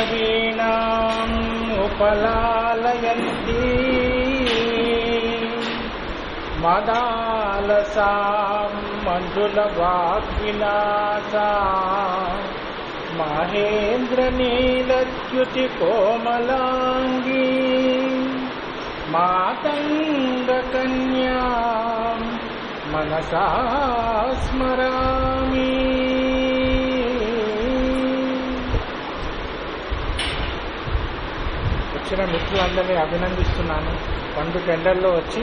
माणिक्यवीणाम् उपलालयन्ती मदालसाम् मण्डुलवाग्विलासा महेन्द्रनीलच्युतिकोमलाङ्गी मातङ्गकन्याम् मनसा स्मरामि వచ్చిన మిత్రులందరినీ అభినందిస్తున్నాను పండు టెండర్లో వచ్చి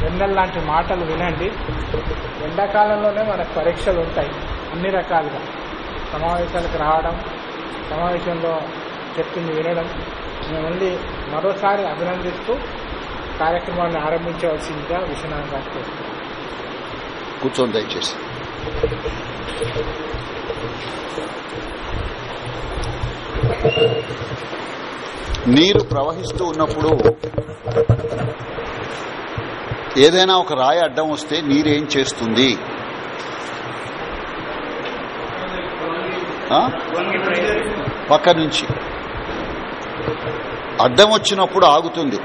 వెన్నెల్లాంటి మాటలు వినండి ఎండాకాలంలోనే మనకు పరీక్షలు ఉంటాయి అన్ని రకాలుగా సమావేశాలకు రావడం సమావేశంలో చెప్పింది వినడం మిమ్మల్ని మరోసారి అభినందిస్తూ కార్యక్రమాన్ని ఆరంభించవలసిందిగా విశ్వనాథ్ గారు కూర్చొని కూర్చోండి దయచేసి నీరు ప్రవహిస్తూ ఉన్నప్పుడు ఏదైనా ఒక రాయి అడ్డం వస్తే నీరేం చేస్తుంది? పక్క నుంచి. అడ్డం వచ్చినప్పుడు ఆగుతుంది.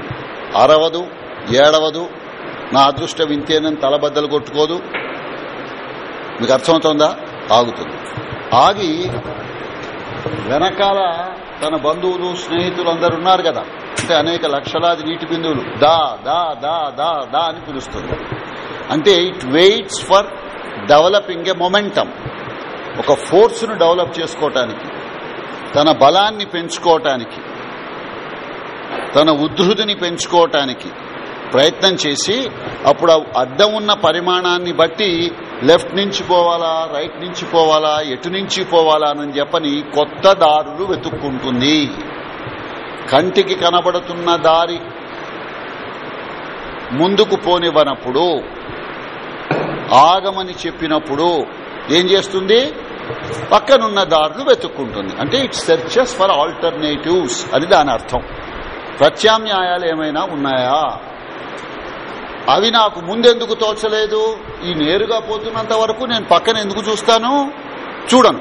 అరవదు ఏడవదు నా అదృష్టం ఇంతేనని తలబద్దలు కొట్టుకోదు. మీకు అర్థమవుతుందా? ఆగుతుంది. ఆగి వెనకాల తన బంధువులు స్నేహితులు అందరు ఉన్నారు కదా. అంటే అనేక లక్షలాది నీటి బిందువులు. దా దా దా దా దా అని పిలుస్తుంది. అంటే it waits for developing a momentum ఒక ఫోర్స్ను డెవలప్ చేసుకోవటానికి తన బలాన్ని పెంచుకోవటానికి తన ఉద్ధృతిని పెంచుకోవటానికి ప్రయత్నం చేసి అప్పుడు అడ్డం ఉన్న పరిమాణాన్ని బట్టి లెఫ్ట్ నుంచి పోవాలా రైట్ నుంచి పోవాలా ఎటు నుంచి పోవాలా అని చెప్పని కొత్త దారులు వెతుక్కుంటుంది. కంటికి కనబడుతున్న దారి ముందుకు పోనివ్వనప్పుడు ఆగమని చెప్పినప్పుడు ఏం చేస్తుంది? పక్కనున్న దారులు వెతుక్కుంటుంది. అంటే ఇట్ సెర్చెస్ ఫర్ ఆల్టర్నేటివ్స్ అని దాని అర్థం. ప్రత్యామ్నాయాలు ఏమైనా ఉన్నాయా? అవి నాకు ముందెందుకు తోచలేదు? ఈ నేరుగా పోతున్నంత వరకు నేను పక్కన ఎందుకు చూస్తాను? చూడను.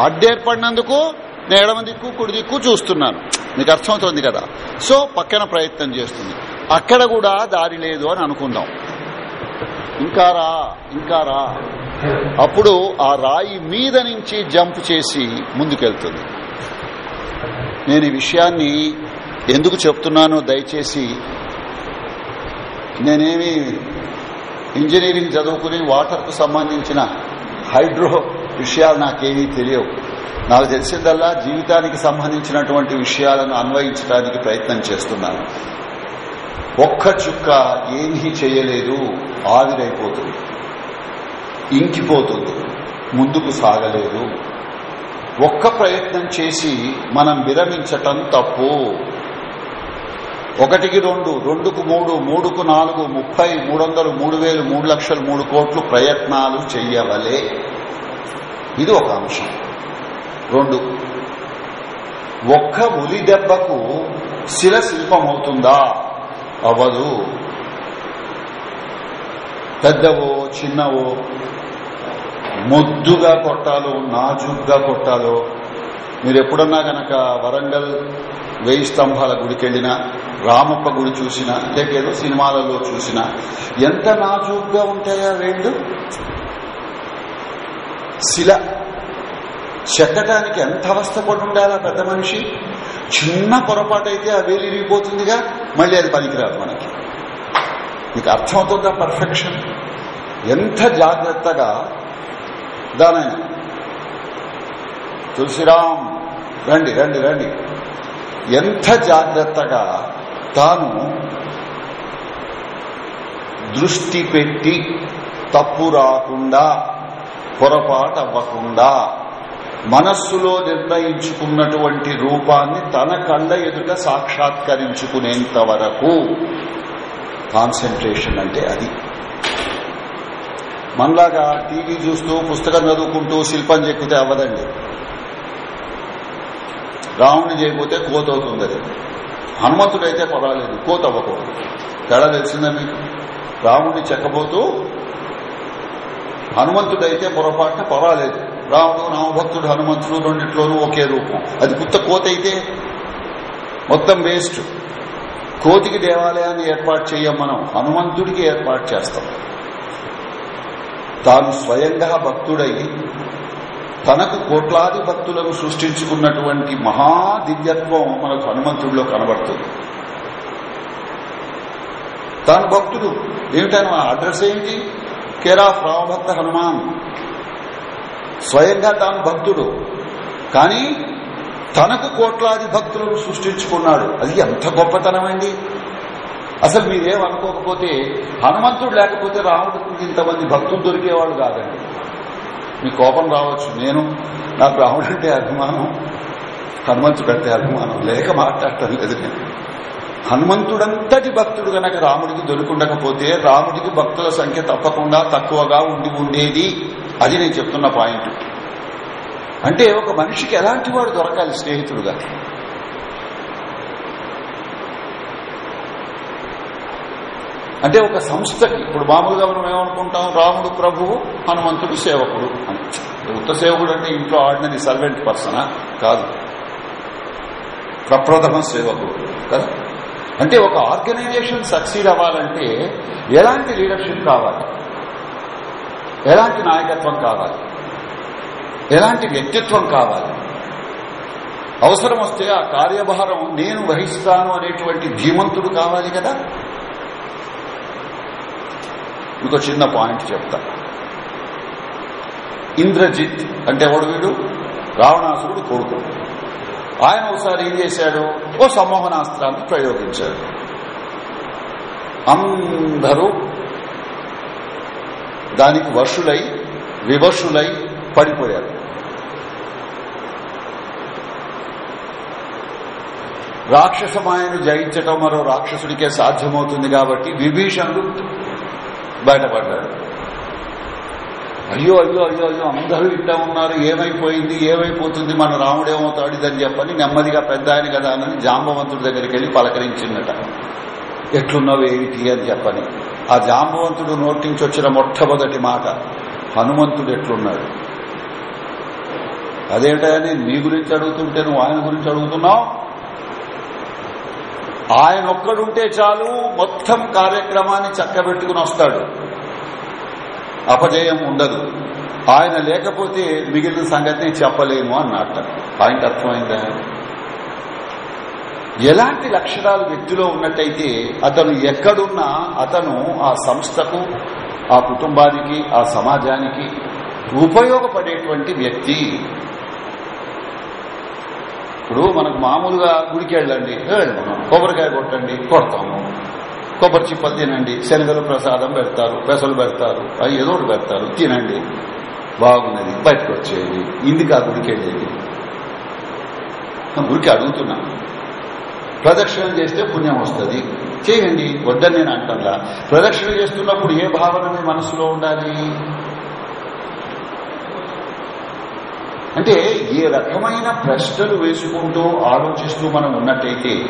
అడ్డేర్పడినందుకు నేను ఎడమ దిక్కు కుడి దిక్కు చూస్తున్నాను. మీకు అర్థమవుతుంది కదా? సో పక్కన ప్రయత్నం చేస్తుంది. అక్కడ కూడా దారి లేదు అని అనుకుందాం. ఇంకా రా ఇంకా రా. అప్పుడు ఆ రాయి మీద నుంచి జంప్ చేసి ముందుకెళ్తుంది. నేను ఈ విషయాన్ని ఎందుకు చెప్తున్నానో దయచేసి నేనేమి ఇంజనీరింగ్ చదువుకుని వాటర్కు సంబంధించిన హైడ్రో విషయాలు నాకేమీ తెలియవు. నాకు తెలిసిందల్లా జీవితానికి సంబంధించినటువంటి విషయాలను అన్వయించడానికి ప్రయత్నం చేస్తున్నాను. ఒక్క చుక్క ఏమీ చేయలేదు ఆవిరైపోతుంది. ఇంకిపోతుంది. ముందుకు సాగలేదు. ఒక్క ప్రయత్నం చేసి మనం విరమించటం తప్పు. ఒకటికి రెండు రెండుకు మూడు మూడుకు నాలుగు ముప్పై మూడు వందలు మూడు వేలు మూడు లక్షలు మూడు కోట్లు ప్రయత్నాలు చెయ్యవలే. ఇది ఒక అంశం. రెండు ఒక్క ఉలి దెబ్బకు శిల శిల్పమవుతుందా అవ్వదు. పెద్దవో చిన్నవో ముద్దుగా కొట్టాలో నాజుగ్గా కొట్టాలో మీరు ఎప్పుడన్నా గనక వరంగల్ వెయ్యి స్తంభాల గుడికెళ్ళినా రామప్ప గుడి చూసినా లేకేదో సినిమాలలో చూసినా ఎంత నాజూగ్గా ఉంటాయా వేళ్ళు శిల. చెక్కటానికి ఎంత అవస్థపడి ఉండాలా పెద్ద మనిషి? చిన్న పొరపాటైతే ఆ వేలు ఇరిగిపోతుందిగా మళ్ళీ అది పనికిరాదు మనకి. మీకు అర్థమవుతుందా పర్ఫెక్షన్? ఎంత జాగ్రత్తగా? దానైనా. తులసిరాం రండి రండి రండి. ఎంత జాగ్రత్తగా తాను దృష్టి పెట్టి తప్పు రాకుండా పొరపాటు అవ్వకుండా మనస్సులో నిర్ణయించుకున్నటువంటి రూపాన్ని తన కళ్ళ ఎదుట సాక్షాత్కరించుకునేంత వరకు కాన్సన్ట్రేషన్ అంటే అది. మనలాగా టీవీ చూస్తూ పుస్తకం చదువుకుంటూ శిల్పం చెక్కితే అవ్వదండి. రాముడిని చేయకపోతే కోత అవుతుంది అది. హనుమంతుడైతే పర్వాలేదు కోత అవ్వకూడదు. తేడా తెలిసిందా మీకు? రాముడిని చెక్కబోతూ హనుమంతుడైతే పొరపాటున పర్వాలేదు. రాముడు రామభక్తుడు హనుమంతుడు రెండిట్లోనూ ఒకే రూపం. అది కొత్త కోత అయితే మొత్తం వేస్ట్. కోతికి దేవాలయాన్ని ఏర్పాటు చేయం మనం హనుమంతుడికి ఏర్పాటు చేస్తాం. తాను స్వయంగా భక్తుడై తనకు కోట్లాది భక్తులను సృష్టించుకున్నటువంటి మహా దివ్యత్వం మనకు హనుమంతుడిలో కనబడుతుంది. తాను భక్తుడు. ఏమిటని అడ్రస్ ఏంటి? కేరాఫ్ ఆఫ్ రామభక్త హనుమాన్. స్వయంగా తాను భక్తుడు. కానీ తనకు కోట్లాది భక్తులను సృష్టించుకున్నాడు. అది ఎంత గొప్పతనమండి అసలు మీరేమనుకోకపోతే హనుమంతుడు లేకపోతే రాముడికి ఇంతమంది భక్తులు దొరికేవాడు కాదండి. మీ కోపం రావచ్చు. నేను నాకు రాముడంటే అభిమానం హనుమంతుడు అంటే అభిమానం. లేక మాట్లాడటం లేదు నేను. హనుమంతుడంతటి భక్తుడు గనక రాముడికి దొరుకుండకపోతే రాముడికి భక్తుల సంఖ్య తప్పకుండా తక్కువగా ఉండి ఉండేది. అది నేను చెప్తున్న పాయింట్. అంటే ఒక మనిషికి ఎలాంటి వాడు దొరకాలి స్నేహితుడుగా? అంటే ఒక సంస్థకి ఇప్పుడు మామూలుగా మనం ఏమనుకుంటాం రాముడు ప్రభువు హనుమంతుడు సేవకుడు అని. ఉత్త సేవకుడు అంటే ఇంట్లో ఆర్డినరీ సర్వెంట్ పర్సనా? కాదు. ప్రప్రథమ సేవకుడు కదా? అంటే ఒక ఆర్గనైజేషన్ సక్సీడ్ అవ్వాలంటే ఎలాంటి లీడర్షిప్ కావాలి? ఎలాంటి నాయకత్వం కావాలి? ఎలాంటి వ్యక్తిత్వం కావాలి? అవసరం వస్తే ఆ కార్యభారం నేను వహిస్తాను అనేటువంటి ధీమంతుడు కావాలి కదా? ఇంకో చిన్న పాయింట్ చెప్తా. ఇంద్రజిత్ అంటే ఎవడు వీడు? రావణాసురుడు కొడుకు. ఆయన ఒకసారి ఏం చేశాడు? ఓ సమోహనాస్త్రాన్ని ప్రయోగించాడు. అందరూ దానికి వశులై వివశులై పడిపోయారు. రాక్షసమాయను జయించటం మరో రాక్షసుడికే సాధ్యమవుతుంది కాబట్టి విభీషణుడు బయటపడ్డాడు. అయ్యో అయ్యో అయ్యో అయ్యో అందరూ ఇట్లా ఉన్నారు ఏమైపోయింది ఏమైపోతుంది మన రాముడు ఏమవుతాడు ఇదని చెప్పని నెమ్మదిగా పెద్ద ఆయన కదా అని జాంబవంతుడి దగ్గరికి వెళ్ళి పలకరించిందట. ఎట్లున్నావు ఏమిటి అని చెప్పని. ఆ జాంబవంతుడు నోటించి నుంచి వచ్చిన మొట్టమొదటి మాట హనుమంతుడు ఎట్లున్నాడు? అదేంటని నీ గురించి అడుగుతుంటే నువ్వు ఆయన గురించి అడుగుతున్నావు? ఆయన ఒక్కడుంటే చాలు మొత్తం కార్యక్రమాన్ని చక్కబెట్టుకుని వస్తాడు. అపజయం ఉండదు. ఆయన లేకపోతే మిగిలిన సంగతిని చెప్పలేము అన్నట్ట ఆయనకు అర్థమైందా? ఎలాంటి లక్షణాలు వ్యక్తిలో ఉన్నట్టయితే అతను ఎక్కడున్నా అతను ఆ సంస్థకు ఆ కుటుంబానికి ఆ సమాజానికి ఉపయోగపడేటువంటి వ్యక్తి. ఇప్పుడు మనకు మామూలుగా గుడికి వెళ్ళండి. వెళ్ళమను కొబ్బరికాయ కొట్టండి కొడతాము. కొబ్బరి చిప్పలు తినండి శనగలు ప్రసాదం పెడతారు పెసలు పెడతారు అవి ఏదో ఒకటి పెడతారు తినండి. బాగున్నది బయటకు వచ్చేది ఇందుకు ఆ గుడికి వెళ్ళేది గుడికి అడుగుతున్నాను ప్రదక్షిణ చేస్తే పుణ్యం వస్తుంది. చేయండి వద్దని నేను అంటల్లా ప్రదక్షిణ చేస్తున్నప్పుడు ఏ భావన మీ మనసులో ఉండాలి? అంటే ఏ రకమైన ప్రశ్నలు వేసుకుంటూ ఆలోచిస్తూ మనం ఉన్నట్టయితే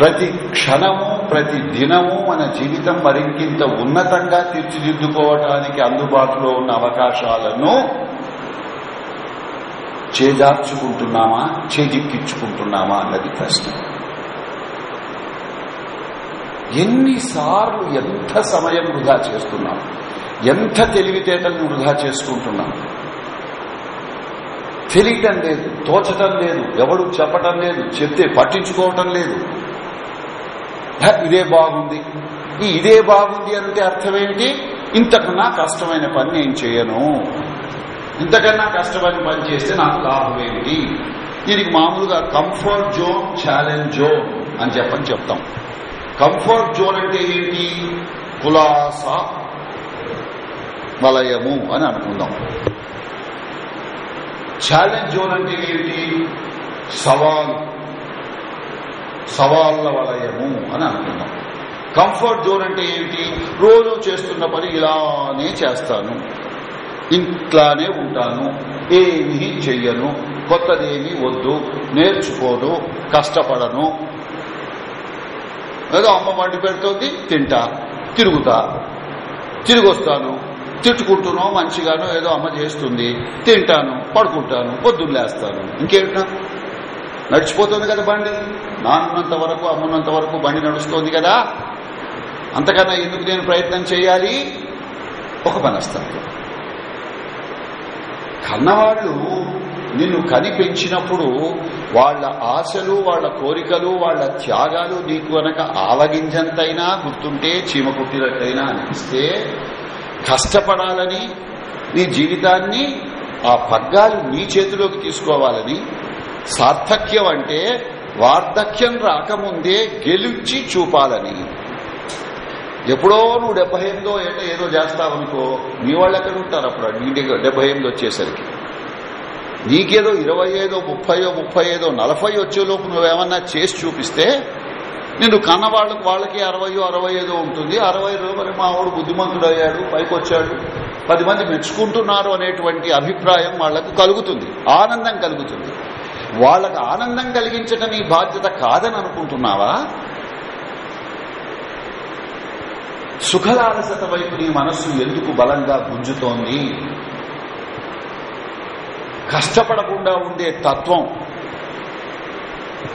ప్రతి క్షణము ప్రతి దినము మన జీవితం మరింకింత ఉన్నతంగా తీర్చిదిద్దుకోవటానికి అందుబాటులో ఉన్న అవకాశాలను చేజార్చుకుంటున్నామా చేజిక్కించుకుంటున్నామా అన్నది ప్రశ్న. ఎన్నిసార్లు ఎంత సమయం వృధా చేస్తున్నాం? ఎంత తెలివితేటలను వృధా చేసుకుంటున్నాం తెలియటం లేదు తోచటం లేదు ఎవడు చెప్పటం లేదు చెప్తే పట్టించుకోవటం లేదు. ఇదే బాగుంది. ఈ ఇదే బాగుంది అంటే అర్థమేంటి? ఇంతకన్నా కష్టమైన పని నేను చేయను. ఇంతకన్నా కష్టమైన పని చేస్తే నాకు లాభం ఏమిటి? దీనికి మామూలుగా కంఫర్ట్ జోన్ ఛాలెంజ్ జోన్ అని చెప్పని చెప్తాం. కంఫర్ట్ జోన్ అంటే ఏంటి? కులాస వలయము అని అనుకుందాం. ఛాలెంజ్ జోన్ అంటే ఏంటి? సవాల్. సవాళ్ళ వలయము అని అనుకున్నాం కంఫర్ట్ జోన్ అంటే ఏంటి? రోజు చేస్తున్న పని ఇలానే చేస్తాను. ఇంట్లానే ఉంటాను. ఏమీ చెయ్యను. కొత్తదేమీ వద్దు. నేర్చుకోను. కష్టపడను. ఏదో అమ్మ వండి పెడుతోంది తింటా తిరుగుతా తిరిగి వస్తాను తిట్టుకుంటునో మంచిగానో ఏదో అమ్మ చేస్తుంది తింటాను పడుకుంటాను పొద్దున్న లేస్తాను. ఇంకేమిటా? నడిచిపోతుంది కదా బండి. నాన్నంత వరకు అమ్మనంత వరకు బండి నడుస్తోంది కదా. అంతకన్నా ఎందుకు నేను ప్రయత్నం చేయాలి? ఒక మనస్తత్వం. కన్నవాళ్ళు నిన్ను కనిపించినప్పుడు వాళ్ళ వాళ్ళ ఆశలు వాళ్ళ కోరికలు వాళ్ళ త్యాగాలు నీకు గనక ఆవగింజంతైనా గుర్తుంటే చీమ కుట్టినట్టయినా అనిపిస్తే కష్టపడాలని నీ జీవితాన్ని ఆ పగ్గాలు నీ చేతిలోకి తీసుకోవాలని సార్థక్యం అంటే వార్ధక్యం రాకముందే గెలిచి చూపాలని. ఎప్పుడో నువ్వు డెబ్బై ఎనిమిదో ఏటో ఏదో చేస్తావనుకో మీ వాళ్ళు ఎక్కడ ఉంటారు అప్పుడు? నీ దగ్గర డెబ్బై ఎనిమిది వచ్చేసరికి. నీకేదో ఇరవై ఐదో ముప్పై ముప్పై ఐదో నలభై వచ్చేలోపు నువ్వేమన్నా చేసి చూపిస్తే నేను కన్న వాళ్ళకి వాళ్ళకి అరవయో అరవై ఐదో ఉంటుంది. అరవై మరి మా వాడు బుద్ధిమంతుడు అయ్యాడు పైకి వచ్చాడు పది మంది మెచ్చుకుంటున్నారు అనేటువంటి అభిప్రాయం వాళ్ళకు కలుగుతుంది. ఆనందం కలుగుతుంది. వాళ్ళకు ఆనందం కలిగించటం నీ బాధ్యత కాదని అనుకుంటున్నావా? సుఖలాలసత వైపు నీ మనస్సు ఎందుకు బలంగా గుంజుతోంది కష్టపడకుండా ఉండే తత్వం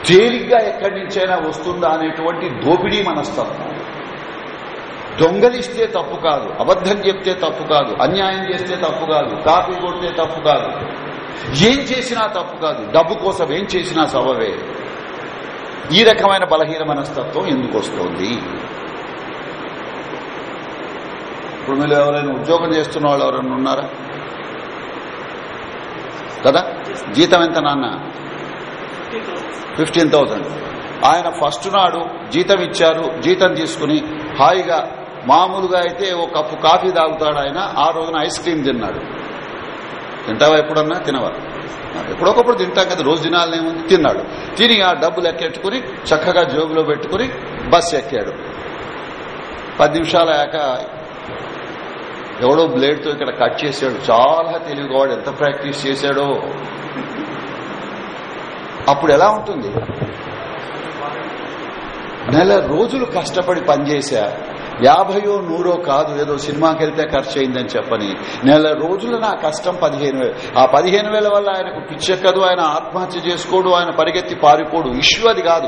తేలిగ్గా ఎక్కడి నుంచైనా వస్తుందా అనేటువంటి దోపిడీ మనస్తత్వం. దొంగలిస్తే తప్పు కాదు అబద్ధం చెప్తే తప్పు కాదు అన్యాయం చేస్తే తప్పు కాదు కాపీ కొడితే తప్పు కాదు ఏం చేసినా తప్పు కాదు డబ్బు కోసం ఏం చేసినా సవవే ఈ రకమైన బలహీన మనస్తత్వం ఎందుకు వస్తోంది? ఇప్పుడు మీరు ఎవరైనా ఉద్యోగం చేస్తున్న వాళ్ళు ఎవరైనా ఉన్నారా? కదా? జీతం ఎంత నాన్న? Fifteen thousand. ఆయన ఫస్ట్ నాడు జీతం ఇచ్చారు జీతం తీసుకుని హాయిగా మామూలుగా అయితే ఒక కప్పు కాఫీ తాగుతాడు ఆయన ఆ రోజున ఐస్ క్రీమ్ తిన్నాడు. తింటావా ఎప్పుడన్నా? తినవా? ఎప్పుడొకప్పుడు తింటాం కదా రోజు తినాలనేముంది తిన్నాడు. తిని ఆ డబ్బులు ఎక్కెట్టుకుని చక్కగా జోబులో పెట్టుకుని బస్సు ఎక్కాడు. పది నిమిషాలు అయ్యాక ఎవడో బ్లేడ్తో ఇక్కడ కట్ చేశాడు. చాలా తెలివిగావాడు ఎంత ప్రాక్టీస్ చేశాడో. అప్పుడు ఎలా ఉంటుంది? నెల రోజులు కష్టపడి పనిచేశా. యాభయో నూరో కాదు ఏదో సినిమాకి వెళ్తే ఖర్చు అయిందని చెప్పని. నెల రోజులు నా కష్టం పదిహేను వేలు. ఆ పదిహేను వేల వల్ల ఆయనకు పిచ్చెక్కదు ఆయన ఆత్మహత్య చేసుకోడు ఆయన పరిగెత్తి పారిపోడు. ఇష్యూ అది కాదు.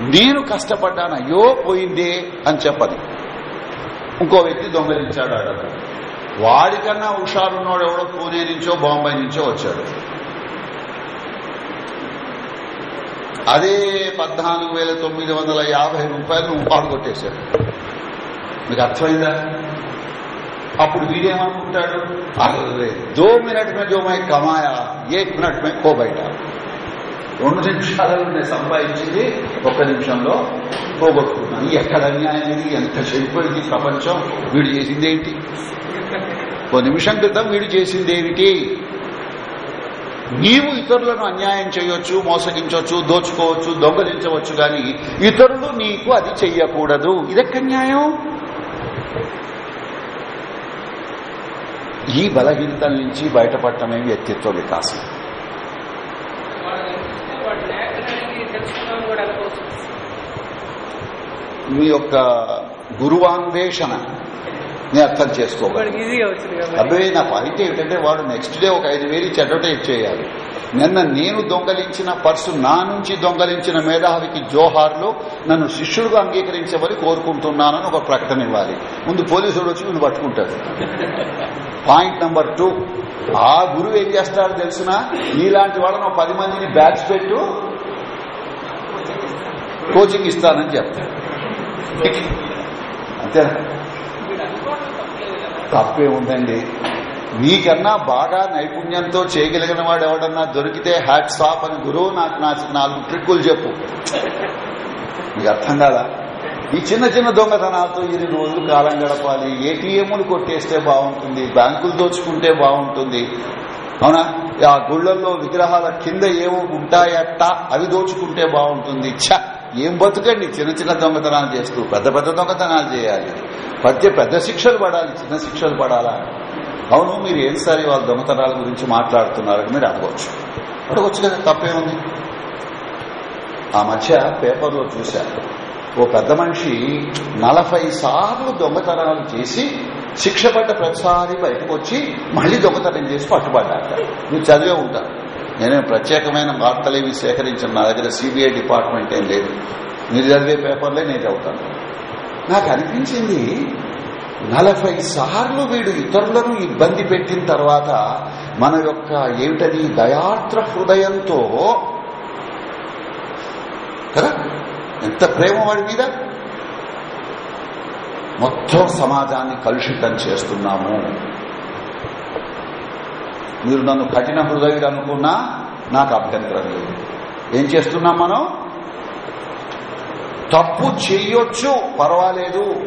నేను కష్టపడ్డాను అయ్యో పోయిందే అని చెప్పని. ఇంకో వ్యక్తి దొంగలించాడు ఆడ వాడికన్నా హుషారున్నోడు ఎవడో పూణే నుంచో బాంబే నుంచో వచ్చాడు. అదే పద్నాలుగు వేల తొమ్మిది వందల యాభై రూపాయలు నువ్వు పాడుకొట్టేశాడు మీకు అర్థమైందా? అప్పుడు వీడేమనుకుంటాడు? అరే దో మినట్ మే జో మై కమాయా ఏ మినట్ మే కో బయట. రెండు నిమిషాలలో నేను సంపాదించింది ఒక్క నిమిషంలో పోగొట్టుకున్నాను ఎక్కడ అన్యాయం ఇది? ఎంత చెడిపోయింది ప్రపంచం? వీడు చేసిందేంటి? ఓ నిమిషం క్రితం వీడు చేసిందేమిటి? నీవు ఇతరులను అన్యాయం చేయొచ్చు మోసగించవచ్చు దోచుకోవచ్చు దొంగలించవచ్చు కానీ ఇతరులు నీకు అది చెయ్యకూడదు. ఇదెక్క న్యాయం? ఈ బలహీనతల నుంచి బయటపడటమే వ్యక్తిత్వ వికాసం. మీ యొక్క గురువాన్వేషణ నేను అర్థం చేసుకోగలను మరి. అబ్బాయి నా పాయింట్ ఏమిటంటే వాడు నెక్స్ట్ డే ఒక ఐదు వేలు ఇచ్చి అడ్వర్టైజ్ చేయాలి. నిన్న నేను దొంగలించిన పర్సు నా నుంచి దొంగలించిన మేధావికి జోహార్లో నన్ను శిష్యుడుగా అంగీకరించమని కోరుకుంటున్నానని ఒక ప్రకటన ఇవ్వాలి. ముందు పోలీసుడు వచ్చి వీళ్ళు పట్టుకుంటాడు. పాయింట్ నంబర్ టూ ఆ గురువు ఏం చేస్తాడు తెలిసిన? నీలాంటి వాళ్ళని పది మందిని బ్యాచ్ పెట్టు. కోచింగ్ ఇస్తానని చెప్తాడు. అంతేనా? తప్పే ఉందండి. నీకన్నా బాగా నైపుణ్యంతో చేయగలిగిన వాడు ఎవడన్నా దొరికితే హ్యాట్ స్టాప్ అని గురువు నాకు నాలుగు ట్రిక్కులు చెప్పు. మీకు అర్థం కాదా? ఈ చిన్న చిన్న దొంగతనాలతో ఇన్ని రోజులు కాలం గడపాలి. ఏటీఎంలు కొట్టేస్తే బాగుంటుంది. బ్యాంకులు దోచుకుంటే బాగుంటుంది. అవునా? ఆ గుళ్ళల్లో విగ్రహాల కింద ఏవో ఉంటాయట. అవి దోచుకుంటే బాగుంటుంది. ఛ! ఏం బతుకండి? చిన్న చిన్న దొంగతనాలు చేస్తూ పెద్ద పెద్ద దొంగతనాలు చేయాలి. పెద్ద పెద్ద శిక్షలు పడాలి చిన్న శిక్షలు పడాలా? అవును మీరు ఏం వాళ్ళ దొంగతనాల గురించి మాట్లాడుతున్నారని మీరు అడగవచ్చు అడగవచ్చు కదా తప్పేముంది? ఆ మధ్య పేపర్లో చూశారు ఓ పెద్ద మనిషి నలభై సార్లు దొంగతనాలు చేసి శిక్ష పడ్డ ప్రతిసారి బయటకు వచ్చి మళ్ళీ దొంగతనం చేసి పట్టుబడ్డారు మీరు చదివే ఉంటారు నేను ప్రత్యేకమైన వార్తలు ఇవి సేకరించిన. నా దగ్గర సిబిఐ డిపార్ట్మెంట్ ఏం లేదు. మీరు చదివే పేపర్లే నేను చదువుతాను. నాకు అనిపించింది నలభై సార్లు వీడు ఇతరులను ఇబ్బంది పెట్టిన తర్వాత మన యొక్క ఏమిటది దయాత్ర హృదయంతో కదా? ఎంత ప్రేమ వాడి మీద? మొత్తం సమాజాన్ని కలుషితం చేస్తున్నాము. మీరు నన్ను కఠిన హృదయుడు అనుకున్నా నాకు అభ్యంతరం లేదు ఏం చేస్తున్నాం మనం? తప్పు చెయ్యొచ్చు పర్వాలేదు.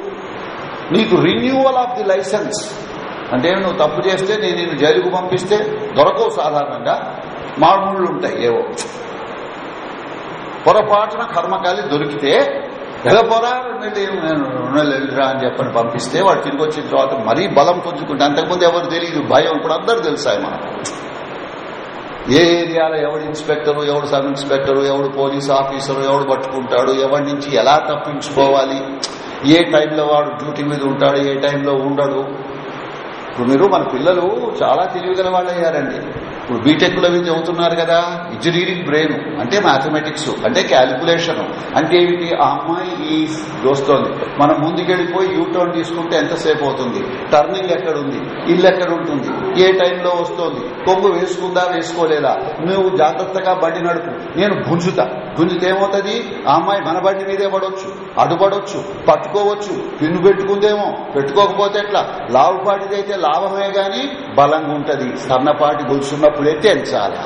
నీకు రిన్యూవల్ ఆఫ్ ది లైసెన్స్ అంటే నువ్వు తప్పు చేస్తే నేను నేను జైలుకు పంపిస్తే దొరకవు సాధారణంగా. మామూళ్ళు ఉంటాయి ఏవో. పొరపాటున కర్మకాలి దొరికితే ఎగపోరా వెళ్ళిరా అని చెప్పని పంపిస్తే వాడు తిరిగి వచ్చిన తర్వాత మరీ బలం పుంజుకుంటే అంతకుముందు ఎవరు తెలియదు భయం. ఇప్పుడు అందరూ తెలుసాయి మనకు ఏ ఏరియాలో ఎవడు ఇన్స్పెక్టరు ఎవడు సబ్ ఇన్స్పెక్టరు ఎవడు పోలీస్ ఆఫీసరు ఎవడు పట్టుకుంటాడు ఎవరి నుంచి ఎలా తప్పించుకోవాలి? ఏ టైంలో వాడు డ్యూటీ మీద ఉంటాడు ఏ టైంలో ఉండడు? ఇప్పుడు మీరు మన పిల్లలు చాలా తెలివిగల వాళ్ళు అయ్యారండి ఇప్పుడు బీటెక్లో చదువుతున్నారు కదా. ఇంజనీరింగ్ బ్రెయిన్ అంటే మ్యాథమెటిక్స్ అంటే క్యాలిక్యులేషన్ అంటే ఏమిటి? ఆ అమ్మాయి ఈ దోస్తోంది. మనం ముందుకెళ్ళిపోయి యూటర్న్ తీసుకుంటే ఎంతసేపు అవుతుంది? టర్నింగ్ ఎక్కడుంది? ఇల్లు ఎక్కడుంటుంది? ఏ టైంలో వస్తోంది? కొమ్ము వేసుకుందా వేసుకోలేదా? నువ్వు జాగ్రత్తగా బండి నడుపు. నేను గుంజుతా గుంజితే ఏమవుతుంది ఆ అమ్మాయి మన బండి మీదే పడవచ్చు అడ్డుపడవచ్చు పట్టుకోవచ్చు పిన్ను పెట్టుకుందేమో పెట్టుకోకపోతే ఎట్లా? లావుపాటిదైతే లాభమే గాని బలంగా ఉంటది సన్నపాటి గొలుసున్నప్పుడే తెంచాలి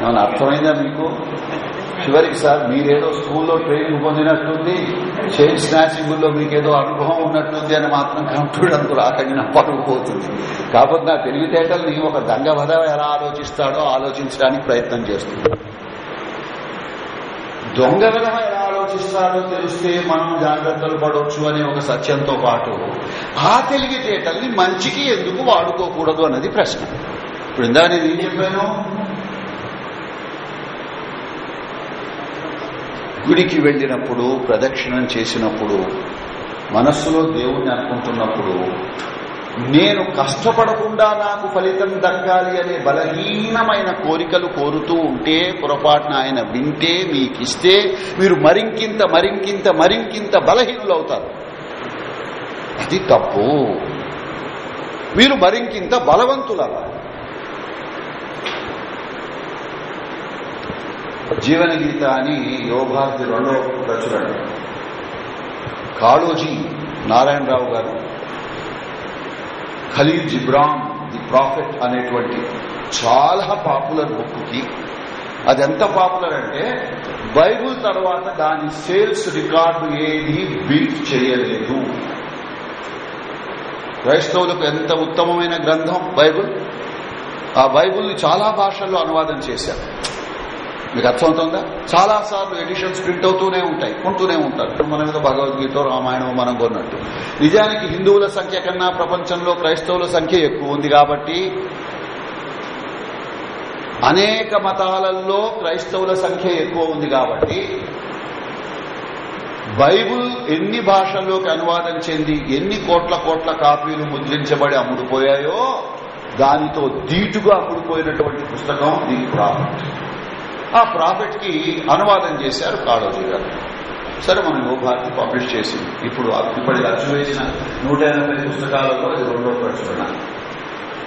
ఏమన్నా అర్థమైందా మీకు? చివరికి సార్ మీరేదో స్కూల్లో ట్రైనింగ్ పొందినట్టుంది చైన్ స్నాచింగ్లో మీకేదో అనుభవం ఉన్నట్టుంది అని మాత్రం కంప్యూటర్ రాకండి నా పరుగు కాకపోతే నా తెలివితేటల్ని ఒక దంగవధ ఎలా ఆలోచిస్తాడో ఆలోచించడానికి ప్రయత్నం చేస్తుంది దొంగ విధమ ఎలా ఆలోచిస్తాడో తెలిస్తే మనం జాగ్రత్తలు పడవచ్చు అనే ఒక సత్యంతో పాటు ఆ తెలివితేటల్ని మంచికి ఎందుకు వాడుకోకూడదు అన్నది ప్రశ్న. ఇప్పుడు ఇందా నేను ఏం చెప్పాను? గుడికి వెళ్ళినప్పుడు ప్రదక్షిణం చేసినప్పుడు మనస్సులో దేవుణ్ణి అనుకుంటున్నప్పుడు నేను కష్టపడకుండా నాకు ఫలితం దక్కాలి అనే బలహీనమైన కోరికలు కోరుతూ ఉంటే పొరపాటున ఆయన వింటే మీకిస్తే మీరు మరింకింత మరింకింత మరింకింత బలహీనులు అవుతారు అది తప్పు. మీరు మరింకింత బలవంతులవ్వాలి. జీవన గీత అని యోగాది రెండో ప్రచురణ. కాళోజీ నారాయణరావు గారు. ఖలీల్ జిబ్రాన్ ది ప్రాఫిట్ అనేటువంటి చాలా పాపులర్ బుక్కి. అది ఎంత పాపులర్ అంటే బైబుల్ తర్వాత దాని సేల్స్ రికార్డు ఏది బీట్ చేయలేదు. క్రైస్తవులకు ఎంత ఉత్తమమైన గ్రంథం బైబుల్? ఆ బైబుల్ని చాలా భాషల్లో అనువాదం చేశారు. మీకు అర్థమవుతుందా? చాలా సార్లు ఎడిషన్స్ ప్రింట్ అవుతూనే ఉంటాయి కొంటూనే ఉంటారు. మన మీద భగవద్గీత రామాయణం మనం కొన్నట్టు. నిజానికి హిందువుల సంఖ్య కన్నా ప్రపంచంలో క్రైస్తవుల సంఖ్య ఎక్కువ ఉంది కాబట్టి అనేక మతాలలో క్రైస్తవుల సంఖ్య ఎక్కువ ఉంది కాబట్టి బైబుల్ ఎన్ని భాషల్లోకి అనువాదం చెంది ఎన్ని కోట్ల కోట్ల కాపీలు ముద్రించబడి అమ్ముడుపోయాయో దానితో ధీటుగా అమ్ముడుపోయినటువంటి పుస్తకం దీని ప్రాఫిట్ ఆ ప్రాఫిట్కి అనువాదం చేశారు కాళోజీ గారు. సరే మనం యువభారతి పబ్లిష్ చేసింది. ఇప్పుడు ఇప్పటి ఖర్చు వేసిన నూట ఎనభై పుస్తకాలలో ఇది రెండో ప్రచురణ.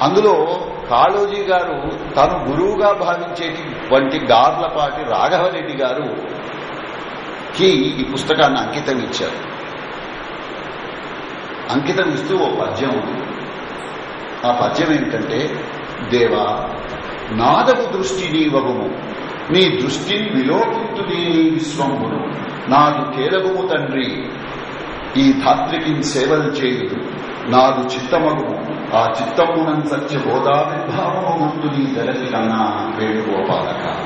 అందులో కాళోజీ గారు తను గురువుగా భావించేటి వంటి గార్లపాటి రాఘవరెడ్డి గారు కి ఈ పుస్తకాన్ని అంకితం ఇచ్చారు. అంకితం ఇస్తూ ఓ పద్యం ఆ పద్యం ఏమిటంటే దేవా నాదపు దృష్టి నీవగుము. నీ దృష్టిని విలోకిత్తు నీ విశ్వంబును నాదు తండ్రి ఈ ధాత్రికి సేవలు చేయుదు. నాదు చిత్తమగు ఆ చిత్తమునం సత్య బోధావిర్భావము గుర్తుని నీ జగతి కన్నా వేణుగోపాలక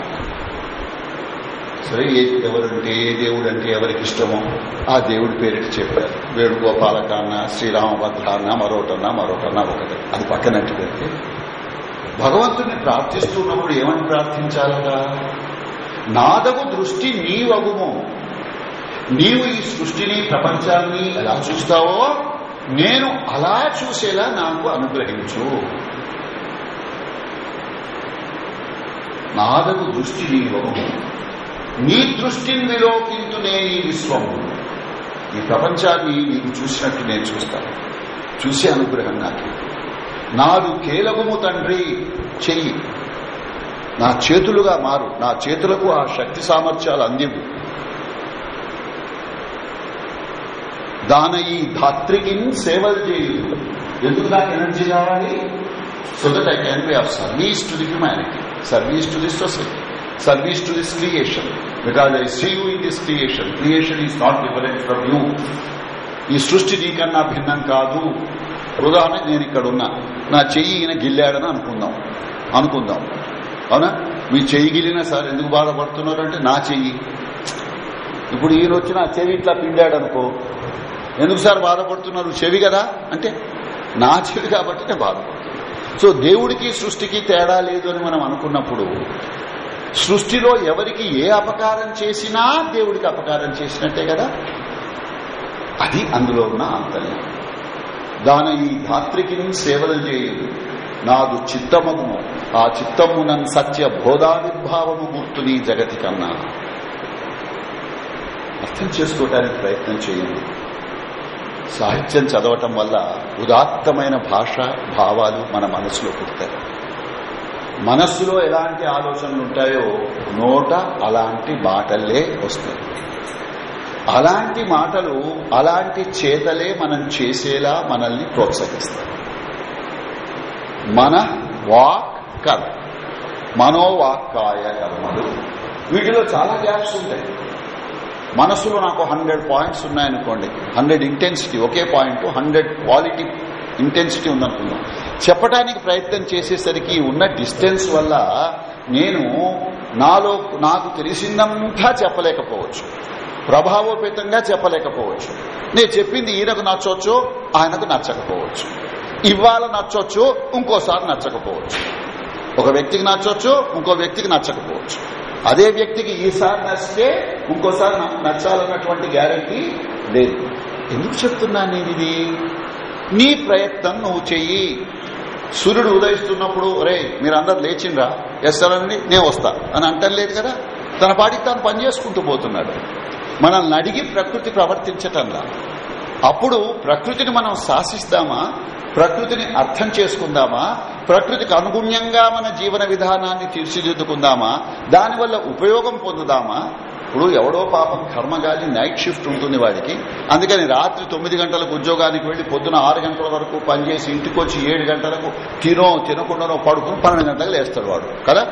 సరే ఏ ఎవరంటే ఏ దేవుడు అంటే ఎవరికి ఇష్టమో ఆ దేవుడి పేరిటి చెప్పారు. వేణుగోపాలక అన్న శ్రీరామభద్ర అన్న మరోటన్నా మరోటన్నా ఒకటే. అది పక్కనట్టు పెడితే భగవంతుని ప్రార్థిస్తున్నప్పుడు ఏమని ప్రార్థించాలట నాదగు దృష్టి నీవగుము. నీవు ఈ సృష్టిని ప్రపంచాన్ని ఎలా చూస్తావో నేను అలా చూసేలా నాకు అనుగ్రహించు. నాదగు దృష్టి నీవము నీ దృష్టిని విలోకించు ఈ విశ్వము. ఈ ప్రపంచాన్ని నీకు చూసినట్టు నేను చూస్తాను. చూసే అనుగ్రహం నాకు. నాడు కేలగుము తండ్రి చెయ్యి. నా చేతులుగా మారు. నా చేతులకు ఆ శక్తి సామర్థ్యాలు అందివు దాన ఈ ధాత్రికి సేవలు చేయు. ఎందుకు నాకు ఎనర్జీ కావాలి? So that I can be of service to the humanity service to the society service to this creation because I see you in this creation creation is not different from you ఈ సృష్టి నీకన్నా భిన్నం కాదు. ఉదాహరణ నేను ఇక్కడ ఉన్నా. నా చెయ్యి ఈయన గిల్లాడని అనుకుందాం. అనుకుందాం. అవునా? మీ చెయ్యి గిల్లినా సార్ ఎందుకు బాధపడుతున్నారంటే నా చెయ్యి. ఇప్పుడు ఈయన వచ్చి నా చెవి ఇట్లా పిండాడు అనుకో ఎందుకు సార్ బాధపడుతున్నారు? చెవి కదా? అంటే నా చెవి కాబట్టి నేను బాధపడుతున్నాను సో దేవుడికి సృష్టికి తేడా లేదు అని మనం అనుకున్నప్పుడు సృష్టిలో ఎవరికి ఏ అపకారం చేసినా దేవుడికి అపకారం చేసినట్టే కదా. అది అందులో ఉన్న అంతర్యం దాని ఈ ధాత్రికి సేవలు చేయదు. నాదు చిత్తమము ఆ చిత్తమునన్ సత్య బోధావిర్భావము గుర్తుని జగతి కన్నా. అర్థం చేసుకోవడానికి ప్రయత్నం చేయండి. సాహిత్యం చదవటం వల్ల ఉదాత్తమైన భాష భావాలు మన మనసులో పుడతాయి. మనస్సులో ఎలాంటి ఆలోచనలు ఉంటాయో నోట అలాంటి మాటలే వస్తాయి. అలాంటి మాటలు అలాంటి చేతలే మనం చేసేలా మనల్ని ప్రోత్సహిస్తాయి. మన వాక్ కర్మ మనోవాక్కాయ కర్మలు వీటిలో చాలా గ్యాప్స్ ఉంటాయి. మనసులో నాకు హండ్రెడ్ పాయింట్స్ ఉన్నాయనుకోండి హండ్రెడ్ ఇంటెన్సిటీ ఒకే పాయింట్ హండ్రెడ్ క్వాలిటీ ఇంటెన్సిటీ ఉందనుకుందాం. చెప్పడానికి ప్రయత్నం చేసేసరికి ఉన్న డిస్టెన్స్ వల్ల నేను నాలో నాకు తెలిసిందంతా చెప్పలేకపోవచ్చు. ప్రభావోపేతంగా చెప్పలేకపోవచ్చు. నేను చెప్పింది ఈయనకు నచ్చవచ్చు ఆయనకు నచ్చకపోవచ్చు. ఇవాళ నచ్చవచ్చు ఇంకోసారి నచ్చకపోవచ్చు. ఒక వ్యక్తికి నచ్చవచ్చు ఇంకో వ్యక్తికి నచ్చకపోవచ్చు. అదే వ్యక్తికి ఈసారి నచ్చితే ఇంకోసారి నచ్చాలన్నటువంటి గ్యారంటీ లేదు. ఎందుకు చెప్తున్నాను నేను ఇది? నీ ప్రయత్నం నువ్వు చెయ్యి. సూర్యుడు ఉదయిస్తున్నప్పుడు రే మీరందరు లేచిండ్రా. ఎస్తారని నేను వస్తా. అని అంటలేదు కదా? తన పాటికి తాను పనిచేసుకుంటూ పోతున్నాడు. మనల్ని అడిగి ప్రకృతి ప్రవర్తించటంలా. అప్పుడు ప్రకృతిని మనం శాసిస్తామా? ప్రకృతిని అర్థం చేసుకుందామా? ప్రకృతికి అనుగుణ్యంగా మన జీవన విధానాన్ని తీర్చిదిద్దుకుందామా? దానివల్ల ఉపయోగం పొందుదామా? ఇప్పుడు ఎవడో పాపం కర్మగాలి నైట్ షిఫ్ట్ ఉంటుంది వాడికి. అందుకని రాత్రి తొమ్మిది గంటలకు ఉద్యోగానికి వెళ్ళి పొద్దున ఆరు గంటల వరకు పనిచేసి ఇంటికి వచ్చి ఏడు గంటలకు తినో తినకుండానో పడుకుని పన్నెండు గంటలకు లేస్తాడు వాడు. కదా?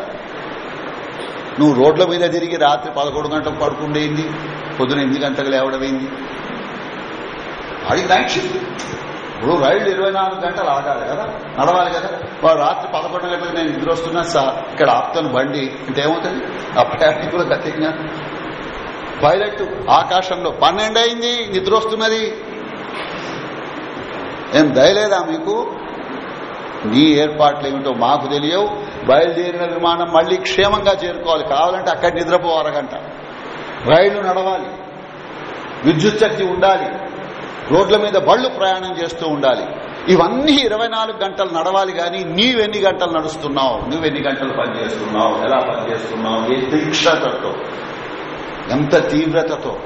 నువ్వు రోడ్ల మీద తిరిగి రాత్రి పదకొండు గంటలకు పడుకుండేంది పొద్దున ఎనిమిది గంటలకు లేవడమైంది అది నైట్ షిఫ్ట్ ఇప్పుడు రైళ్ళు ఇరవై నాలుగు గంటలు ఆగాలి కదా? నడవాలి కదా? వాడు రాత్రి పదకొండు గంటలకు నేను నిద్ర వస్తున్నా సార్. ఇక్కడ ఆపుతాను బండి అంటే ఏమవుతుంది? ఆ ప్రయాణికులు గతిగా పైలట్ ఆకాశంలో పన్నెండు అయింది నిద్ర వస్తున్నది. ఏం దయలేదా మీకు? నీ ఏర్పాట్లు ఏమిటో మాకు తెలియవు. బయలుదేరిన విమానం మళ్ళీ క్షేమంగా చేరుకోవాలి. కావాలంటే అక్కడ నిద్రపో అరగంట. రైళ్ళు నడవాలి. విద్యుత్ శక్తి ఉండాలి. రోడ్ల మీద బళ్ళు ప్రయాణం చేస్తూ ఉండాలి. ఇవన్నీ ఇరవై నాలుగు గంటలు నడవాలి కానీ నీవెన్ని గంటలు నడుస్తున్నావు? నువ్వెన్ని గంటలు పనిచేస్తున్నావు ఎలా పనిచేస్తున్నావు ఏ తీక్షణతో? ఎంత తీవ్రతతో?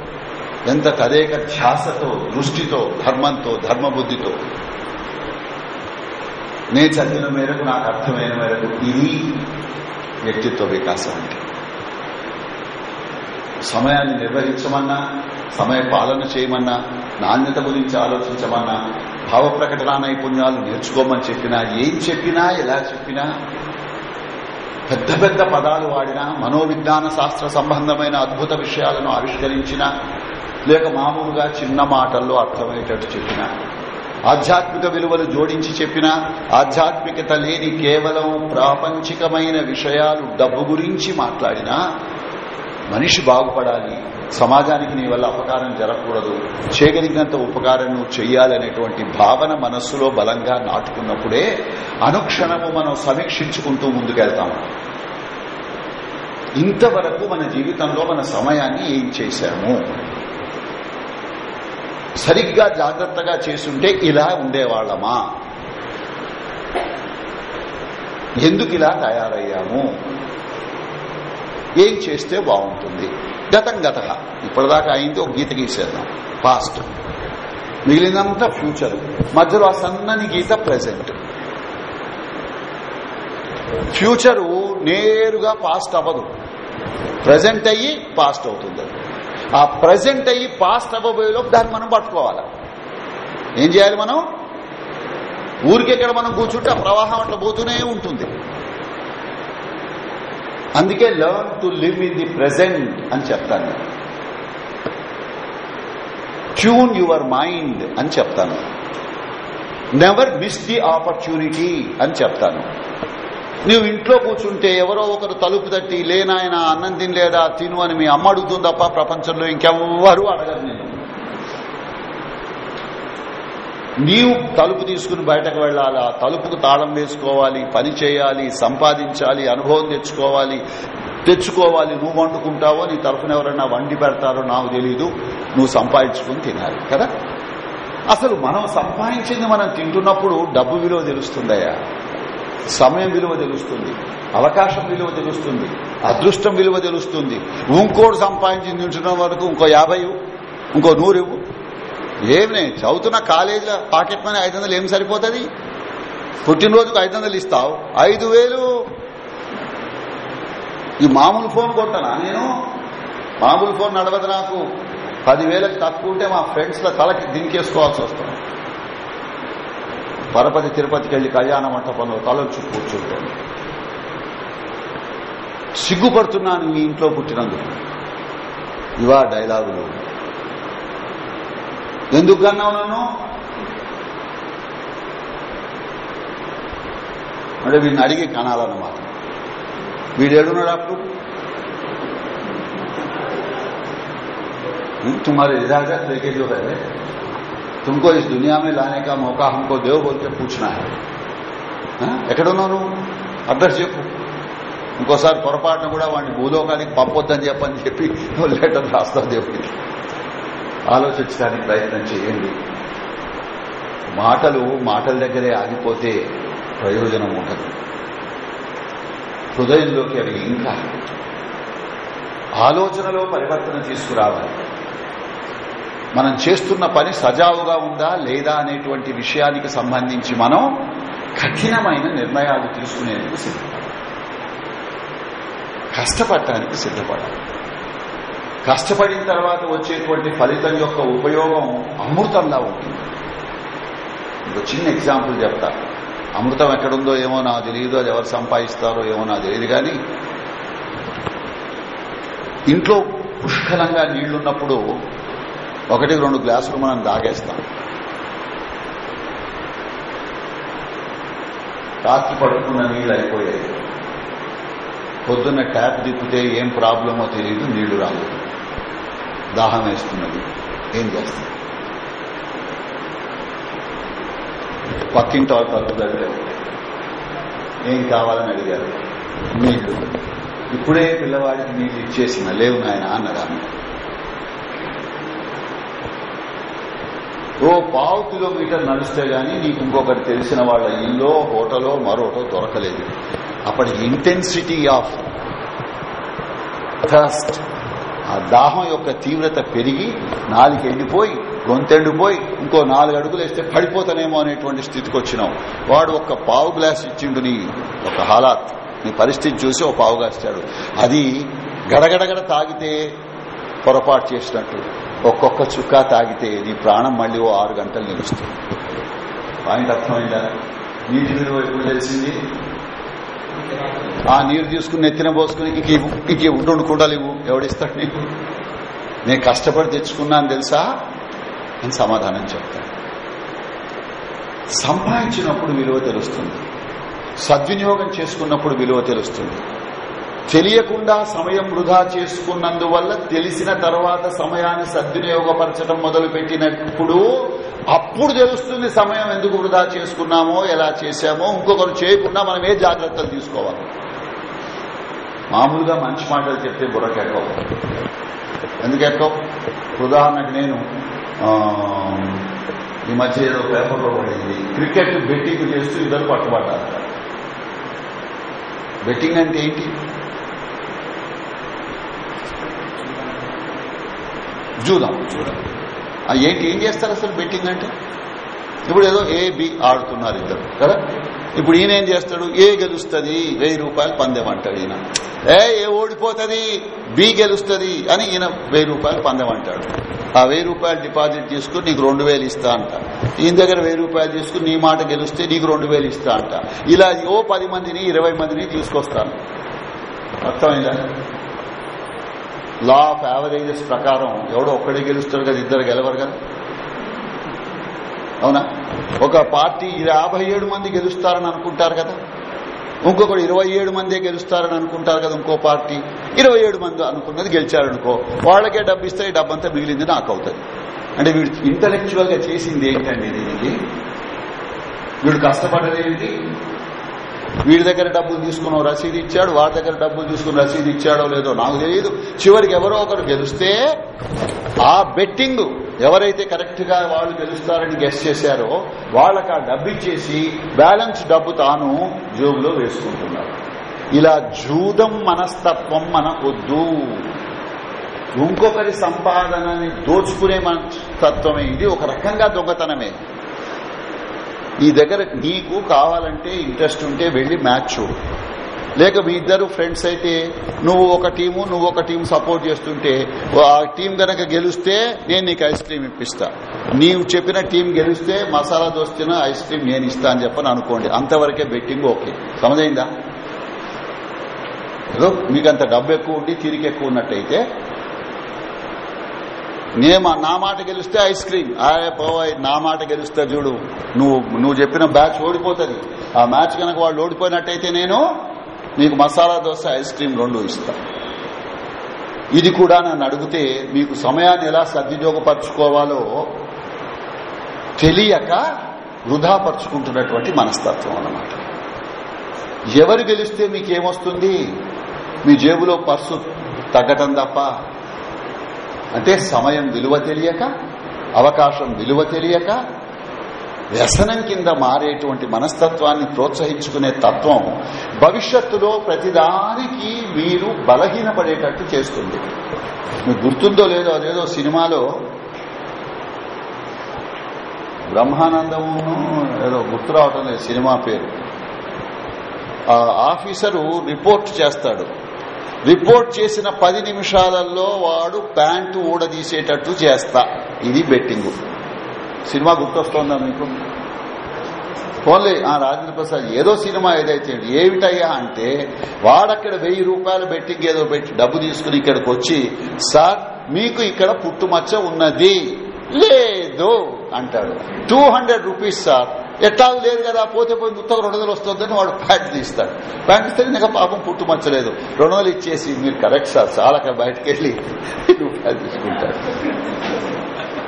ఎంత తదేక ధ్యాసతో దృష్టితో ధర్మంతో ధర్మబుద్ధితో? నేను చదివిన మేరకు నాకు అర్థమైన మేరకు ఇది వ్యక్తిత్వ వికాసం. అంటే సమయాన్ని నిర్వహించమన్నా సమయ పాలన చేయమన్నా నాణ్యత గురించి ఆలోచించమన్నా భావ ప్రకటన నైపుణ్యాలు నేర్చుకోమని చెప్పినా ఏం చెప్పినా ఎలా చెప్పినా పెద్ద పెద్ద పదాలు వాడినా మనోవిజ్ఞాన శాస్త్ర సంబంధమైన అద్భుత విషయాలను ఆవిష్కరించినా లేక మామూలుగా చిన్న మాటల్లో అర్థమయ్యేటట్టు చెప్పినా ఆధ్యాత్మిక విలువలు జోడించి చెప్పిన ఆధ్యాత్మికత లేని కేవలం ప్రాపంచికమైన విషయాలు డబ్బు గురించి మాట్లాడినా మనిషి బాగుపడాలి. సమాజానికి నీ వల్ల అపకారం జరగకూడదు. చేయగలిగినంత ఉపకారం నువ్వు చెయ్యాలనేటువంటి భావన మనస్సులో బలంగా నాటుకున్నప్పుడే అనుక్షణము మనం సమీక్షించుకుంటూ ముందుకెళ్తాము ఇంతవరకు మన జీవితంలో మన సమయాన్ని ఏం చేశాము? సరిగ్గా జాగ్రత్తగా చేసుంటే ఇలా ఉండేవాళ్ళమా ఎందుకు ఇలా తయారయ్యాము? ఏం చేస్తే బాగుంటుంది? గతం గత. ఇప్పటిదాకా అయింది ఒక గీత గీసేద్దాం. పాస్ట్ మిగిలినంతా ఫ్యూచర్ మధ్యలో ఆ సన్నని గీత ప్రజెంట్ ఫ్యూచరు నేరుగా పాస్ట్ అవ్వదు. ప్రజెంట్ అయ్యి పాస్ట్ అవుతుంది ఆ ప్రజెంట్ అయ్యి పాస్ట్ అవ్వబోయేలోపు దాన్ని మనం పట్టుకోవాలి. ఏం చేయాలి మనం? ఊరికెక్కడ మనం కూర్చుంటే ఆ ప్రవాహం అట్లా పోతూనే ఉంటుంది. అందుకే learn to live in the present అని చెప్తాను ట్యూన్ యువర్ మైండ్ అని చెప్తాను నెవర్ మిస్ ది ఆపర్చునిటీ అని చెప్తాను. నువ్వు ఇంట్లో కూర్చుంటే ఎవరో ఒకరు తలుపు తట్టి లేనాయన అన్నం తినలేదా తిను అని మీ అమ్మ అడుగుతుంది తప్ప ప్రపంచంలో ఇంకెవ్వరూ అడగరు నేను నీవు తలుపు తీసుకుని బయటకు వెళ్ళాలా తలుపుకు తాళం వేసుకోవాలి పని చేయాలి సంపాదించాలి అనుభవం తెచ్చుకోవాలి తెచ్చుకోవాలి నువ్వు వండుకుంటావో నీ తరఫున ఎవరైనా వండి పెడతారో నాకు తెలీదు. నువ్వు సంపాదించుకుని తినాలి కదా? అసలు మనం సంపాదించింది మనం తింటున్నప్పుడు డబ్బు విలువ తెలుస్తుందయ్యా. సమయం విలువ తెలుస్తుంది అవకాశం విలువ తెలుస్తుంది అదృష్టం విలువ తెలుస్తుంది. ఇంకోటి సంపాదించి ఉంచడం వరకు ఇంకో యాభై ఇంకో నూరు ఇవ్వు. ఏమి చదువుతున్న కాలేజీలో పాకెట్ మనీ ఐదు వందలు ఏం సరిపోతుంది? పుట్టినరోజుకు ఐదు వందలు ఇస్తావు ఐదు వేలు. ఈ మామూలు ఫోన్ కొట్టనా నేను? మామూలు ఫోన్ నడవదు నాకు. పదివేలకు తక్కువ ఉంటే మా ఫ్రెండ్స్లో తలకి దింకేసుకోవాల్సి వస్తుంది. పరపతి తిరుపతికి వెళ్ళి కళ్యాణ మంటపంలో తలొచ్చు కూర్చుంటాను. సిగ్గుపడుతున్నాను మీ ఇంట్లో పుట్టినందుకు. ఇవా డైలాగులు. ఎందుకు అన్నావు నన్ను? అంటే వీడిని అడిగి కనాలన్నమాట. వీడు ఏడున్నాడు అప్పుడు మరి ఇదాగా క్రికెట్ तुमको इस दुनिया में लाने का मौका हमको देव बोल के पूछना है ఎక్కడున్నావు నువ్వు అడ్రస్ చెప్పు ఇంకోసారి పొరపాటున కూడా వాడిని భూలోకానికి పంపొద్దని చెప్పని చెప్పి నువ్వు లెటర్ రాస్తావు దేవుడికి ఆలోచించడానికి ప్రయత్నం చేయండి మాటలు మాటల దగ్గరే ఆగిపోతే ప్రయోజనం ఉండదు హృదయంలోకి అవి ఇంకా ఆలోచనలో పరివర్తన తీసుకురావాలి మనం చేస్తున్న పని సజావుగా ఉందా లేదా అనేటువంటి విషయానికి సంబంధించి మనం కఠినమైన నిర్ణయాలు తీసుకునేందుకు సిద్ధపడాలి. కష్టపడటానికి సిద్ధపడాలి. కష్టపడిన తర్వాత వచ్చేటువంటి ఫలితం యొక్క ఉపయోగం అమృతంలా ఉంటుంది. ఇంకో చిన్న ఎగ్జాంపుల్ చెప్తా. అమృతం ఎక్కడుందో ఏమో నాకు తెలియదు అది ఎవరు సంపాదిస్తారో ఏమో నాకు తెలియదు కానీ ఇంట్లో పుష్కలంగా నీళ్ళున్నప్పుడు ఒకటి రెండు గ్లాసులు మనం తాగేస్తాం. రాత్రి పడుకున్న నీళ్ళు అయిపోయాయి. పొద్దున్న ట్యాప్ తిప్పితే ఏం ప్రాబ్లమో తెలియదు నీళ్ళు రాలేదు. దాహం వేస్తున్నది. ఏం చేస్తాం? పక్కింటి వాళ్ళు తలుపు దగ్గర ఏం కావాలని అడిగారు? నీళ్ళు ఇప్పుడే పిల్లవాడికి నీళ్ళు ఇచ్చేసిన. లేవు నాయన అన్నదా ఓ పావు కిలోమీటర్ నడిస్తే గాని నీకు ఇంకొకటి తెలిసిన వాళ్ళ ఇల్లో హోటలో మరోటో దొరకలేదు. అప్పటి ఇంటెన్సిటీ ఆఫ్ థర్స్ట్ ఆ దాహం యొక్క తీవ్రత పెరిగి నాలుగు ఎండిపోయి గొంతెండిపోయి ఇంకో నాలుగు అడుగులు వేస్తే పడిపోతానేమో అనేటువంటి స్థితికి వచ్చినావు. వాడు ఒక పావు గ్లాస్ ఇచ్చిండు నీ ఒక హాలాత్. నీ పరిస్థితి చూసి ఒక పావు గ్లాస్ ఇచ్చాడు. అది గడగడగడ తాగితే పొరపాటు చేసినట్టు. ఒక్కొక్క చుక్క తాగితే నీ ప్రాణం మళ్ళీ ఓ ఆరు గంటలు నిలుస్తుంది. పాయింట్ అర్థమైందా? నీటి విలువ ఎప్పుడు తెలిసింది? ఆ నీరు తీసుకుని నెత్తిన పోసుకుని ఇక ఇక ఉండు కూడా లేవు ఎవడిస్తాడు నీకు? నేను కష్టపడి తెచ్చుకున్నాను తెలుసా? అని సమాధానం చెప్తాను. సంపాదించినప్పుడు విలువ తెలుస్తుంది. సద్వినియోగం చేసుకున్నప్పుడు విలువ తెలుస్తుంది. తెలియకుండా సమయం వృధా చేసుకున్నందువల్ల తెలిసిన తర్వాత సమయాన్ని సద్వినియోగపరచడం మొదలు పెట్టినప్పుడు అప్పుడు తెలుస్తుంది సమయం ఎందుకు వృధా చేసుకున్నామో ఎలా చేశామో ఇంకొకరు చేయకుండా మనం ఏ జాగ్రత్తలు తీసుకోవాలి. మామూలుగా మంచి మాటలు చెప్తే బుర్రకెక్కవు ఎందుకు ఉదాహరణకు నేను ఈ మధ్య ఏదో పేపర్లో పడింది క్రికెట్ బెట్టింగ్ చేస్తూ ఇద్దరు పట్టుబడ్డారు. బెట్టింగ్ అంటే ఏంటి? చూద్దాం చూద్దాం ఏంటి ఏం చేస్తారు అసలు బెట్టింగ్ అంటే? ఇప్పుడు ఏదో ఏ బి ఆడుతున్నారు ఇద్దరు కదా? ఇప్పుడు ఈయన ఏం చేస్తాడు? ఏ గెలుస్తుంది? వెయ్యి రూపాయలు పందెం అంటాడు ఈయన. ఏ ఏ ఓడిపోతుంది? బి గెలుస్తుంది అని ఈయన వెయ్యి రూపాయలు పందెం అంటాడు ఆ వెయ్యి రూపాయలు డిపాజిట్ చేసుకుని నీకు రెండు వేలు ఇస్తా అంట. ఈయన దగ్గర వెయ్యి రూపాయలు తీసుకుని నీ మాట గెలిస్తే నీకు రెండు వేలు ఇస్తా అంట. ఇలా ఓ పది మందిని ఇరవై మందిని తీసుకొస్తాను. అర్థమైందా? లా ఆఫ్ యావరేజెస్ ప్రకారం ఎవడో ఒక్కడే గెలుస్తాడు కదా ఇద్దరు గెలవరు కదా? అవునా? ఒక పార్టీ యాభై ఏడు మంది గెలుస్తారని అనుకుంటారు కదా? ఇంకొకటి ఇరవై ఏడు మందే గెలుస్తారని అనుకుంటారు కదా ఇంకో పార్టీ? ఇరవై ఏడు మంది అనుకున్నది గెలిచారనుకో వాళ్ళకే డబ్బు ఇస్తే ఈ డబ్బంతా మిగిలింది నాకు అవుతుంది. అంటే వీడు ఇంటలెక్చువల్గా చేసింది ఏంటండి దీనికి? వీడు కష్టపడలేంటి వీడి దగ్గర డబ్బులు తీసుకున్న రసీదు ఇచ్చాడు వాడి దగ్గర డబ్బులు తీసుకుని రసీదు ఇచ్చాడో లేదో నాకు తెలియదు. చివరికి ఎవరో ఒకరు గెలిస్తే ఆ బెట్టింగ్ ఎవరైతే కరెక్ట్గా వాళ్ళు గెలుస్తారని గెస్ట్ చేశారో వాళ్ళకి ఆ డబ్బు ఇచ్చేసి బ్యాలెన్స్ డబ్బు తాను జోబులో వేసుకుంటున్నారు ఇలా జూదం మనస్తత్వం మనకొద్దు ఇంకొకరి సంపాదనని దోచుకునే మనస్తత్వమే ఇది ఒక రకంగా దొంగతనమే. నీ దగ్గర నీకు కావాలంటే ఇంట్రెస్ట్ ఉంటే వెళ్ళి మ్యాచ్ చూడు. లేక మీ ఇద్దరు ఫ్రెండ్స్ అయితే నువ్వు ఒక టీము నువ్వు ఒక టీం సపోర్ట్ చేస్తుంటే ఆ టీం గనక గెలిస్తే నేను నీకు ఐస్ క్రీమ్ ఇప్పిస్తా. నీవు చెప్పిన టీం గెలిస్తే మసాలా దోస్తున్న ఐస్ క్రీమ్ నేను ఇస్తా అని చెప్పని అనుకోండి. అంతవరకే బెట్టింగ్ ఓకే. సమజైందా? మీకు అంత డబ్బు ఎక్కువ ఉండి తిరిగి ఎక్కువ ఉన్నట్టయితే నేమా నా మాట గెలిస్తే ఐస్ క్రీమ్. ఆయే పోవాయి నా మాట గెలుస్తా చూడు. నువ్వు నువ్వు చెప్పిన బ్యాచ్ ఓడిపోతుంది. ఆ మ్యాచ్ కనుక వాళ్ళు ఓడిపోయినట్టయితే నేను నీకు మసాలా దోశ ఐస్ క్రీమ్ రెండు ఇస్తా. ఇది కూడా నన్ను అడిగితే మీకు సమయాన్ని ఎలా సద్వినియోగపరచుకోవాలో తెలియక వృధాపరుచుకుంటున్నటువంటి మనస్తత్వం అన్నమాట. ఎవరు గెలిస్తే మీకేమొస్తుంది? మీ జేబులో పర్సు తగ్గటం తప్ప అంటే సమయం విలువ తెలియక అవకాశం విలువ తెలియక వ్యసనం కింద మారేటువంటి మనస్తత్వాన్ని ప్రోత్సహించుకునే తత్వం భవిష్యత్తులో ప్రతిదానికి మీరు బలహీనపడేటట్టు చేస్తుంది. మీకు గుర్తుందో లేదో అదేదో సినిమాలో బ్రహ్మానందమును ఏదో గుర్తు రావటం లేదు సినిమా పేరు. ఆఫీసరు రిపోర్ట్ చేస్తాడు. రిపోర్ట్ చేసిన పది నిమిషాలలో వాడు ప్యాంటు ఊడదీసేటట్టు చేస్తా. ఇది బెట్టింగ్. సినిమా గుర్తొస్తోందా మీకు? ఓన్లీ ఆ రాజేంద్ర ప్రసాద్ ఏదో సినిమా ఏదైతే ఏమిటయ్యా అంటే వాడక్కడ వెయ్యి రూపాయలు బెట్టింగ్ ఏదో పెట్టి డబ్బు తీసుకుని ఇక్కడికి వచ్చి సార్ మీకు ఇక్కడ పుట్టుమచ్చ ఉన్నది. లేదు అంటాడు. Two hundred rupees sir. ఎట్లాగూ లేదు కదా పోతే పోయి ఉత్తగా రెండు వందలు వస్తుందని వాడు ప్యాంట్ తీస్తాడు. ప్యాంట్ ఇస్తే ఇంకా పాపం పుట్టుమచ్చలేదు. రెండు వందలు ఇచ్చేసి మీరు కరెక్ట్ సార్ చాలా బయటకు వెళ్ళి రూపాయలు తీసుకుంటాడు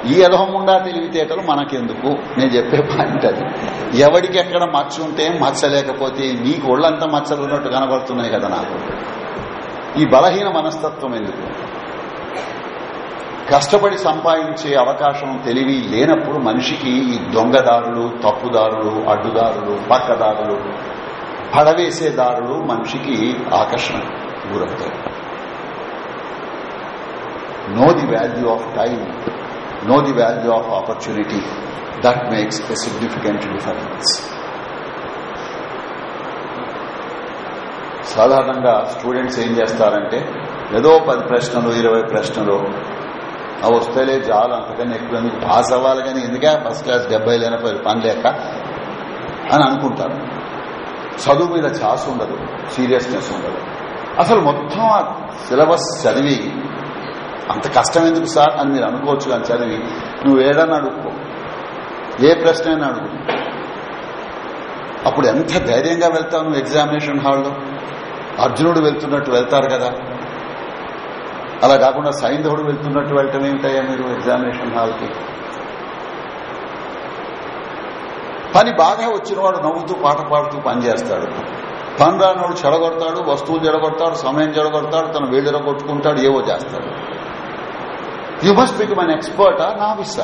ఈ అధముండా తెలివితేటలు మనకెందుకు? నేను చెప్పే పాయింట్ అది. ఎవడికి ఎక్కడ మచ్చ ఉంటే మచ్చ లేకపోతే నీకు ఒళ్ళంతా మచ్చలు ఉన్నట్టు కనబడుతున్నాయి కదా నాకు. ఈ బలహీన మనస్తత్వం ఎందుకు? కష్టపడి సంపాదించే అవకాశం తెలివి లేనప్పుడు మనిషికి ఈ దొంగదారులు తప్పుదారులు అడ్డుదారులు పక్కదారులు పడవేసే దారులు మనిషికి ఆకర్షణ గురవుతాయి. Know the value of time know the value of opportunity that makes a significant difference సాధారణంగా స్టూడెంట్స్ ఏం చేస్తారంటే ఏదో పది ప్రశ్నలు ఇరవై ప్రశ్నలు అవి వస్తేలే చాలు అంతకన్నా ఎక్కువ పాస్ అవ్వాలి కానీ ఎందుకే ఫస్ట్ క్లాస్ డెబ్బై లేనపోయి పని లేక అని అనుకుంటారు. చదువు మీద ఛాస్ ఉండదు సీరియస్నెస్ ఉండదు. అసలు మొత్తం ఆ సిలబస్ చదివి అంత కష్టం ఎందుకు సార్ అని మీరు అనుకోవచ్చు కానీ చదివి నువ్వు ఏడని అడుక్కో. ఏ ప్రశ్న అయినా అడుగు. అప్పుడు ఎంత ధైర్యంగా వెళ్తావు నువ్వు ఎగ్జామినేషన్ హాల్లో అర్జునుడు వెళ్తున్నట్టు వెళ్తారు కదా. అలా కాకుండా సైంధవుడు వెళ్తున్నట్టు వెళ్ళటం ఏమిటయ్యా మీరు ఎగ్జామినేషన్ హాల్కి? పని బాగా వచ్చినవాడు నవ్వుతూ పాట పాడుతూ పనిచేస్తాడు. పని రానివాడు చెడగొడతాడు వస్తువులు చెడగొడతాడు సమయం చెడగొడతాడు తన వేడిలో కొట్టుకుంటాడు ఏవో చేస్తాడు. You must become an expert a novice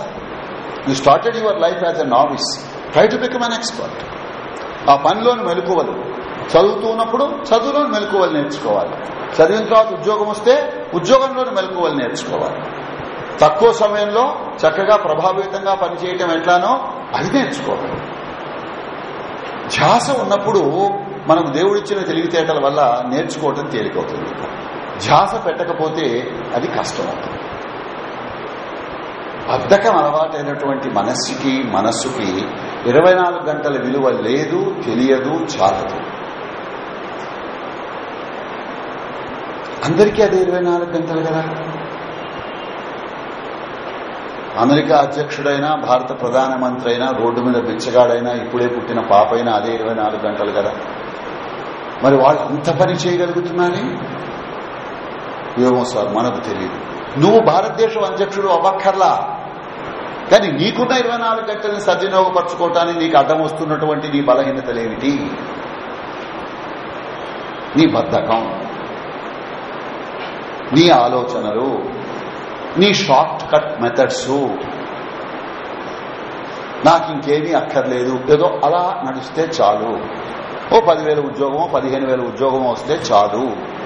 you started your life as a novice try to become an expert ఆ పనిలోని మెలకువలు చదువుతున్నప్పుడు చదువులో మెలకువలు నేర్చుకోవాలి. చదివిన తర్వాత ఉద్యోగం వస్తే ఉద్యోగంలోని మెలకువలు నేర్చుకోవాలి. తక్కువ సమయంలో చక్కగా ప్రభావితంగా పనిచేయటం ఎట్లానో అది నేర్చుకోవాలి. ధ్యాస ఉన్నప్పుడు మనకు దేవుడిచ్చిన తెలివితేటల వల్ల నేర్చుకోవటం తేలికవుతుంది. ధ్యాస పెట్టకపోతే అది కష్టం అవుతుంది బద్ధకం అలవాటైనటువంటి మనస్సుకి మనస్సుకి ఇరవై గంటల విలువ లేదు తెలియదు చాలదు. అందరికీ అదే ఇరవై గంటలు కదా? అమెరికా అధ్యక్షుడైనా భారత ప్రధానమంత్రి అయినా రోడ్డు మీద బిచ్చగాడైనా ఇప్పుడే పుట్టిన పాపైనా అదే ఇరవై నాలుగు గంటలు కదా? మరి వాళ్ళు అంత పని చేయగలుగుతున్నారే ఏమో సార్ మనకు తెలియదు నువ్వు భారతదేశం అధ్యక్షుడు అవ్వక్కర్లా. కానీ నీకున్న ఇరవై నాలుగు గంటలను సద్వినియోగపరచుకోవటానికి నీకు అడ్డం వస్తున్నటువంటి నీ బలహీనతలేమిటి? నీ బద్ధకం. నీ ఆలోచనలు నీ షార్ట్ కట్ మెథడ్స్. నాకు ఇంకేమీ అక్కర్లేదు. ఏదో అలా నడిస్తే చాలు. ఓ పదివేల ఉద్యోగమో పదిహేను వేల ఉద్యోగమో వస్తే చాలు.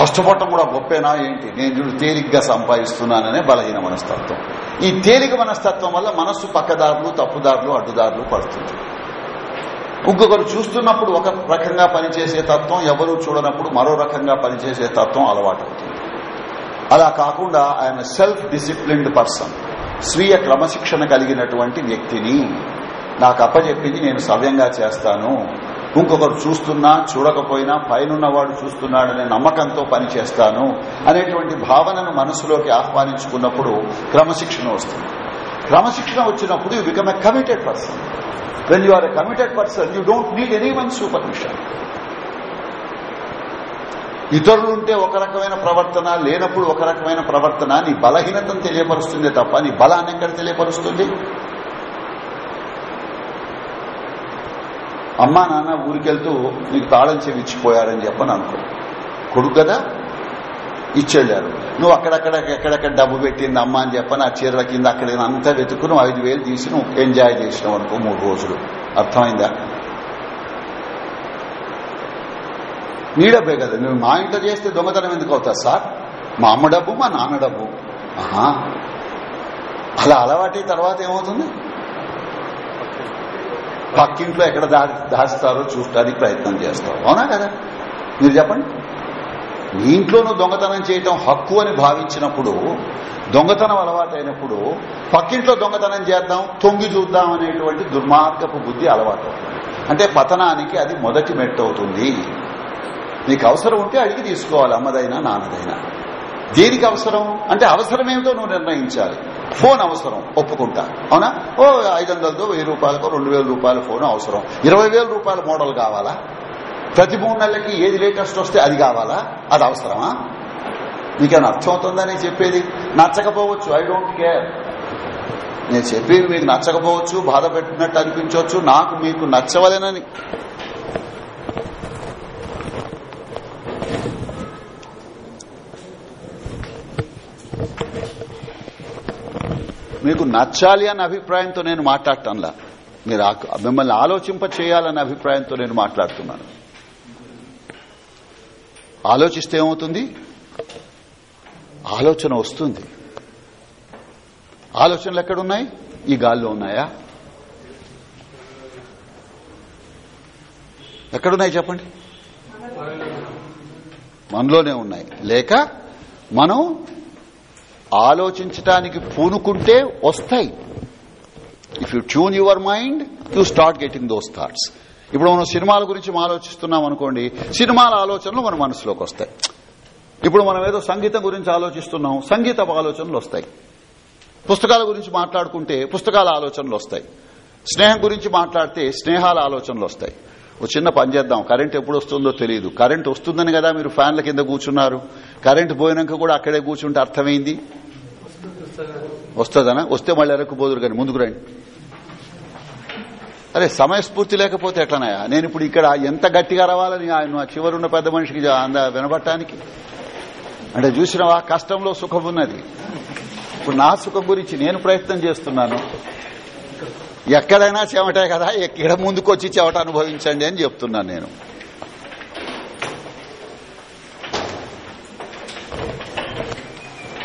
కష్టపడటం కూడా గొప్పేనా ఏంటి? నేను చూడు తేలిగ్గా సంపాదిస్తున్నాననే బలహీన మనస్తత్వం. ఈ తేలిక మనస్తత్వం వల్ల మనస్సు పక్కదారులు తప్పుదారులు అడ్డుదారులు పడుతుంది. ఇంకొకరు చూస్తున్నప్పుడు ఒక రకంగా పనిచేసే తత్వం ఎవరు చూడనప్పుడు మరో రకంగా పనిచేసే తత్వం అలవాటు అవుతుంది. అలా కాకుండా ఆయన సెల్ఫ్ డిసిప్లిన్డ్ పర్సన్ స్వీయ క్రమశిక్షణ కలిగినటువంటి వ్యక్తిని. నాకు అప్పచెప్పింది నేను సవ్యంగా చేస్తాను. ఇంకొకరు చూస్తున్నా చూడకపోయినా పైనున్నవాడు చూస్తున్నాడనే నమ్మకంతో పనిచేస్తాను అనేటువంటి భావనను మనసులోకి ఆహ్వానించుకున్నప్పుడు క్రమశిక్షణ వస్తుంది. క్రమశిక్షణ వచ్చినప్పుడు you become a committed person When you are a committed person you don't need anyone ఇతరులు ఇతరులుంటే ఒక రకమైన ప్రవర్తన లేనప్పుడు ఒక రకమైన ప్రవర్తన నీ బలహీనతను తెలియపరుస్తుంది తప్ప నీ బలాన్ని ఎక్కడ తెలియపరుస్తుంది? అమ్మా నాన్న ఊరికెళ్తూ నీకు తాళం చెవి ఇచ్చిపోయారని చెప్పని అనుకో కొడుకు కదా? ఇచ్చెళ్ళారు. నువ్వు అక్కడక్కడ ఎక్కడెక్కడ డబ్బు పెట్టింది అమ్మ అని చెప్పని ఆ చీరల కింద అక్కడ అంతా వెతుకు నువ్వు ఐదు వేలు తీసి నువ్వు ఎంజాయ్ చేసినావు అనుకో మూడు రోజులు. అర్థమైందా? నీ డబ్బే కదా. నువ్వు మా ఇంట్లో చేస్తే దొంగతనం ఎందుకు అవుతా సార్? మా అమ్మ డబ్బు మా నాన్న డబ్బు. ఆహా. అలా అలవాటి తర్వాత ఏమవుతుంది? పక్కింట్లో ఎక్కడ దాడి దాస్తారో చూడటానికి ప్రయత్నం చేస్తావు. అవునా కదా? మీరు చెప్పండి. ఇంట్లోనూ నువ్వు దొంగతనం చేయటం హక్కు అని భావించినప్పుడు దొంగతనం అలవాటైనప్పుడు పక్కింట్లో దొంగతనం చేద్దాం తొంగి చూద్దాం అనేటువంటి దుర్మార్గపు బుద్ధి అలవాటు అంటే పతనానికి అది మొదటి మెట్టు అవుతుంది నీకు అవసరం ఉంటే అడిగి తీసుకోవాలి అమ్మదైనా నాన్నదైనా. దేనికి అవసరం? అంటే అవసరం ఏమిటో నువ్వు నిర్ణయించాలి. ఫోన్ అవసరం ఒప్పుకుంటా. అవునా? ఓ ఐదు వందలతో వెయ్యి రూపాయలకో రెండు వేల రూపాయల ఫోన్ అవసరం. ఇరవై వేల రూపాయల మోడల్ కావాలా? ప్రతి మూడు నెలలకి ఏది లేటెస్ట్ వస్తే అది కావాలా? అది అవసరమా? మీకేమైనా అర్థమవుతుందా నేను చెప్పేది? నచ్చకపోవచ్చు ఐ డోంట్ కేర్ నేను చెప్పేది మీకు నచ్చకపోవచ్చు బాధ పెట్టినట్టు అనిపించవచ్చు నాకు మీకు నచ్చవలేనని. మీకు నచ్చాలి అన్న అభిప్రాయంతో నేను మాట్లాడటంలా. మీరు మిమ్మల్ని ఆలోచింప చేయాలన్న అభిప్రాయంతో నేను మాట్లాడుతున్నాను. ఆలోచిస్తే ఏమవుతుంది? ఆలోచన వస్తుంది. ఆలోచనలు ఎక్కడున్నాయి? ఈ గాల్లో ఉన్నాయా? ఎక్కడున్నాయి చెప్పండి? మనలోనే ఉన్నాయి. లేక మనం ఆలోచించడానికి పూనుకుంటే వస్తాయి. If you tune your mind you start getting those thoughts ఇప్పుడు మనం సినిమాల గురించి ఆలోచిస్తున్నాం అనుకోండి సినిమాల ఆలోచనలు మన మనసులోకి వస్తాయి. ఇప్పుడు మనం ఏదో సంగీతం గురించి ఆలోచిస్తున్నాం సంగీత ఆలోచనలు వస్తాయి. పుస్తకాల గురించి మాట్లాడుకుంటే పుస్తకాల ఆలోచనలు వస్తాయి. స్నేహం గురించి మాట్లాడితే స్నేహాల ఆలోచనలు వస్తాయి. ఒక చిన్న పని చేద్దాం కరెంట్ ఎప్పుడు వస్తుందో తెలియదు. కరెంట్ వస్తుందని కదా మీరు ఫ్యాన్ల కింద కూర్చున్నారు. కరెంట్ పోయినాక కూడా అక్కడే కూర్చుంటే అర్థమైంది? వస్తుందనా? వస్తే మళ్ళీ ఎరక్కుపోదురు కానీ ముందుకు రండి. అరే సమయస్ఫూర్తి లేకపోతే ఎట్లనయా నేను ఇప్పుడు ఇక్కడ ఎంత గట్టిగా రావాలని ఆయన చివరున్న పెద్ద మనిషికి అంద వినబట్టానికి అంటే చూసినవా కష్టంలో సుఖం ఉన్నది. ఇప్పుడు నా సుఖం గురించి నేను ప్రయత్నం చేస్తున్నాను. ఎక్కడైనా చెమటే కదా ఇక్కడ ముందుకు వచ్చి చెమట అనుభవించండి అని చెప్తున్నాను నేను.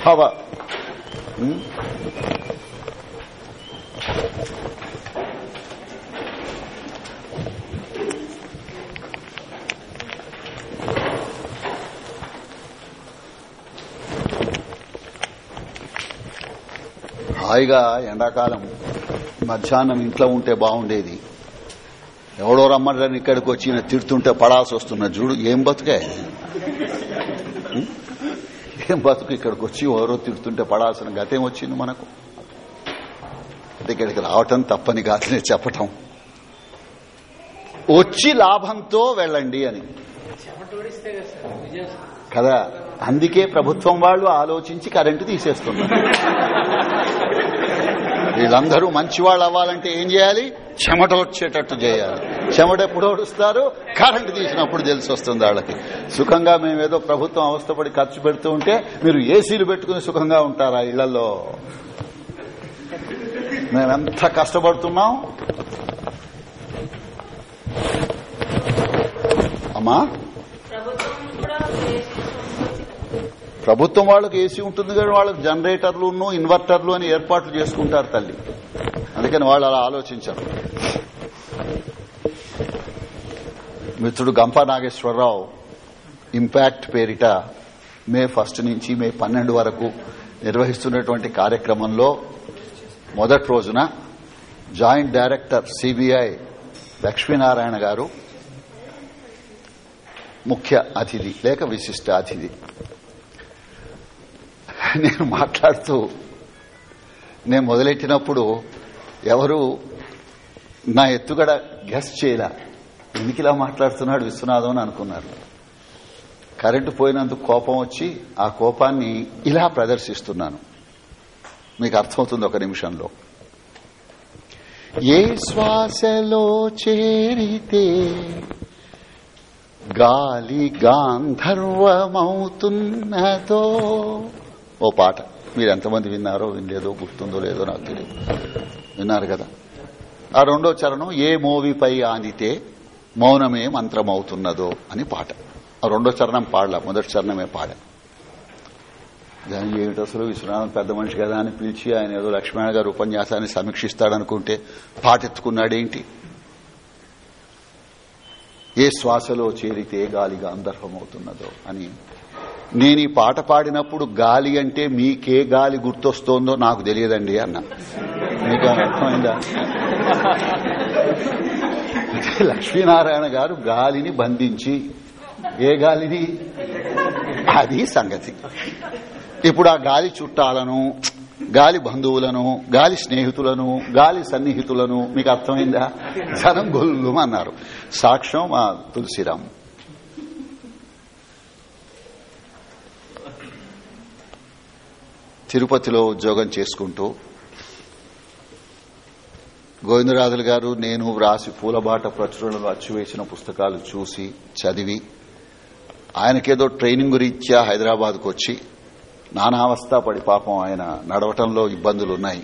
హవ. హాయిగా ఎండాకాలం మధ్యాహ్నం ఇంట్లో ఉంటే బాగుండేది. ఎవడో రమ్మని ఇక్కడికి వచ్చి తిడుతుంటే పడాల్సి వస్తున్న. చూడు ఏం బతుకే? ఏం బతుకు ఇక్కడికి వచ్చి ఎవరో తిడుతుంటే పడాల్సిన గతేం వచ్చింది మనకు? అంటే ఇక్కడికి రావటం తప్పని కాదని చెప్పటం. వచ్చి లాభంతో వెళ్ళండి అని. కదా? అందుకే ప్రభుత్వం వాళ్ళు ఆలోచించి కరెంటు తీసేస్తున్నారు. వీళ్ళందరూ మంచి వాళ్ళు అవ్వాలంటే ఏం చేయాలి? చెమట వచ్చేటట్టు చేయాలి. చెమట ఎప్పుడు ఓడుస్తారు? కరెంటు తీసినప్పుడు తెలిసి వస్తుంది వాళ్ళకి. సుఖంగా మేమేదో ప్రభుత్వం అవస్థపడి ఖర్చు పెడుతూ ఉంటే మీరు ఏసీలు పెట్టుకుని సుఖంగా ఉంటారా ఇళ్ళలో? మేమెంత కష్టపడుతున్నాం? అమ్మా? ప్రభుత్వం వాళ్ళకి ఏసీ ఉంటుంది కానీ వాళ్ళకి జనరేటర్లు ఇన్వర్టర్లు అని ఏర్పాట్లు చేసుకుంటారు తల్లి. అందుకని వాళ్ళు అలా ఆలోచించారు. మిత్రుడు గంపా నాగేశ్వరరావు ఇంపాక్ట్ పేరిట మే ఫస్ట్ నుంచి మే పన్నెండు వరకు నిర్వహిస్తున్నటువంటి కార్యక్రమంలో మొదటి రోజున జాయింట్ డైరెక్టర్ సిబిఐ లక్ష్మీనారాయణ గారు ముఖ్య అతిథి లేక విశిష్ట అతిథి. నేను మాట్లాడుతూ నేను మొదలెట్టినప్పుడు ఎవరు నా ఎత్తుగడ గెస్ట్ చేయలా. ఎందుకు ఇలా మాట్లాడుతున్నాడు విశ్వనాథం అని అనుకున్నారు. కరెంటు పోయినందుకు కోపం వచ్చి ఆ కోపాన్ని ఇలా ప్రదర్శిస్తున్నాను. మీకు అర్థమవుతుంది ఒక నిమిషంలో. ఏ శ్వాసలో చేరితే గాలి గాంధర్వమవుతున్నదో ఓ పాట. మీరు ఎంతమంది విన్నారో వినలేదో గుర్తుందో లేదో నాకు తెలియదు. విన్నారు కదా? ఆ రెండో చరణం ఏ మూవీపై ఆందితే మౌనమే మంత్రమవుతున్నదో అని పాట. ఆ రెండో చరణం పాడలా? మొదటి చరణమే పాడ. దాని ఏమిటి అసలు? విశ్వనాథం పెద్ద మనిషి కదా అని పిలిచి ఆయన ఏదో లక్ష్మణ గారు ఉపన్యాసాన్ని సమీక్షిస్తాడనుకుంటే పాటెత్తుకున్నాడేంటి? ఏ శ్వాసలో చేరితే గాలిగా అందర్హమవుతున్నదో అని నేను ఈ పాట పాడినప్పుడు గాలి అంటే మీకే గాలి గుర్తొస్తోందో నాకు తెలియదండి అన్న. మీకు అర్థమైందా? లక్ష్మీనారాయణ గారు గాలిని బంధించి ఏ గాలిని? అది సంగతి. ఇప్పుడు ఆ గాలి చుట్టాలను గాలి బంధువులను గాలి స్నేహితులను గాలి సన్నిహితులను మీకు అర్థమైందా? జనం గొల్లు అన్నారు సాక్ష్యం మా తులసిరాము. తిరుపతిలో ఉద్యోగం చేసుకుంటూ గోవిందరాజులు గారు నేను వ్రాసి పూలబాట ప్రచురణలు అచ్చువేసిన పుస్తకాలు చూసి చదివి ఆయనకేదో ట్రైనింగ్ రీత్యా హైదరాబాద్కు వచ్చి నానావస్థ పడి పాపం ఆయన నడవటంలో ఇబ్బందులు ఉన్నాయి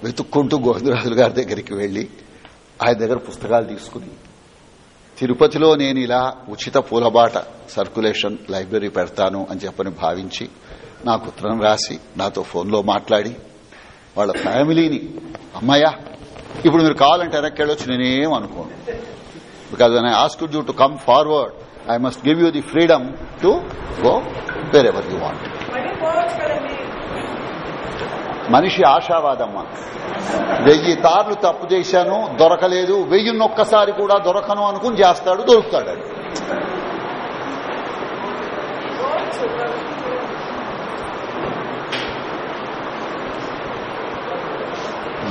వెతుక్కుంటూ గోవిందరాజులు గారి దగ్గరికి వెళ్ళి ఆయన దగ్గర పుస్తకాలు తీసుకుని తిరుపతిలో నేను ఇలా ఉచిత పూలబాట సర్కులేషన్ లైబ్రరీ పెడతాను అని చెప్పని భావించి నాకు ఉత్తరం రాసి నాతో ఫోన్లో మాట్లాడి వాళ్ళ ఫ్యామిలీని అమ్మయ్యా ఇప్పుడు మీరు కావాలంటే వెనక్కి వెళ్ళొచ్చు నేనేం అనుకోను. Because I ask you to come forward I must give you the freedom to go wherever you want మనిషి ఆశావాదమ్మ వెయ్యి తార్లు తప్పు చేశాను దొరకలేదు వెయ్యిన్నొక్కసారి కూడా దొరకను అనుకుని చేస్తాడు దొరుకుతాడు.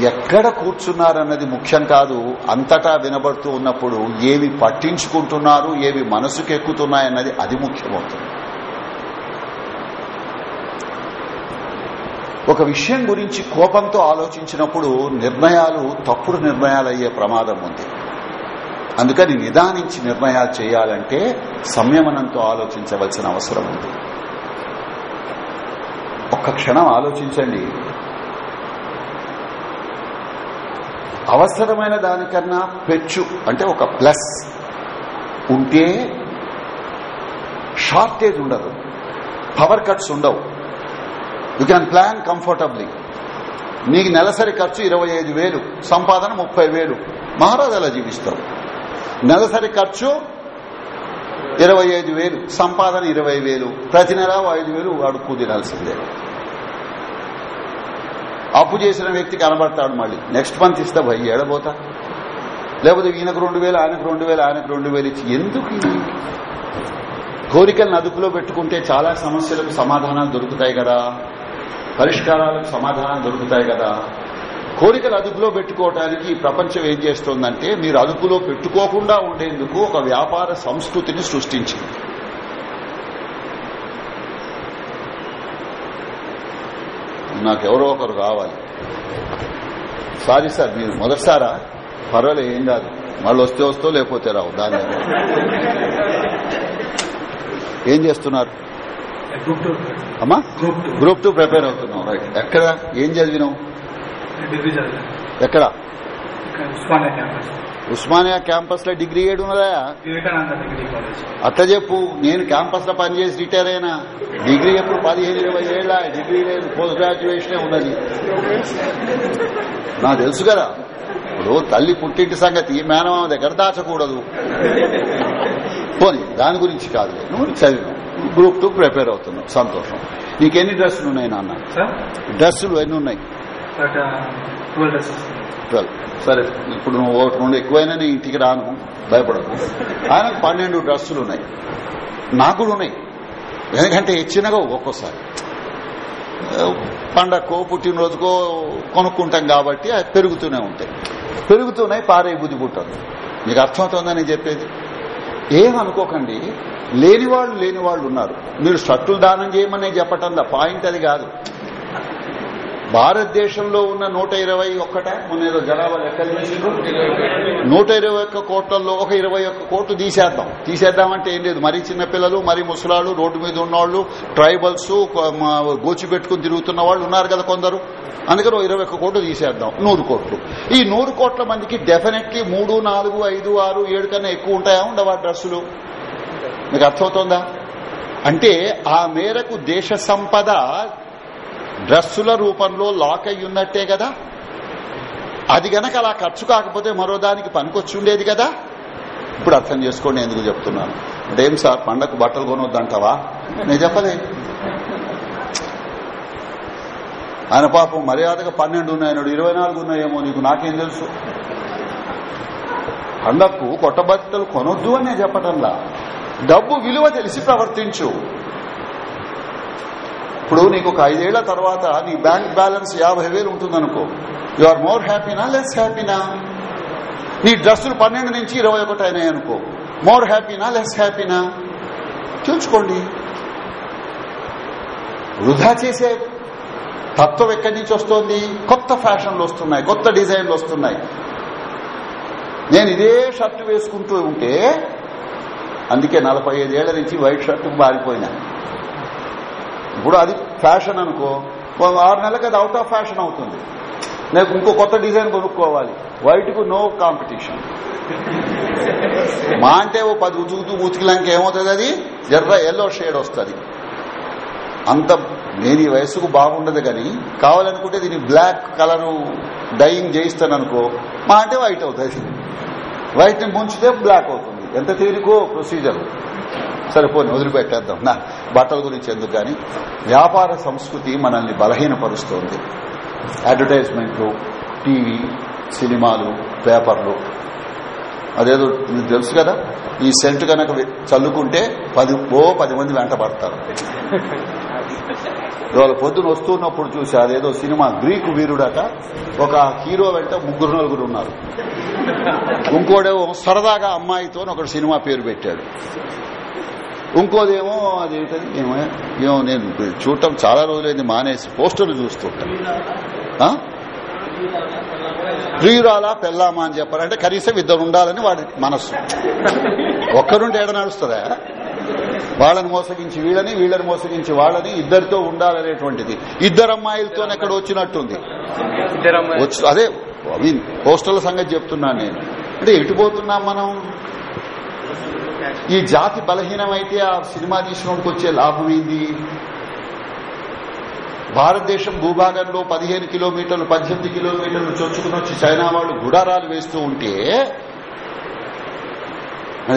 ఎక్కడ కూర్చున్నారన్నది ముఖ్యం కాదు. అంతటా వినబడుతూ ఉన్నప్పుడు ఏవి పట్టించుకుంటున్నారు ఏవి మనసుకెక్కుతున్నాయన్నది అది ముఖ్యమవుతుంది. ఒక విషయం గురించి కోపంతో ఆలోచించినప్పుడు నిర్ణయాలు తప్పుడు నిర్ణయాలు అయ్యే ప్రమాదం ఉంది. అందుకని నిదానించి నిర్ణయాలు చేయాలంటే సంయమనంతో ఆలోచించవలసిన అవసరం ఉంది. ఒక్క క్షణం ఆలోచించండి. అవసరమైన దానికన్నా పెచ్చు అంటే ఒక ప్లస్ ఉంటే షార్టేజ్ ఉండదు పవర్ కట్స్ ఉండవు. యు క్యాన్ ప్లాన్ కంఫర్టబ్లీ నీకు నెలసరి ఖర్చు ఇరవై ఐదు వేలు సంపాదన ముప్పై వేలు. మహారాజాలా జీవిస్తావు నెలసరి ఖర్చు ఇరవై ఐదు వేలు. సంపాదన ఇరవై వేలు. ప్రతి నెల ఐదు వేలు అడుక్కు తినాల్సిందే. అప్పు చేసిన వ్యక్తి కనబడతాడు మళ్ళీ. నెక్స్ట్ మంత్ ఇస్తా భయ్ ఏడబోతా? లేకపోతే ఈయనకు రెండు వేలు ఆయనకు రెండు వేలు ఆయనకు రెండు వేలు ఇచ్చి ఎందుకు కోరికలను అదుపులో పెట్టుకుంటే చాలా సమస్యలకు సమాధానాలు దొరుకుతాయి కదా. పరిష్కారాలకు సమాధానాలు దొరుకుతాయి కదా. కోరికలు అదుపులో పెట్టుకోవడానికి ఈ ప్రపంచం ఏం చేస్తోందంటే మీరు అదుపులో పెట్టుకోకుండా ఉండేందుకు ఒక వ్యాపార సంస్కృతిని సృష్టించింది. నాకెవరో ఒకరు కావాలి. సారీ సార్ మీరు మొదటిసారా? పర్వాలేదు ఏం కాదు. మళ్ళీ వస్తే వస్తో లేకపోతే రావు దాని ఏం చేస్తున్నారు? అమ్మా? గ్రూప్ టూ ప్రిపేర్ అవుతున్నావు రైట్ ఎక్కడ? ఏం చదివినావు? ఎక్కడ? ఉస్మానియా క్యాంపస్. లో డిగ్రీ ఏడు ఉన్నదా? అట్లా చెప్పు నేను క్యాంపస్లో పనిచేసి రిటైర్ అయినా. డిగ్రీ ఎప్పుడు? పదిహేను ఇరవై ఏళ్ళ డిగ్రీ లేదు. పోస్ట్ గ్రాడ్యుయేషనే ఉన్నది. నాకు తెలుసు కదా. ఇప్పుడు తల్లి పుట్టింటి సంగతి మేనమామ దగ్గర దాచకూడదు. పోనీ దాని గురించి కాదు నువ్వు చదివినావు. గ్రూప్ టూ ప్రిపేర్ అవుతున్నావు. సంతోషం. నీకెన్ని డ్రెస్సులు ఉన్నాయి నాన్న? డ్రెస్సులు ఎన్ని ఉన్నాయి? ట్వెల్వ్ సరే ఇప్పుడు నువ్వు ఒకటి రెండు ఎక్కువైనా నేను ఇంటికి రాను భయపడకు. ఆయనకు పన్నెండు డ్రస్సులు ఉన్నాయి. నాకు కూడా ఉన్నాయి. ఎందుకంటే ఇచ్చినగా ఒక్కోసారి. ఆ, పండక్కో పుట్టినరోజుకో కొనుక్కుంటాం కాబట్టి అవి పెరుగుతూనే ఉంటాయి. పెరుగుతున్నాయి పారే బుద్ధి పుట్టదు. మీకు అర్థమవుతుందని నేను చెప్పేది? ఏమనుకోకండి లేని వాళ్ళు లేని వాళ్ళు ఉన్నారు. మీరు షర్టులు దానం చేయమని చెప్పటం పాయింట్ అది కాదు. భారతదేశంలో ఉన్న నూట ఇరవై ఒక్కట మన ఏదో జనాభా లెక్కలు చేసిండ్రు నూట ఇరవై ఒక్క కోట్లలో ఒక ఇరవై ఒక్క కోట్లు తీసేద్దాం. తీసేద్దామంటే ఏం లేదు. మరీ చిన్నపిల్లలు మరీ ముసలాళ్ళు రోడ్డు మీద ఉన్నవాళ్ళు ట్రైబల్స్ గోచి పెట్టుకుని తిరుగుతున్న వాళ్ళు ఉన్నారు కదా కొందరు. అందుకని ఇరవై ఒక్క కోట్లు తీసేద్దాం. నూరు కోట్లు. ఈ నూరు కోట్ల మందికి డెఫినెట్లీ మూడు నాలుగు ఐదు ఆరు ఏడు కన్నా ఎక్కువ ఉంటాయా? ఉండవా డ్రస్సులు? మీకు అర్థమవుతోందా? అంటే ఆ మేరకు దేశ సంపద డ్రస్సుల రూపంలో లాక్ అయి ఉన్నట్టే కదా? అది గనక అలా ఖర్చు కాకపోతే మరో దానికి పనికొచ్చుండేది కదా? ఇప్పుడు అర్థం చేసుకోండి ఎందుకు చెప్తున్నాను. అదేం సార్ పండకు బట్టలు కొనొద్దంటావా? నేను చెప్పలే. ఆయన పాపం మర్యాదగా పన్నెండు ఉన్నాయన్నాడు ఇరవై నాలుగు ఉన్నాయేమో నీకు నాకేం తెలుసు? పండక్కు కొత్త బట్టలు కొనొద్దు అని నేను చెప్పటంలా. డబ్బు విలువ తెలిసి ప్రవర్తించు. ఇప్పుడు నీకు ఒక ఐదేళ్ళ తర్వాత నీ బ్యాంక్ బ్యాలెన్స్ యాభై వేలు ఉంటుందనుకో. యు ఆర్ మోర్ హ్యాపీనా లెస్ హ్యాపీనా నీ? డ్రెస్సులు పన్నెండు నుంచి ఇరవై ఒకటి అయినాయి అనుకో. మోర్ హ్యాపీనా లెస్ హ్యాపీనా చూసుకోండి. వృధా చేసే తత్వం ఎక్కడి నుంచి వస్తోంది? కొత్త ఫ్యాషన్లు వస్తున్నాయి కొత్త డిజైన్లు వస్తున్నాయి. నేను ఇదే షర్ట్ వేసుకుంటూ ఉంటే అందుకే నలభై ఐదేళ్ళ నుంచి వైట్ షర్ట్ మారిపోయినా. ఇప్పుడు అది ఫ్యాషన్ అనుకో. ఆరు నెలలకు అది అవుట్ ఆఫ్ ఫ్యాషన్ అవుతుంది. నాకు ఇంకో కొత్త డిజైన్ కొనుక్కోవాలి. వైట్కు నో కాంపిటీషన్ మా అంటే ఓ పది ఉతుకుతూ ఉతికిలాంక ఏమవుతుంది అది? ఎర్ర ఎల్లో షేడ్ వస్తుంది. అంత నేను ఈ వయసుకు బాగుండదు కానీ కావాలనుకుంటే దీన్ని బ్లాక్ కలర్ డైయింగ్ చేయిస్తాను అనుకో మా అంటే వైట్ అవుతుంది. వైట్ని ముంచితే బ్లాక్ అవుతుంది. ఎంత తేలికో ప్రొసీజర్ సరిపోని వదిలిపెట్టేద్దాం. నా బట్టల గురించి ఎందుకు కానీ వ్యాపార సంస్కృతి మనల్ని బలహీనపరుస్తోంది. అడ్వర్టైజ్మెంట్లు టీవీ సినిమాలు పేపర్లు. అదేదో మీకు తెలుసు కదా? ఈ సెంట్ కనుక చల్లుకుంటే పది ఓ పది మంది వెంట పడతారు. ఇవాళ పొద్దున వస్తున్నప్పుడు చూసి అదేదో సినిమా గ్రీకు వీరుడట ఒక హీరో వెంట ముగ్గురు నలుగురు ఉన్నారు. ఇంకోడేమో సరదాగా అమ్మాయితో ఒక సినిమా పేరు పెట్టాడు. ఇంకోదేమో అదేంటది ఏమో ఏమో నేను చూడటం చాలా రోజులైంది మానేసి పోస్టర్లు చూస్తుంటా? ప్రియురాలా పెళ్ళామా అని చెప్పారంటే కనీసం ఇద్దరు ఉండాలని వాడి మనస్సు. ఒక్కరుంటే ఏడ నడుస్తుందా? వాళ్ళని మోసగించి వీళ్ళని వీళ్ళని మోసగించి వాళ్ళని ఇద్దరితో ఉండాలనేటువంటిది. ఇద్దరు అమ్మాయిలతో ఎక్కడ వచ్చినట్టుంది. వచ్చి అదే పోస్టల్ సంగతి చెప్తున్నాను నేను. అంటే ఎటు పోతున్నాం మనం? ఈ జాతి బలహీనమైతే ఆ సినిమా తీసినోడికి వచ్చే లాభం ఏంది భారతదేశం భూభాగంలో పదిహేను కిలోమీటర్లు పద్దెనిమిది కిలోమీటర్లు చొచ్చుకుని వచ్చి చైనా వాళ్ళు గుడారాలు వేస్తూ ఉంటే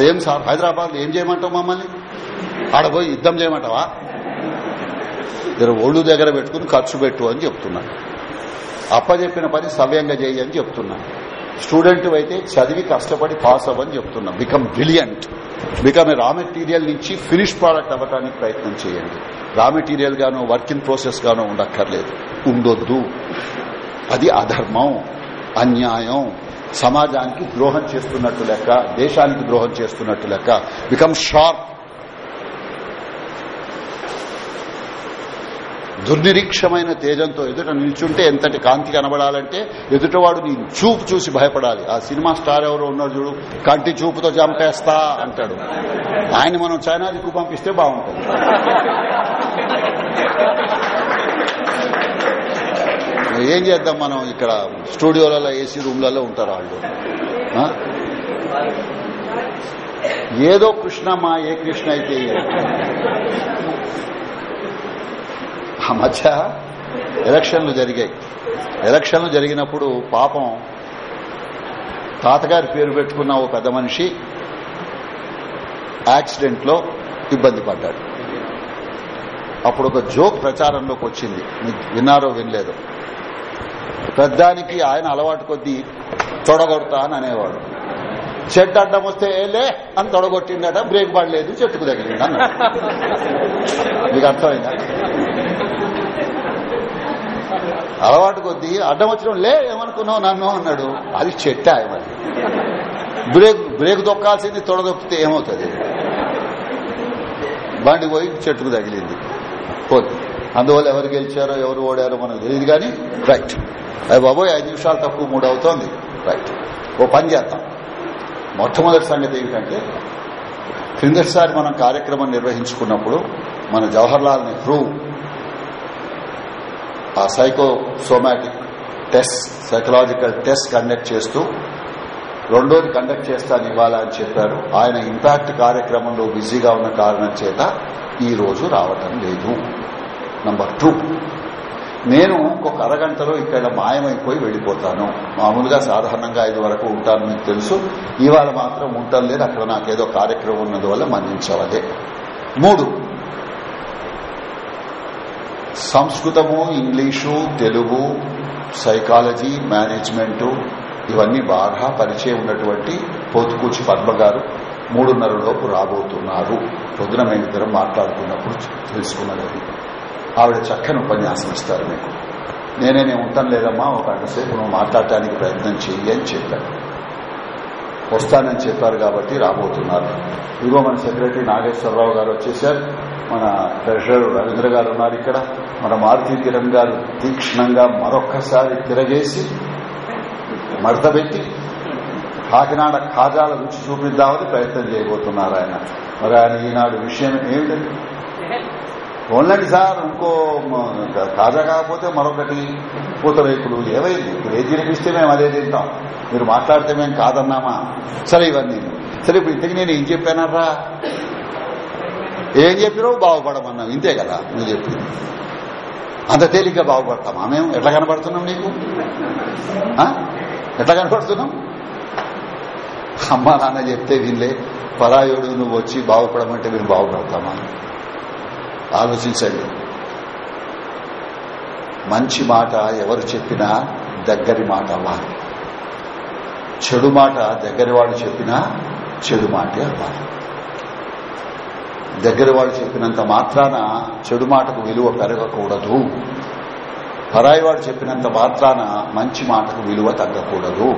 ఏం సార్ హైదరాబాద్ ఏం చేయమంటావు మమ్మల్ని? ఆడపోయి యుద్ధం చేయమంటావా? ఇద్దరు ఒళ్ళు దగ్గర పెట్టుకుని ఖర్చు పెట్టు అని చెప్తున్నాను అప్పచెప్పిన పని సవ్యంగా చేయి అని చెప్తున్నాను స్టూడెంట్ అయితే చదివి కష్టపడి పాస్ అవ్వని చెప్తున్నాం. Become brilliant become raw material నుంచి ఫినిష్ ప్రోడక్ట్ అవ్వడానికి ప్రయత్నం చేయండి. రా మెటీరియల్ గానో వర్కింగ్ ప్రాసెస్ గానో ఉండక్కర్లేదు. ఉండొద్దు. అది అధర్మం అన్యాయం. సమాజానికి ద్రోహం చేస్తున్నట్టు లెక్క దేశానికి ద్రోహం చేస్తున్నట్టు లెక్క. బికమ్ షార్ప్ దుర్నిరీక్షమైన తేజంతో ఎదుట నిల్చుంటే ఎంతటి కాంతి కనబడాలంటే ఎదుటవాడు నీ చూపు చూసి భయపడాలి. ఆ సినిమా స్టార్ ఎవరో ఉన్నారు చూడు కంటి చూపుతో చంపేస్తా అంటాడు. ఆయన మనం చైనా దిక్కు పంపిస్తే బాగుంటుంది. ఏం చేద్దాం మనం ఇక్కడ స్టూడియోలలో ఏసీ రూమ్లలో ఉంటారు వాళ్ళు. ఏదో కృష్ణ మా ఏ కృష్ణ అయితే ఆ మధ్య ఎలక్షన్లు జరిగాయి. ఎలక్షన్లు జరిగినప్పుడు పాపం తాతగారి పేరు పెట్టుకున్న ఓ పెద్ద మనిషి యాక్సిడెంట్లో ఇబ్బంది పడ్డాడు. అప్పుడు ఒక జోక్ ప్రచారంలోకి వచ్చింది. విన్నారో వినలేదు. పెద్దానికి ఆయన అలవాటు కొద్దీ తొడగొడతా అని అనేవాడు. చెట్టు అడ్డం వస్తే ఏలే అని తొడగొట్టిండట బ్రేక్ పడలేదు చెట్టుకు తగిలింది అన్నాడు. మీకు అర్థమైందా? అలవాటు కొద్దీ అడ్డం వచ్చిన లే ఏమనుకున్నావు నన్ను? అన్నాడు. అది చెట్ట మరి. బ్రేక్ బ్రేక్ దొక్కాల్సింది తొడదొక్కితే ఏమవుతుంది? బండి పోయి చెట్టుకు తగిలింది. పోతే. అందువల్ల ఎవరు గెలిచారో ఎవరు ఓడారో మనకు తెలియదు కానీ రైట్. అది బాబోయ్ ఐదు నిమిషాలు తక్కువ మూడు అవుతోంది. రైట్. ఓ పని చేద్దాం. మొట్టమొదటి సంగతి ఏమిటంటే క్రిందటిసారి మనం కార్యక్రమం నిర్వహించుకున్నప్పుడు మన జవహర్లాల్ నెహ్రూ ఆ psychosomatic test psychological test conduct చేస్తూ రెండోది కండక్ట్ చేస్తాను ఇవాళ అని చెప్పారు. ఆయన ఇంపాక్ట్ కార్యక్రమంలో బిజీగా ఉన్న కారణం చేత ఈ రోజు రావటం లేదు. నంబర్ టూ నేను ఇంకొక అరగంటలో ఇక్కడ మాయమైపోయి వెళ్ళిపోతాను. మామూలుగా సాధారణంగా ఐదు వరకు ఉంటాను మీకు తెలుసు. ఇవాళ మాత్రం ఉండటం లేదు. అక్కడ నాకేదో కార్యక్రమం ఉన్నందువల్ల మన్నించవలే. మూడు. సంస్కృతము ఇంగ్లీషు తెలుగు సైకాలజీ మేనేజ్మెంటు ఇవన్నీ బాగా పరిచయం ఉన్నటువంటి పోతుకూచి పద్మ గారు మూడున్నర లోపు రాబోతున్నారు. పొద్దున మేమిద్దరం మాట్లాడుతున్నప్పుడు తెలుసుకున్నది. ఆవిడ చక్కని ఉపన్యాసం ఇస్తారు మీకు. నేనే నేను ఉంటాను లేదమ్మా ఒక గంట సేపు నువ్వు మాట్లాడటానికి ప్రయత్నం చెయ్యి అని చెప్పాను వస్తానని చెప్పారు కాబట్టి రాబోతున్నారు. ఇదిగో మన సెక్రటరీ నాగేశ్వరరావు గారు వచ్చేసారు మన ట్రెషరర్ రవీంద్ర గారు ఉన్నారు ఇక్కడ. మన మారుతి కిరణ్ గారు తీక్షణంగా మరొక్కసారి తిరగేసి మడతబెట్టి కాకినాడ ఖాజాల రుచి చూపిద్దామని ప్రయత్నం చేయబోతున్నారు ఆయన. మరి ఆయన ఈనాడు విషయం ఏమిటండి? ఓన్లండి సార్ ఇంకో మ- కాజా కాకపోతే మరొకటి పూతరేకులు ఏవైంది? ఇప్పుడు ఏది తినిపిస్తే మేము అదే తింటాం. మీరు మాట్లాడితే మేము కాదన్నామా? సరే ఇవన్నీ. సరే ఇప్పుడు ఇంతకు నేను ఏం చెప్పానరా ఏం చెప్పినావు? బాగుపడమన్నావు. ఇంతే కదా నువ్వు చెప్పింది. అంత తేలిగ్గా బాగుపడతామా? మేము ఎట్లా కనపడుతున్నాం నీకు? ఎట్లా కనపడుతున్నాం అమ్మా నాన్న చెప్తే వీళ్ళే పరాయుడు నువ్వు వచ్చి బాగుపడమంటే మేము బాగుపడతామా? ఆలోచించండి. మంచి మాట ఎవరు చెప్పినా దగ్గరి మాట అవ్వాలి. చెడు మాట దగ్గరి వాడు చెప్పినా చెడు మాటే అవ్వాలి. దగ్గర వాళ్ళు చెప్పినంత మాత్రాన చెడు మాటకు విలువ పెరగకూడదు. పరాయి వాడు చెప్పినంత మాత్రాన మంచి మాటకు విలువ తగ్గకూడదు.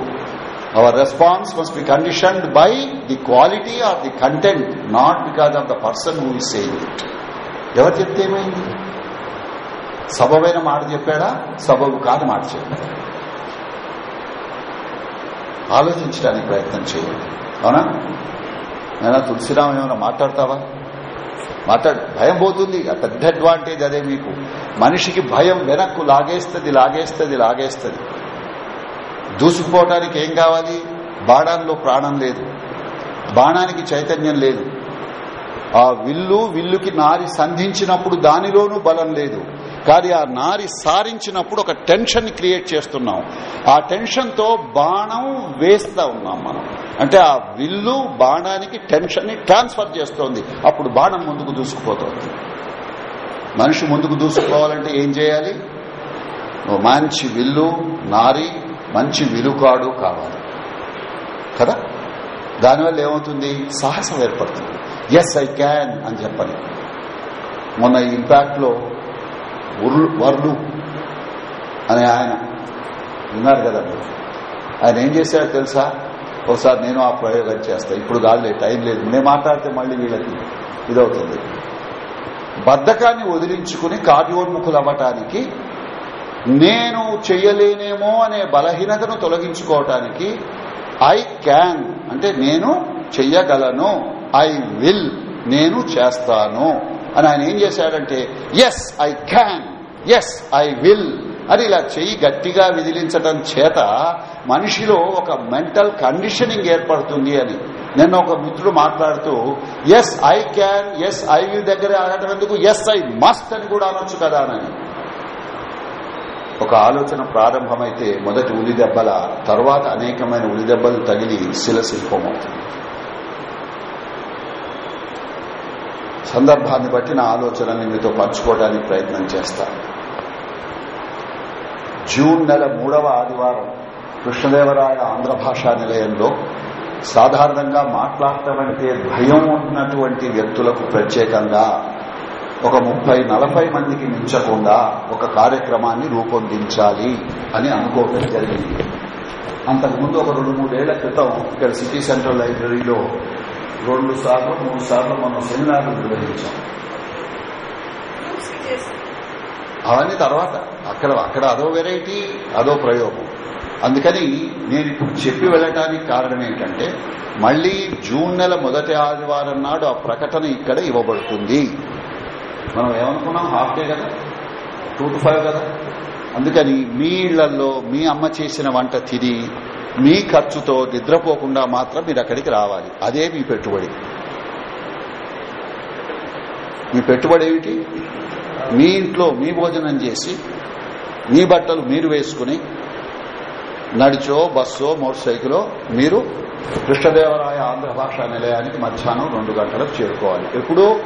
Our response must be conditioned by the quality of the content not because of the person who is saying it ఎవరు చెప్తే ఏమైంది? సబబైన మాట చెప్పాడా? సబబు కాని మాట చెప్పాడా. ఆలోచించడానికి ప్రయత్నం చేయండి. అవునా? నేను తులసిరామ్ ఏమైనా మాట్లాడతావా? మాట్లాడు భయం పోతుంది పెద్ద అడ్వాంటేజ్ అదే మీకు. మనిషికి భయం వెనక్కు లాగేస్తుంది లాగేస్తుంది లాగేస్తుంది. దూసుకుపోవటానికి ఏం కావాలి? బాణంలో ప్రాణం లేదు. బాణానికి చైతన్యం లేదు. ఆ విల్లు విల్లుకి నారి సంధించినప్పుడు దానిలోనూ బలం లేదు. కానీ ఆ నారి సారించినప్పుడు ఒక టెన్షన్ క్రియేట్ చేస్తున్నాం. ఆ టెన్షన్తో బాణం వేస్తా ఉన్నాం మనం. అంటే ఆ విల్లు బాణానికి టెన్షన్ని ట్రాన్స్ఫర్ చేస్తోంది. అప్పుడు బాణం ముందుకు దూసుకుపోతుంది. మనిషి ముందుకు దూసుకుపోవాలంటే ఏం చేయాలి? ఓ మంచి విల్లు నారి మంచి విలుకాడు కావాలి. కదా? దానివల్ల ఏమవుతుంది? సాహసం ఏర్పడుతుంది. ఎస్ ఐ క్యాన్ అని చెప్పని మొన్న ఇంపాక్ట్లో వర్లు అనే ఆయన విన్నాడు కదా మీరు. ఆయన ఏం చేశాడో తెలుసా? ఒకసారి నేను ఆ ప్రయోగం చేస్తా. ఇప్పుడు కాదులే టైం లేదు. నేను మాట్లాడితే మళ్ళీ వీళ్ళకి ఇదవుతుంది. బద్ధకాన్ని వదిలించుకుని కార్యోన్ముఖులు అవ్వటానికి నేను చెయ్యలేనేమో అనే బలహీనతను తొలగించుకోవటానికి ఐ క్యాన్ అంటే నేను చెయ్యగలను ఐ విల్ నేను చేస్తాను. అని ఆయన ఏం చేశాడంటే yes I can yes I will అని ఇలా చెయ్యి గట్టిగా విదిలించటం చేత మనిషిలో ఒక మెంటల్ కండిషనింగ్ ఏర్పడుతుంది అని. నిన్న ఒక మిత్రుడు మాట్లాడుతూ yes I can yes I will దగ్గర ఆగటం ఎందుకు ఎస్ ఐ మస్ట్ అని కూడా అనొచ్చు కదా అని ఒక ఆలోచన ప్రారంభమైతే మొదటి ఉలిదెబ్బల తర్వాత అనేకమైన ఉలిదెబ్బలు తగిలి శిలశిల్పం అవుతుంది సందర్భాన్ని బట్టి నా ఆలోచనల్ని మీతో పంచుకోవడానికి ప్రయత్నం చేస్తా. జూన్ నెల మూడవ ఆదివారం కృష్ణదేవరాయ ఆంధ్ర భాషా నిలయంలో సాధారణంగా మాట్లాడటం అంటే భయం ఉన్నటువంటి వ్యక్తులకు ప్రత్యేకంగా ఒక ముప్పై నలభై మందికి మించకుండా ఒక కార్యక్రమాన్ని రూపొందించాలి అని అనుకోవడం జరిగింది. అంతకుముందు ఒక రెండు మూడేళ్ళ క్రితం ఇక్కడ సిటీ సెంట్రల్ లైబ్రరీలో రెండు సార్లు మూడు సార్లు మనం సెమినార్లు నిర్వహించాం. అవన్నీ తర్వాత. అక్కడ అక్కడ అదో వెరైటీ అదో ప్రయోగం. అందుకని నేను ఇప్పుడు చెప్పి వెళ్ళటానికి కారణం ఏంటంటే మళ్ళీ జూన్ నెల మొదటి ఆదివారం నాడు ఆ ప్రకటన ఇక్కడ ఇవ్వబడుతుంది. మనం ఏమనుకున్నాం? హాఫ్ డే కదా? టూ టు ఫైవ్ కదా? అందుకని మీ ఇళ్ళలో మీ అమ్మ చేసిన వంట తిని మీ ఖర్చుతో నిద్రపోకుండా మాత్రం మీరు అక్కడికి రావాలి. అదే మీ పెట్టుబడి. మీ పెట్టుబడి ఏమిటి? మీ ఇంట్లో మీ భోజనం చేసి మీ బట్టలు మీరు వేసుకుని నడిచో బస్సో మోటార్ సైకిలో మీరు కృష్ణదేవరాయ ఆంధ్ర భాషా నిలయానికి మధ్యాహ్నం రెండు గంటలకు చేరుకోవాలి. ఎప్పుడు?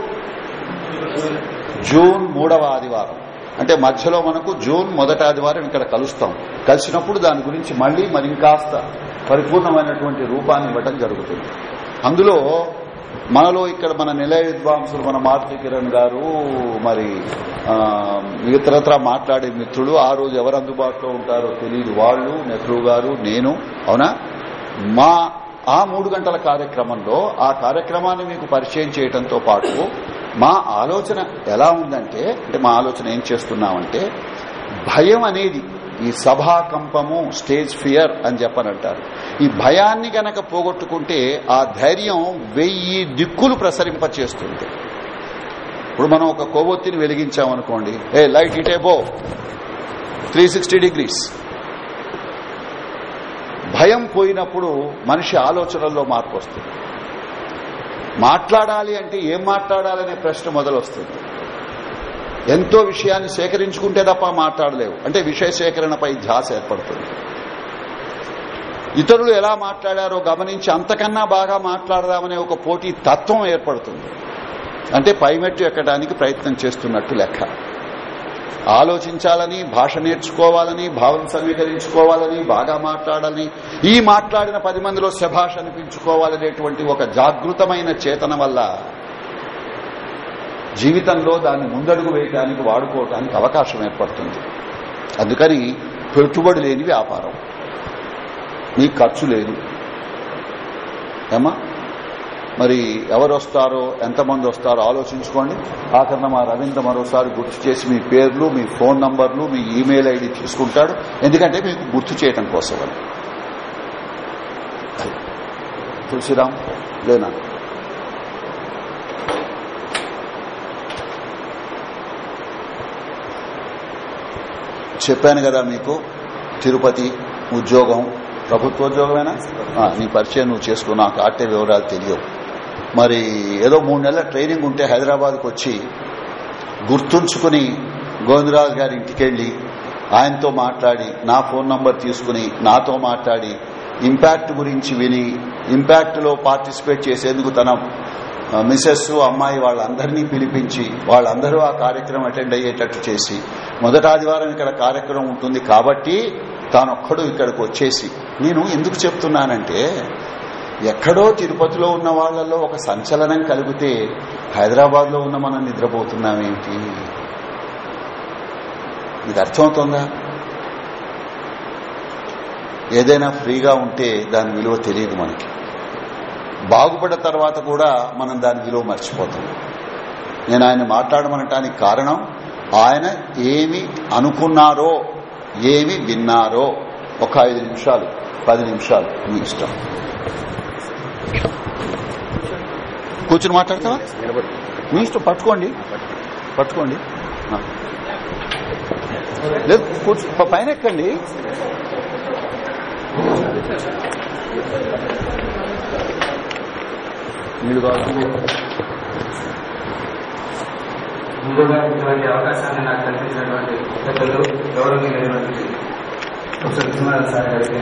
జూన్ మూడవ ఆదివారం. అంటే మధ్యలో మనకు జూన్ మొదటి ఆదివారం ఇక్కడ కలుస్తాం. కలిసినప్పుడు దాని గురించి మళ్ళీ మరి ఇంకాస్త పరిపూర్ణమైనటువంటి రూపాన్ని ఇవ్వడం జరుగుతుంది. అందులో మనలో ఇక్కడ మన నిలయ విద్వాంసులు మన మారుతి కిరణ్ గారు మరి ఇతరత్ర మాట్లాడే మిత్రులు ఆ రోజు ఎవరు అందుబాటులో ఉంటారో తెలియదు వాళ్ళు నెహ్రూ గారు నేను అవునా? మా ఆ మూడు గంటల కార్యక్రమంలో ఆ కార్యక్రమాన్ని మీకు పరిచయం చేయడంతో పాటు మా ఆలోచన ఎలా ఉందంటే అంటే మా ఆలోచన ఏం చేస్తున్నామంటే భయం అనేది ఈ సభాకంపము స్టేజ్ ఫియర్ అని చెప్పనంటారు. ఈ భయాన్ని గనక పోగొట్టుకుంటే ఆ ధైర్యం వెయ్యి దిక్కులు ప్రసరింపచేస్తుంది. ఇప్పుడు మనం ఒక కొవ్వొత్తిని వెలిగించామనుకోండి. ఏ లైట్ ఇటే బో త్రీ సిక్స్టీ డిగ్రీస్. భయం పోయినప్పుడు మనిషి ఆలోచనల్లో మార్పు వస్తుంది. మాట్లాడాలి అంటే ఏం మాట్లాడాలనే ప్రశ్న మొదలొస్తుంది. ఎంతో విషయాన్ని సేకరించుకుంటే తప్ప మాట్లాడలేవు. అంటే విషయ సేకరణపై ధ్యాస ఏర్పడుతుంది. ఇతరులు ఎలా మాట్లాడారో గమనించి అంతకన్నా బాగా మాట్లాడదామనే ఒక పోటీ తత్వం ఏర్పడుతుంది. అంటే పైమెట్టు ఎక్కడానికి ప్రయత్నం చేస్తున్నట్టు లెక్క. ఆలోచించాలని భాష నేర్చుకోవాలని భావన సమీకరించుకోవాలని బాగా మాట్లాడాలని ఈ మాట్లాడిన పది మందిలో శభాష అనిపించుకోవాలనేటువంటి ఒక జాగృతమైన చేతన వల్ల జీవితంలో దాన్ని ముందడుగు వేయడానికి వాడుకోవటానికి అవకాశం ఏర్పడుతుంది. అందుకని పెట్టుబడి లేని వ్యాపారం. మీ ఖర్చు లేదు. ఏమా మరి ఎవరు వస్తారో ఎంతమంది వస్తారో ఆలోచించుకోండి. ఆఖరణ మా రవీంద్ర మరోసారి గుర్తు చేసి మీ పేర్లు మీ ఫోన్ నంబర్లు మీ ఈమెయిల్ ఐడి తీసుకుంటాడు. ఎందుకంటే మీకు గుర్తు చేయటం కోసం తులసిరామ్ లేనా? చెప్పాను కదా మీకు తిరుపతి ఉద్యోగం. ప్రభుత్వోద్యోగమేనా? ఉద్యోగమేనా నీ పరిచయం నువ్వు చేసుకో నాకు ఆటే వివరాలు తెలియవు. మరి ఏదో మూడు నెలల ట్రైనింగ్ ఉంటే హైదరాబాద్కు వచ్చి గుర్తుంచుకుని గోవిందరాజు గారి ఇంటికి ఆయనతో మాట్లాడి నా ఫోన్ నంబర్ తీసుకుని నాతో మాట్లాడి ఇంపాక్ట్ గురించి విని ఇంపాక్ట్లో పార్టిసిపేట్ చేసేందుకు తన మిసెస్ అమ్మాయి వాళ్ళందరినీ పిలిపించి వాళ్ళందరూ ఆ కార్యక్రమం అటెండ్ అయ్యేటట్టు చేసి మొదటి ఆదివారం ఇక్కడ కార్యక్రమం ఉంటుంది కాబట్టి తానొక్కడు ఇక్కడికి వచ్చేసి నేను ఎందుకు చెప్తున్నానంటే ఎక్కడో తిరుపతిలో ఉన్న వాళ్ళలో ఒక సంచలనం కలిగితే హైదరాబాద్లో ఉన్న మనం నిద్రపోతున్నామేంటి? ఇది అర్థమవుతుందా? ఏదైనా ఫ్రీగా ఉంటే దాని విలువ తెలియదు మనకి. బాగుపడ్డ తర్వాత కూడా మనం దాని విలువ మర్చిపోతాం. నేను ఆయన మాట్లాడమనటానికి కారణం ఆయన ఏమి అనుకున్నారో ఏమి విన్నారో ఒక ఐదు నిమిషాలు పది నిమిషాలు మీ ఇష్టం. కూర్చుని మాట్లాడతావా? మీ ఇష్టం పట్టుకోండి. పట్టుకోండి. లేదు కూర్చు పైన ఎక్కండి. నీళ్ళు కావాలి. ముందుగా ఇటువంటి అవకాశాన్ని నాకు కల్పించినటువంటి పెద్దలు గౌరవనీయులైనటువంటి ప్రొఫెసర్ విశ్వనాథ్ సార్ గారికి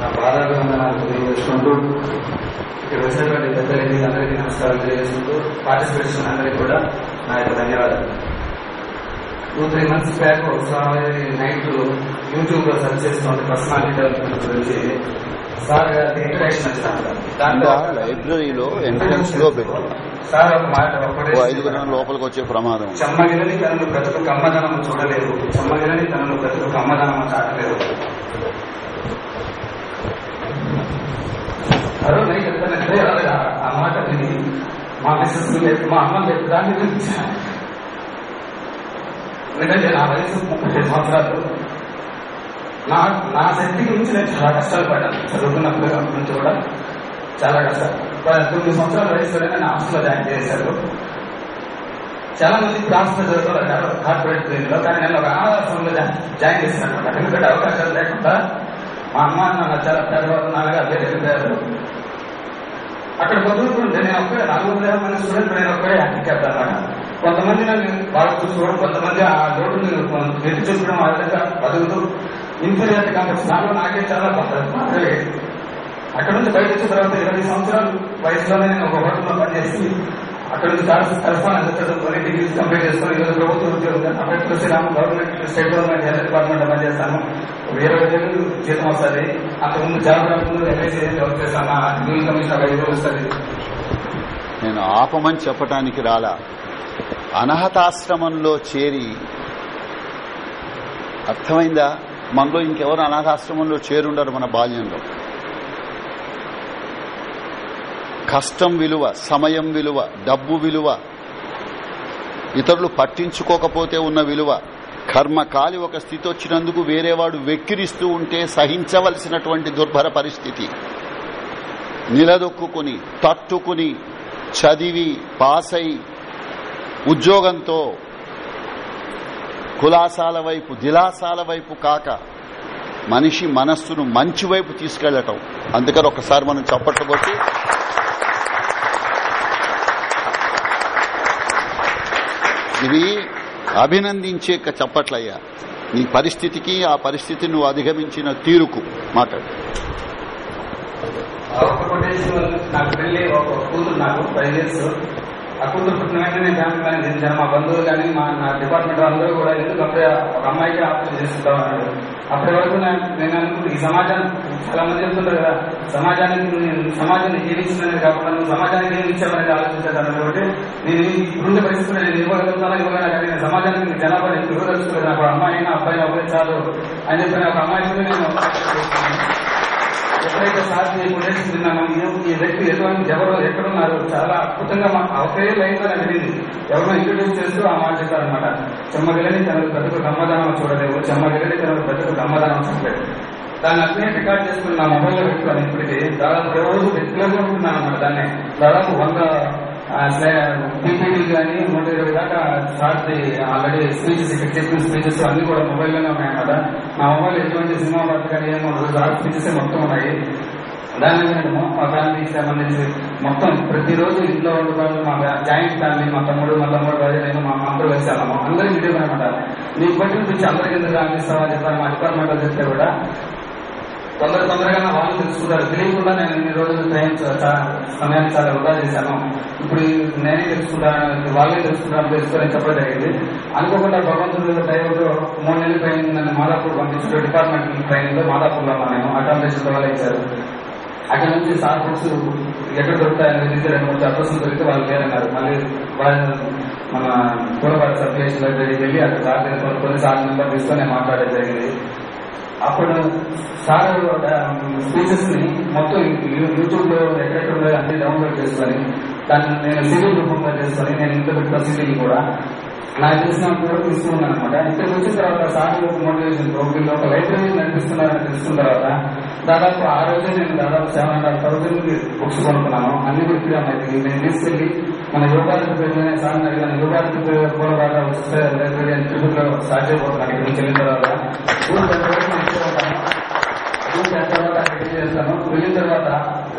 నా పాదాభివందనాలు తెలియజేసుకుంటూ ఇక్కడ వచ్చినటువంటి పెద్దలకి అందరికీ నమస్కారం తెలియజేసుకుంటూ పార్టిసిపేట్ చేసిన అందరికీ కూడా నా యొక్క ధన్యవాదాలు టూ త్రీ మంత్స్ బ్యాక్ ఒకసారి నైట్ యూట్యూబ్లో సెర్చ్ చేస్తుంటే పర్సనాలిటీ డెవలప్మెంట్ గురించి లైబ్రరీలో ఎంట్రన్స్లో పెట్టు ఐదుగురు లోపలికి వచ్చే ప్రమాదం. ఉంది. చెమ్మగిలని తనను బ్రతుకు చూడలేదు. చెమ్మగిలని తనను బ్రతుకు కమ్మదనము చాటలేదు. రాలేదు. ఆ- మాట విని మా మిస్సెస్ మా అమ్మ దాన్ని ఎందుకంటే నా వయసు ముప్పై సంవత్సరాలు. నా నా శక్తి గురించి నేను చాలా కష్టాలు పడ్డాను చదువుకున్నప్పుడు నుంచి కూడా చాలా కష్టాలు ప- తొమ్మిది సంవత్సరాల వయసులోనే నేను ఆఫీస్లో జాయిన్ చేశారు. చాలా మంది క్లాస్లో చదువుతారు కార్పొరేట్ ఫీల్డ్ కానీ నేను ఒక ఆదర్శంలో జాయిన్ చేశాను అనమాట ఎందుకంటే అవకాశాలు లేకుండా మా అమ్మ నాన్న చాలా పేదవాళ్ళు నాన్నగా వేరే వెళ్ళిపోయారు. అక్కడ చదువుకుంటే నేను ఒక్కడే నలుగురు వేల మంది స్టూడెంట్ నేను ఒక్కడే హ్యాండిక్యాప్ అనమాట కొంతమంది నన్ను వాళ్ళు చూసుకోవడం కొంతమంది ఆ లోటుని ఎత్తి చూసుకోవడం ఆ విధంగా బతుకుతూ ఇన్ఫీరియారిటీ కాంప్లెక్స్ దాంట్లో నాకే చాలా బాధ అక్కడ నుంచి బయట వచ్చిన తర్వాత ఇరవై సంవత్సరాలు వయసులోనే నేను ఒక హోటల్లో పనిచేసి అక్కడ నుంచి కరస్పాండెన్స్ చదువుకొని డిగ్రీస్ కంప్లీట్ చేసుకొని ఈరోజు ప్రభుత్వ ఉద్యోగం అక్కడ Sriram government state government health department పనిచేస్తాను ఒక ఇరవై వేలు జీతం వస్తుంది. అంతకుముందు జాబ్ రాకముందు ఎల్ఐసీ వర్క్ చేస్తాను డ్యూల్ కమిషన్ ఒక ఐదు వేలు వస్తుంది? నేను ఆపమని చెప్పటానికి రాలా. అనాథాశ్రమంలో చేరి అర్థమైందా? మనలో ఇంకెవరు అనాథాశ్రమంలో చేరుండరు మన బాల్యంలో. కష్టం విలువ సమయం విలువ డబ్బు విలువ ఇతరులు పట్టించుకోకపోతే ఉన్న విలువ కర్మ కాలి ఒక స్థితి వచ్చినందుకు వేరేవాడు వెక్కిరిస్తూ ఉంటే సహించవలసినటువంటి దుర్భర పరిస్థితి. నిలదొక్కుని తట్టుకుని చదివి పాసై ఉద్యోగంతో కులాసాల వైపు దిలాసాల వైపు కాక మనిషి మనస్సును మంచి వైపు తీసుకెళ్ళటం అందుకని ఒకసారి మనం చప్పట్లు కొట్టి ఇవి అభినందించే చప్పట్లయ్యా. నీ పరిస్థితికి ఆ పరిస్థితి నువ్వు అధిగమించిన తీరుకు మాట్లాడు. నాకు పెళ్ళి ఒక కూతురు నాకు ఫైవ్ ఆ కూతురు పుట్టిన వెంటనే ఫ్యామిలీ ప్లాన్ చేశాను మా బంధువులు కానీ మా నా డిపార్ట్మెంట్ వాళ్ళందరూ కూడా ఎందుకు అప్పుడే ఒక అమ్మాయికి ఆప్షన్ చేస్తుంటాం అన్నాడు అప్పటి వరకు నేను అనుకుంటే ఈ సమాజం చాలా మంది చెప్తుంటారు కదా సమాజానికి నేను సమాజాన్ని జీవించడానికి కాకుండా నువ్వు సమాజానికి ఏమి ఇచ్చామనేది ఆలోచించాను కాబట్టి నేను ఈ ఇప్పుడున్న పరిస్థితుల్లో నేను ఇవ్వగలుగుతాను ఇవ్వగలను కానీ నేను సమాజానికి జనాభా నేను ఇవ్వదలుచుకోలేదు. నాకు అమ్మాయి అయినా అబ్బాయి ఒకరే చాలు అని చెప్పి ఒక అమ్మాయి నేను ఎప్పుడైతే సార్ కొటేషన్ విన్నామో ఈ- వ్యక్తి ఎటువంటి ఎవరు ఎక్కడున్నారు చాలా అద్భుతంగా మా ఒకే లైన్లో ఎవరో ఇంట్రడ్యూస్ చేస్తూ ఆ మాట చెప్పారనమాట చెమ్మగిలని తనకు బ్రతుకు గమ్మదానం చూడలేవు చెమ్మగిలని తనకు బ్రతుకు గమ్మదానం చూడలేదు దాన్ని అట్లనే రికార్డ్ చేసుకుని నా మొబైల్లో పెట్టుకోవాలి ఇప్పటికి దాదాపు రోజు రెగ్యులర్గా ఉంటున్నాను అనమాట దాన్ని. దాదాపు వంద పీపీడీ కానీ నూట ఇరవై దాకా సార్ది ఆల్రెడీ స్పీచెస్ ఇక్కడ చెప్పిన స్పీచెస్ అన్ని కూడా మొబైల్లోనే ఉన్నాయి కదా నా మొబైల్ ఎటువంటి సినిమా వార్త కానీ ఏమో సార్ స్పీచెస్ మొత్తం ఉన్నాయి. దాని మీద మా ఫ్యామిలీకి సంబంధించి మొత్తం ప్రతిరోజు ఇంట్లో ఉండే మా జాయింట్ ఫ్యామిలీ మా తమ్ముడు మా తమ్ముడు భార్య నేను మా అందరూ కలిసి వెళ్ళాము అందరూ ఇంటికి అనమాట నీకు బట్టి పిచ్చి అందరికి ఎందుకు చెప్పారు మా డిపార్ట్మెంట్ చెప్తే కూడా తొందర తొందరగా నా వాళ్ళు తెలుసుకుంటారు. తెలియకుండా నేను ఇన్ని రోజులు టైం సమయాన్ని చాలా వృధా చేశాను. ఇప్పుడు నేనే తెలుసుకుంటాను వాళ్ళే తెలుసుకుంటాను తెలుసుకొని చెప్పడం జరిగింది అనుకోకుండా భగవంతుడు డ్రైవర్ మూడు నెలల ట్రైన్ నన్ను మాదాపూర్ పంపించారు డిపార్ట్మెంట్ ట్రైన్లో మాదాపూర్లో నేను. అకామిడేషన్ వాళ్ళు ఇచ్చారు. అక్కడ నుంచి సార్ బుక్స్ ఎక్కడ దొరుకుతాయని వెతికితే రెండు మూడు అడ్రస్లు దొరికితే వాళ్ళు లేరన్నారు. మళ్ళీ వాళ్ళు మన పూర్వపాటి సబ్జెక్ట్ లైబ్రరీకి వెళ్ళి అక్కడ సార్ దగ్గర కొనుక్కొని సార్ నెంబర్ తీసుకొని మాట్లాడడం జరిగింది. అప్పుడు సార్ స్పీచెస్ని మొత్తం యూట్యూబ్లో ఎక్కడెక్కడ ఉన్నాయో అన్ని డౌన్లోడ్ చేసుకొని దాన్ని నేను సిడీ రూపంగా చేసుకొని నేను ఇంట్లో పెట్టిన సిడీని కూడా నాకు తెలిసినంత కూడా తీసుకున్నాను అనమాట ఇక్కడికి వచ్చిన తర్వాత సార్ ఒక మోటివేషన్ వీళ్ళు ఒక లైబ్రరీ నడిపిస్తున్నారని తెలుసుకున్న తర్వాత దాదాపు ఆ రోజే నేను దాదాపు seven and half thousand books కొనుక్కున్నాను. అన్ని కూడా ఇక్కడ నేను తీసుకెళ్ళి మన యోగాలకు పేరునే సార్ అడిగిన యోగాలకు కూడా వస్తే లైబ్రరీ అని తిరుపతిలో స్టార్ట్ అయిపోతున్నాను ఇక్కడ వెళ్ళిన తర్వాత తర్వాత చేస్తాను. వెళ్ళిన తర్వాత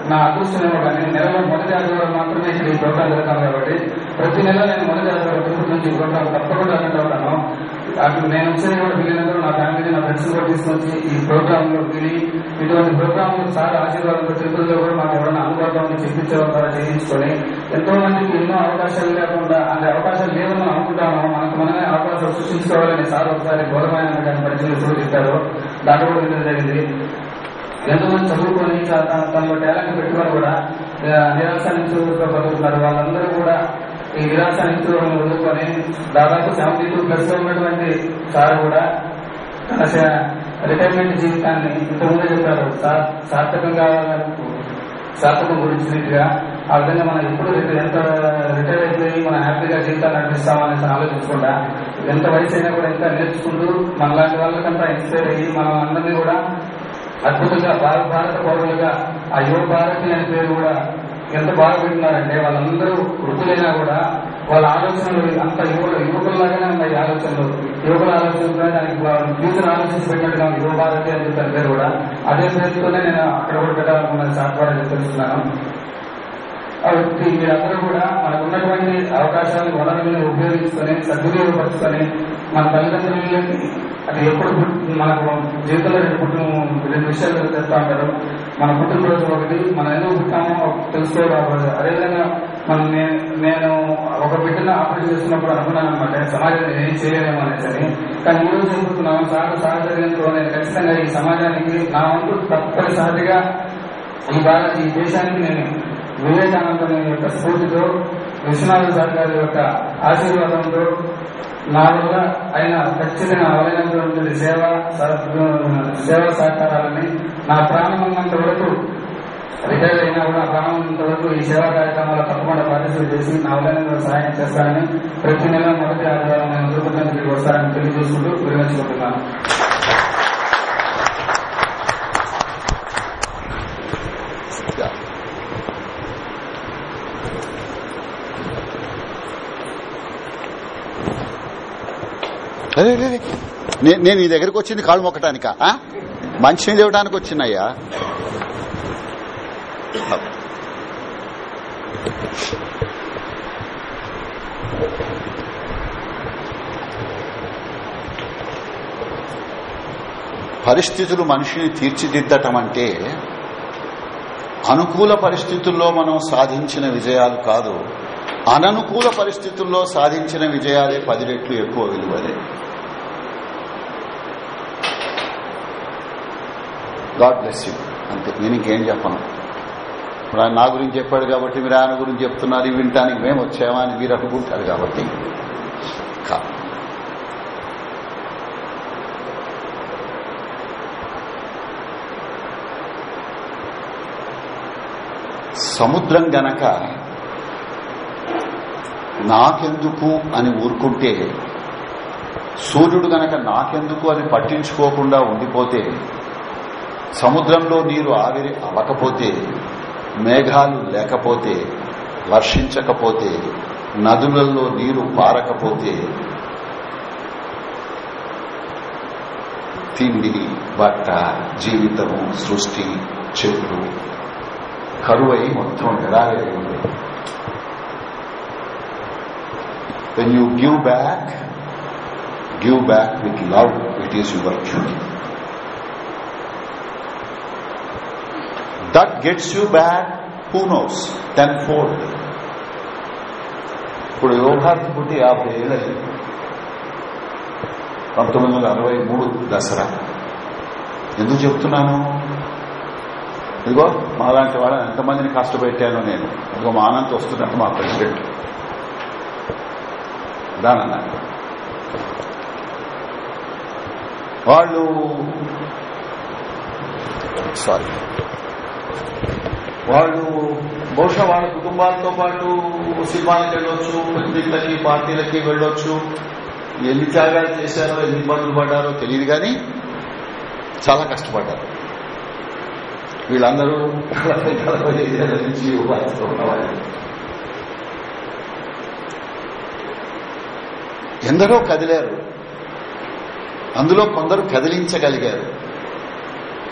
నా అదృష్టం ఇవ్వడానికి నెలలో మొదటి ఆదివారం మాత్రమే ఇక్కడ ఈ ప్రోగ్రాం జరుగుతాను కాబట్టి ప్రతి నెల నేను మొదటి ఆదివారం తిరుపతి నుంచి ఈ ప్రోగ్రాం తప్పకుండా అటెండ్ అవుతాను అటు నేను వచ్చిన కూడా వీళ్ళందరూ నా ఫ్యామిలీ నా ఫ్రెండ్స్ కూడా తీసుకొచ్చి ఈ ప్రోగ్రామ్లో విని ఇటువంటి ప్రోగ్రామ్ చాలా ఆశీర్వాదంతో తిరుపతిలో కూడా మాకు ఎవరైనా అందుబాటులో ఉండి ద్వారా చేయించుకొని ఎంతో మందికి ఎన్నో అవకాశాలు లేకుండా అంటే అవకాశాలు లేవని మనం అనుకుంటాము మనకు మనమే అవకాశాలు సృష్టించుకోవాలని సార్ ఒకసారి గౌరవమైన పరిచయం చెప్పారు. దాంట్లో కూడా జరిగింది. ఎంతమంది చదువుకొని తమ టాలెంట్ పెట్టుకొని కూడా ఆ, నిరాశ నిశ్చయంతో బతుకుతున్నారు. వాళ్ళందరూ కూడా ఈ నిరాశ నిశ్చయం వదులుకొని దాదాపు సెవెంటీ టూ ప్లస్ ఉన్నటువంటి సార్ కూడా తన రిటైర్మెంట్ జీవితాన్ని ఇంతకుముందే చెప్పారు. సార్థకం కావాలని సార్థకం గురించినట్టుగా ఆ విధంగా మనం ఎప్పుడు ఎంత రిటైర్ అయిపోయి మనం హ్యాపీగా జీవితాలు నడిపిస్తామనేసి ఆలోచించకుండా ఎంత వయసు అయినా కూడా ఇంకా నేర్చుకుంటూ మనలాంటి వాళ్ళకంతా ఇన్స్పైర్ అయ్యి మనం అందరినీ కూడా అద్భుతంగా భారత భారత పౌరులుగా ఆ యువ భారతి అనే పేరు కూడా ఎంత బాగా పెట్టినారంటే వాళ్ళందరూ వృద్ధులైనా కూడా వాళ్ళ ఆలోచనలు అంత యువకులు యువకుల్లాగానే ఉన్నాయి ఆలోచనలు. యువకుల ఆలోచనలు దానికి ఫ్యూచర్ ఆలోచించి పెట్టినట్టుగా యువ భారతి అని చెప్పిన పేరు కూడా. అదే పేరుతోనే నేను అక్కడ కూడా పెట్టాలనుకున్నాను సార్ తెలుస్తున్నాను. కాబట్టి మీరందరూ కూడా మనకు ఉన్నటువంటి అవకాశాలను వనరులను ఉపయోగించుకొని సద్వినియోగపరుచుకొని మన తల్లిదండ్రులని అది ఎప్పుడు మనకు జీవితంలో రెండు రెండు విషయాలు చెప్తా ఉంటారు. మన పుట్టినరోజు ఒకటి మనం ఎందుకు పుట్టామో తెలుసుకోవడం ఒక అదేవిధంగా మనం నేను ఒక బిడ్డను ఆపరేట్ చేస్తున్నప్పుడు అనుకున్నాను అనమాట సమాజం ఏం చేయలేమో అనేసి అని. కానీ ఈ రోజు చెబుతున్నాను సార్ సహచర్యంతో నేను ఖచ్చితంగా ఈ సమాజానికి నా వంతు తప్పనిసరిగా ఈ భారత ఈ దేశానికి నేను వివేకానంద యొక్క స్ఫూర్తితో విశ్వనాథ సార్ గారి యొక్క ఆశీర్వాదంతో నాలుగుగా ఆయన ఖచ్చితంగా అవలైనటువంటి సేవ సహ- సేవా సహకారాలని నా ప్రాణం వరకు రిటైర్ అయినా కూడా ప్రాణం వరకు ఈ సేవా కార్యక్రమాల్లో తప్పకుండా పార్టిసిపేట్ చేసి నా వల్ల సహాయం చేస్తానని ప్రతి నెల మొదటి ఆదివారం నేను వస్తారని వస్తానని తెలియజేసుకుంటూ విరమించుకుంటున్నాను Yeah. అరే, అరే, అరే. నే- నేను నీ దగ్గరకు వచ్చింది కాళ్ళు మొక్కటానిక? మంచినీళ్ళు ఇవ్వడానికి వచ్చిందయ్యా పరిస్థితులు మనిషిని తీర్చిదిద్దటం అంటే అనుకూల పరిస్థితుల్లో మనం సాధించిన విజయాలు కాదు అననుకూల పరిస్థితుల్లో సాధించిన విజయాలే పది రెట్లు ఎక్కువ విలువలే. గాడ్ బ్లెస్ యూ అంతే. నేను ఇంకేం చెప్పను. ఇప్పుడు ఆయన నా గురించి చెప్పాడు కాబట్టి మీరు ఆయన గురించి చెప్తున్నారు ఇవి వినటానికి మేము వచ్చామా అని మీరు అనుకుంటారు కాబట్టి. కాదు సముద్రం గనక నాకెందుకు అని ఊరుకుంటే సూర్యుడు గనక నాకెందుకు అని పట్టించుకోకుండా ఉండిపోతే సముద్రంలో నీరు ఆవిరి అవ్వకపోతే మేఘాలు లేకపోతే వర్షించకపోతే నదులలో నీరు పారకపోతే తిండి బట్ట జీవితము సృష్టి చెట్లు కరువై మొత్తం ఎడారి ఉంది when you give back give back with love it is your duty that gets you back who knows tenfold ఇప్పుడు యోగార్థి పుట్టి యాభై ఏళ్ళది పంతొమ్మిది వందల అరవై మూడు దసరా. ఎందుకు చెప్తున్నాను? ఇదిగో మాలాంటి వాళ్ళని ఎంతమందిని కష్టపెట్టాను నేను. ఇదిగో మా ఆనంద్ వస్తున్నట్టు మా ప్రెసిడెంట్. దానన్నా. వాళ్ళు సారీ వాళ్ళు బహుశా వాళ్ళ కుటుంబాలతో పాటు సినిమాలకు వెళ్ళొచ్చు పిక్నిక్లకి పార్టీలకి వెళ్ళొచ్చు. ఎన్ని త్యాగాలు చేశారో ఎన్ని ఇబ్బందులు పడ్డారో తెలియదు కానీ చాలా కష్టపడ్డారు. వీళ్ళందరూ నుంచి ఉపాధితో ఉన్నవాళ్ళు ఎందరో కదిలారు. అందులో కొందరు కదిలించగలిగారు.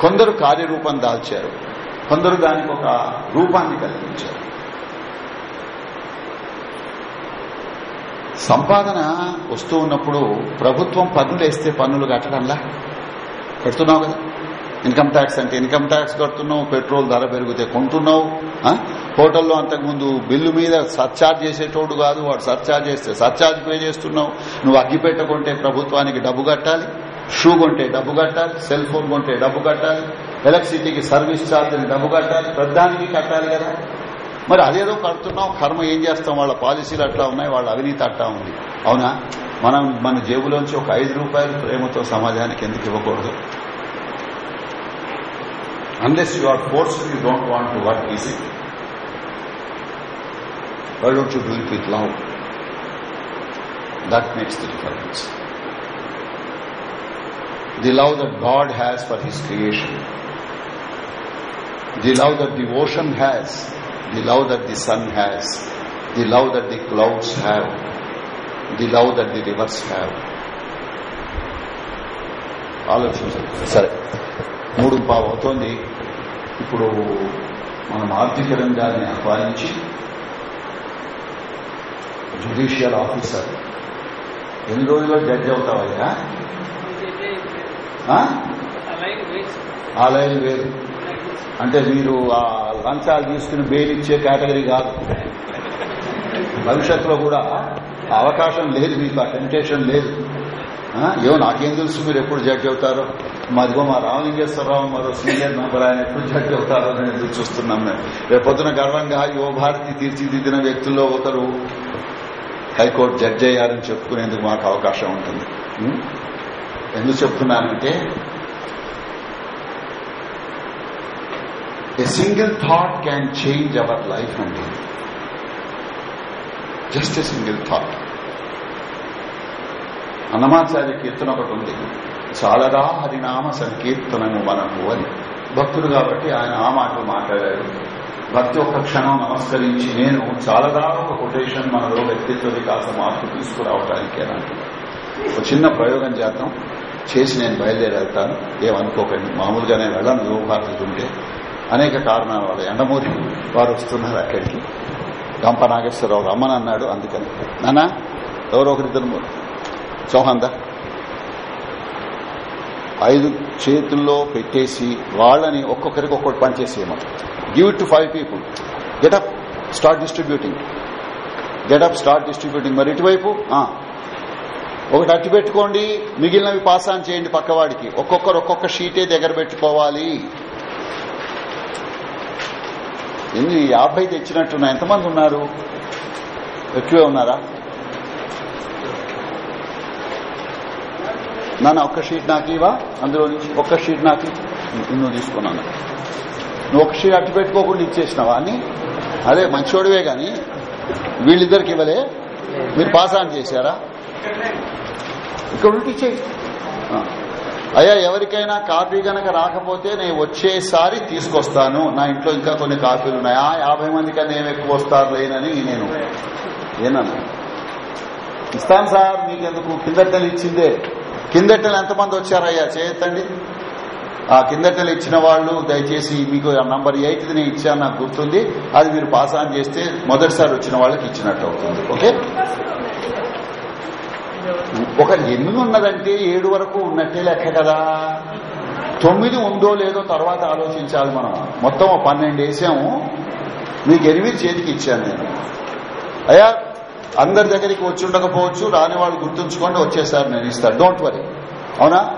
కొందరు కార్యరూపం దాల్చారు. కొందరు దానికి ఒక రూపాన్ని కల్పించారు. సంపాదన వస్తూ ఉన్నప్పుడు ప్రభుత్వం పన్నులు వేస్తే పన్నులు కట్టడంలా? కడుతున్నావు కదా. ఇన్కమ్ ట్యాక్స్ అంటే ఇన్కమ్ ట్యాక్స్ కడుతున్నావు పెట్రోల్ ధర పెరిగితే కొంటున్నావు హోటల్లో అంతకుముందు బిల్లు మీద సర్చార్జ్ చేసేటోడు కాదు వాడు సర్చార్జ్ చేస్తే సర్చార్జ్ పే చేస్తున్నావు. నువ్వు అగ్గిపెట్ట కొంటే ప్రభుత్వానికి డబ్బు కట్టాలి షూ కొంటే డబ్బు కట్టాలి సెల్ ఫోన్ కొంటే డబ్బు కట్టాలి ఎలక్ట్రిసిటీకి సర్వీస్ ఛార్జీని డబ్బు కట్టాలి ప్రధానికి కట్టాలి కదా. మరి అదేదో కడుతున్నాం కర్మ ఏం చేస్తాం వాళ్ళ పాలసీలు అట్లా ఉన్నాయి వాళ్ళ అవినీతి అట్లా ఉంది. అవునా? మనం మన జేబులోంచి ఒక ఐదు రూపాయలు ప్రేమతో సమాజానికి ఎందుకు ఇవ్వకూడదు? Unless you are force you don't want to work easy why don't you do it with love that makes the difference the love that God has for his creation the love that the ocean has, the love that the sun has, the love that the clouds have, the love that the rivers have. ఆలోచించండి సరే మూడు పావు అవుతోంది ఇప్పుడు మనం ఆర్థిక రంగాన్ని ఆహ్వానించి జ్యుడిషియల్ ఆఫీసర్ ఎన్ని రోజుల్లో జడ్జి అవుతావయ్యా ఆ? ఆ లైన్ వేరు అంటే మీరు ఆ లంచాలు తీసుకుని బెయిల్ ఇచ్చే కేటగిరీ కాదు. భవిష్యత్తులో కూడా అవకాశం లేదు మీకు ఆ టెంప్టేషన్ లేదు. ఏమో నాకేం తెలుసు మీరు ఎప్పుడు జడ్జ్ అవుతారో. మాదిగో మా రామలింగేశ్వరరావు మరో సీనియర్ మెంబర్ ఆయన ఎప్పుడు జడ్జి అవుతారో అని ఎదురు చూస్తున్నాం మేము రేపొద్దున గర్వంగా యువ భారతి తీర్చిదిద్దిన వ్యక్తుల్లో ఒకరు హైకోర్టు జడ్జి అయ్యారని చెప్పుకునేందుకు మాకు అవకాశం ఉంటుంది. ఎందుకు చెప్తున్నానంటే A single thought can change our life అండి just a single thought Annamacharya కీర్తన ఒకటి ఉంది. చాలదా హరినామ సంకీర్తనము మనకు అని. భక్తుడు కాబట్టి ఆయన ఆ మాటలు మాట్లాడాడు. భక్తి ఒక్క క్షణం నమస్కరించి నేను చాలదా ఒక కొటేషన్ మనలో వ్యక్తిత్వ వికాస మార్పు తీసుకురావటానికి అని ఒక చిన్న ప్రయోగం చేద్దాం. చేసి నేను బయలుదేరి వెళ్తాను. ఏమనుకోకండి. మామూలుగా నేను వెళ్ళను. యువ భారతి ఉంటే అనేక కారణాల వల్ల ఎండమూరి వారు వస్తున్నారు అక్కడికి. గంప నాగేశ్వరరావు రమ్మని అన్నాడు అందుకని. నానా ఎవరో ఒకరిద్దరు చౌహాందా ఐదు చేతుల్లో పెట్టేసి వాళ్ళని ఒక్కొక్కరికి ఒక్కొక్కటి పనిచేసేయమని give it to five people get up start distributing get up start distributing మరి ఇటువైపు ఒకటి అట్టి పెట్టుకోండి మిగిలినవి పాస్ ఆన్ చేయండి పక్కవాడికి. ఒక్కొక్కరు ఒక్కొక్క షీటే దగ్గర పెట్టుకోవాలి. ఎన్ని యాభై తెచ్చినట్టున్నా ఎంతమంది ఉన్నారు? ఎక్కువే ఉన్నారా? నాన్న ఒక్క షీట్ నాకు ఇవా అందులో నుంచి ఒక్క షీట్ నాకు నువ్వు తీసుకున్నాను. నువ్వు ఒక షీట్ అట్టు పెట్టుకోకుండా ఇచ్చేసినావా అని అదే మంచోడివే గాని. వీళ్ళిద్దరికి ఇవ్వలే? మీరు పాస్ ఆన్ చేశారా? ఇక్కడ ఉంటే ఇచ్చేయి. అయ్యా ఎవరికైనా కాఫీ గనక రాకపోతే నేను వచ్చేసారి తీసుకొస్తాను. నా ఇంట్లో ఇంకా కొన్ని కాఫీలు ఉన్నాయి ఆ యాభై మంది కన్నా ఏమి ఎక్కువ వస్తారు లేనని నేను ఏనన్నా ఇస్తాను సార్ మీకెందుకు? కిందట్టెలు ఇచ్చిందే. కిందట్టెలు ఎంతమంది వచ్చారయ్యా? చేయొద్దండి. ఆ కిందట్టెలు ఇచ్చిన వాళ్ళు దయచేసి మీకు ఆ నంబర్ ఎయిట్ నేను ఇచ్చాను నాకు గుర్తుంది. అది మీరు పాస్ ఆన్ చేస్తే మొదటిసారి వచ్చిన వాళ్ళకి ఇచ్చినట్టు అవుతుంది. ఓకే? ఒక ఎనిమిది ఉన్నదంటే ఏడు వరకు ఉన్నట్టే లెక్క కదా. తొమ్మిది ఉందో లేదో తర్వాత ఆలోచించాలి మనం. మొత్తం పన్నెండు వేసాము. మీకు ఎనిమిది చేతికి ఇచ్చాను నేను. అయ్యా అందరి దగ్గరికి వచ్చి ఉండకపోవచ్చు రాని వాళ్ళు గుర్తుంచుకోండి వచ్చేసారు నేను ఇస్తాను. డోంట్ వరీ అవునా?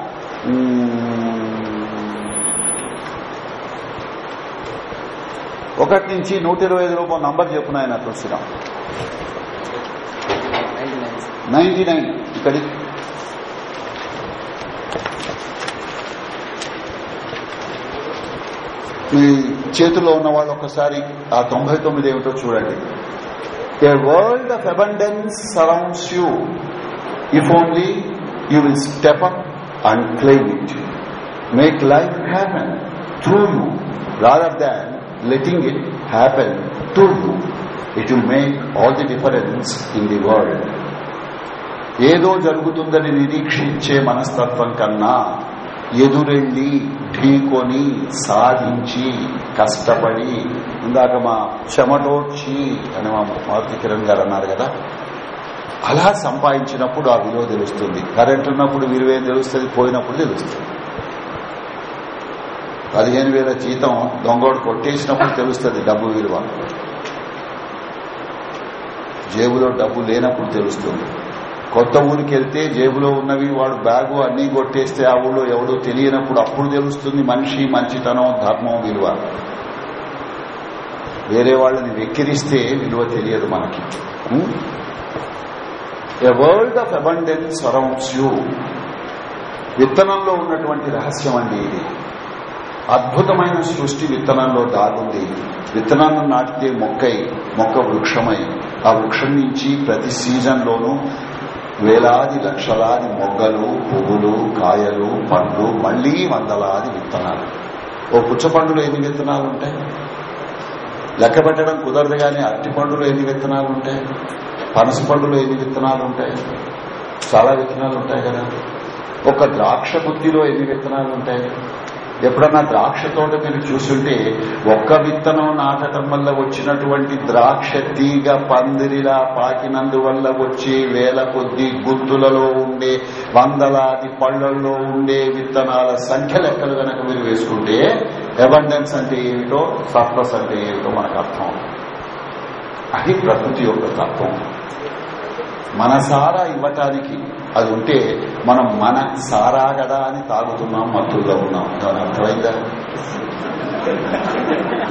ఒకటి నుంచి నూట ఇరవై ఐదు రూపాయల నంబర్ చెప్పున ఆయన తులసిరాం నైన్టీ నైన్ ఇక్కడి మీ చేతిలో ఉన్న వాళ్ళు ఒక్కసారి ఆ తొంభై తొమ్మిది ఏమిటో చూడండి. A world of abundance surrounds you if only you will step up and claim it make life happen through you rather than letting it happen to you it will make all the difference in the world ఏదో జరుగుతుందని నిరీక్షించే మనస్తత్వం కన్నా ఎదురెళ్ళి ఢీకొని సాధించి కష్టపడి ఇందాక మా చెమటోడ్చి అని మా మారుతి కిరణ్ గారు అన్నారు కదా అలా సంపాదించినప్పుడు ఆ విలువ తెలుస్తుంది. కరెంట్ ఉన్నప్పుడు విలువ ఏం తెలుస్తుంది? పోయినప్పుడు తెలుస్తుంది. పదిహేను వేల జీతం దొంగోడు కొట్టేసినప్పుడు తెలుస్తుంది డబ్బు విలువ. జేబులో డబ్బు లేనప్పుడు తెలుస్తుంది. కొత్త ఊరికి వెళ్తే జేబులో ఉన్నవి వాడు బ్యాగు అన్ని కొట్టేస్తే ఆ ఊళ్ళో ఎవడో తెలియనప్పుడు అప్పుడు తెలుస్తుంది మనిషి మంచితనం ధర్మం విలువ. వేరే వాళ్ళని వెక్కిరిస్తే విలువ తెలియదు మనకి. A world of abundance surrounds you విత్తనంలో ఉన్నటువంటి రహస్యం అండి ఇది. అద్భుతమైన సృష్టి విత్తనంలో దాగుంది. విత్తనాన్ని నాటితే మొక్కై మొక్క వృక్షమై ఆ వృక్షం నుంచి ప్రతి సీజన్లోనూ వేలాది లక్షలాది మొగ్గలు పువ్వులు కాయలు పండ్లు మళ్ళీ వందలాది విత్తనాలు. ఓ పుచ్చపండులో ఎన్ని విత్తనాలు ఉంటాయి? లెక్క పెట్టడం కుదరదు కానీ అరటి పండులో ఎన్ని విత్తనాలు ఉంటాయి? పనస పండులో ఎన్ని విత్తనాలు ఉంటాయి? చాలా విత్తనాలు ఉంటాయి కదా. ఒక ద్రాక్ష బుద్ధిలో ఎన్ని విత్తనాలు ఉంటాయి? ఎప్పుడన్నా ద్రాక్ష తోట మీరు చూసుంటే ఒక్క విత్తనం నాటడం వల్ల వచ్చినటువంటి ద్రాక్ష తీగ పందిరిలా పాకినందువల్ల వచ్చే వేల కొద్ది గుత్తులలో ఉండే వందలాది పళ్ళల్లో ఉండే విత్తనాల సంఖ్య లెక్కలు కనుక మీరు వేసుకుంటే అబండెన్స్ అంటే ఏమిటో సర్ప్లస్ అంటే ఏమిటో మనకు అర్థం. అది ప్రకృతి యొక్క తత్వం. మనసారా ఇవ్వటానికి అది ఉంటే మనం మన సారా కదా అని తాగుతున్నాం మత్తుల్లో ఉన్నాం. దాని అర్థమైందా?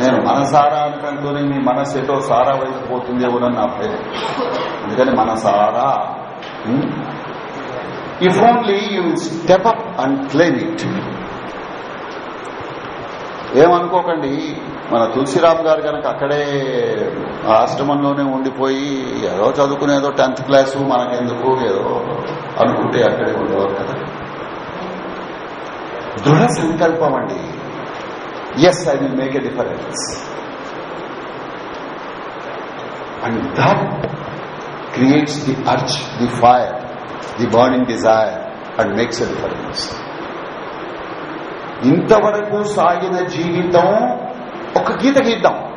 నేను మనసారా అనటంతోనే మీ మనసు ఎటో సారా వైపు పోతుందేమోనని నా భయం. అందుకని మనసారా if only you step up and claim it ఏమనుకోకండి? మన తులసిరామ్ గారు కనుక అక్కడే ఆశ్రమంలోనే ఉండిపోయి ఏదో చదువుకునేదో టెన్త్ క్లాసు మనకెందుకు ఏదో అనుకుంటే అక్కడే ఉండేవారు కదా. దృఢ సంకల్పం అండి. Yes I will make a difference and that creates the urge the fire the burning desire and makes a difference ఇంతవరకు సాగిన జీవితం ఒక గీత గీద్దాం.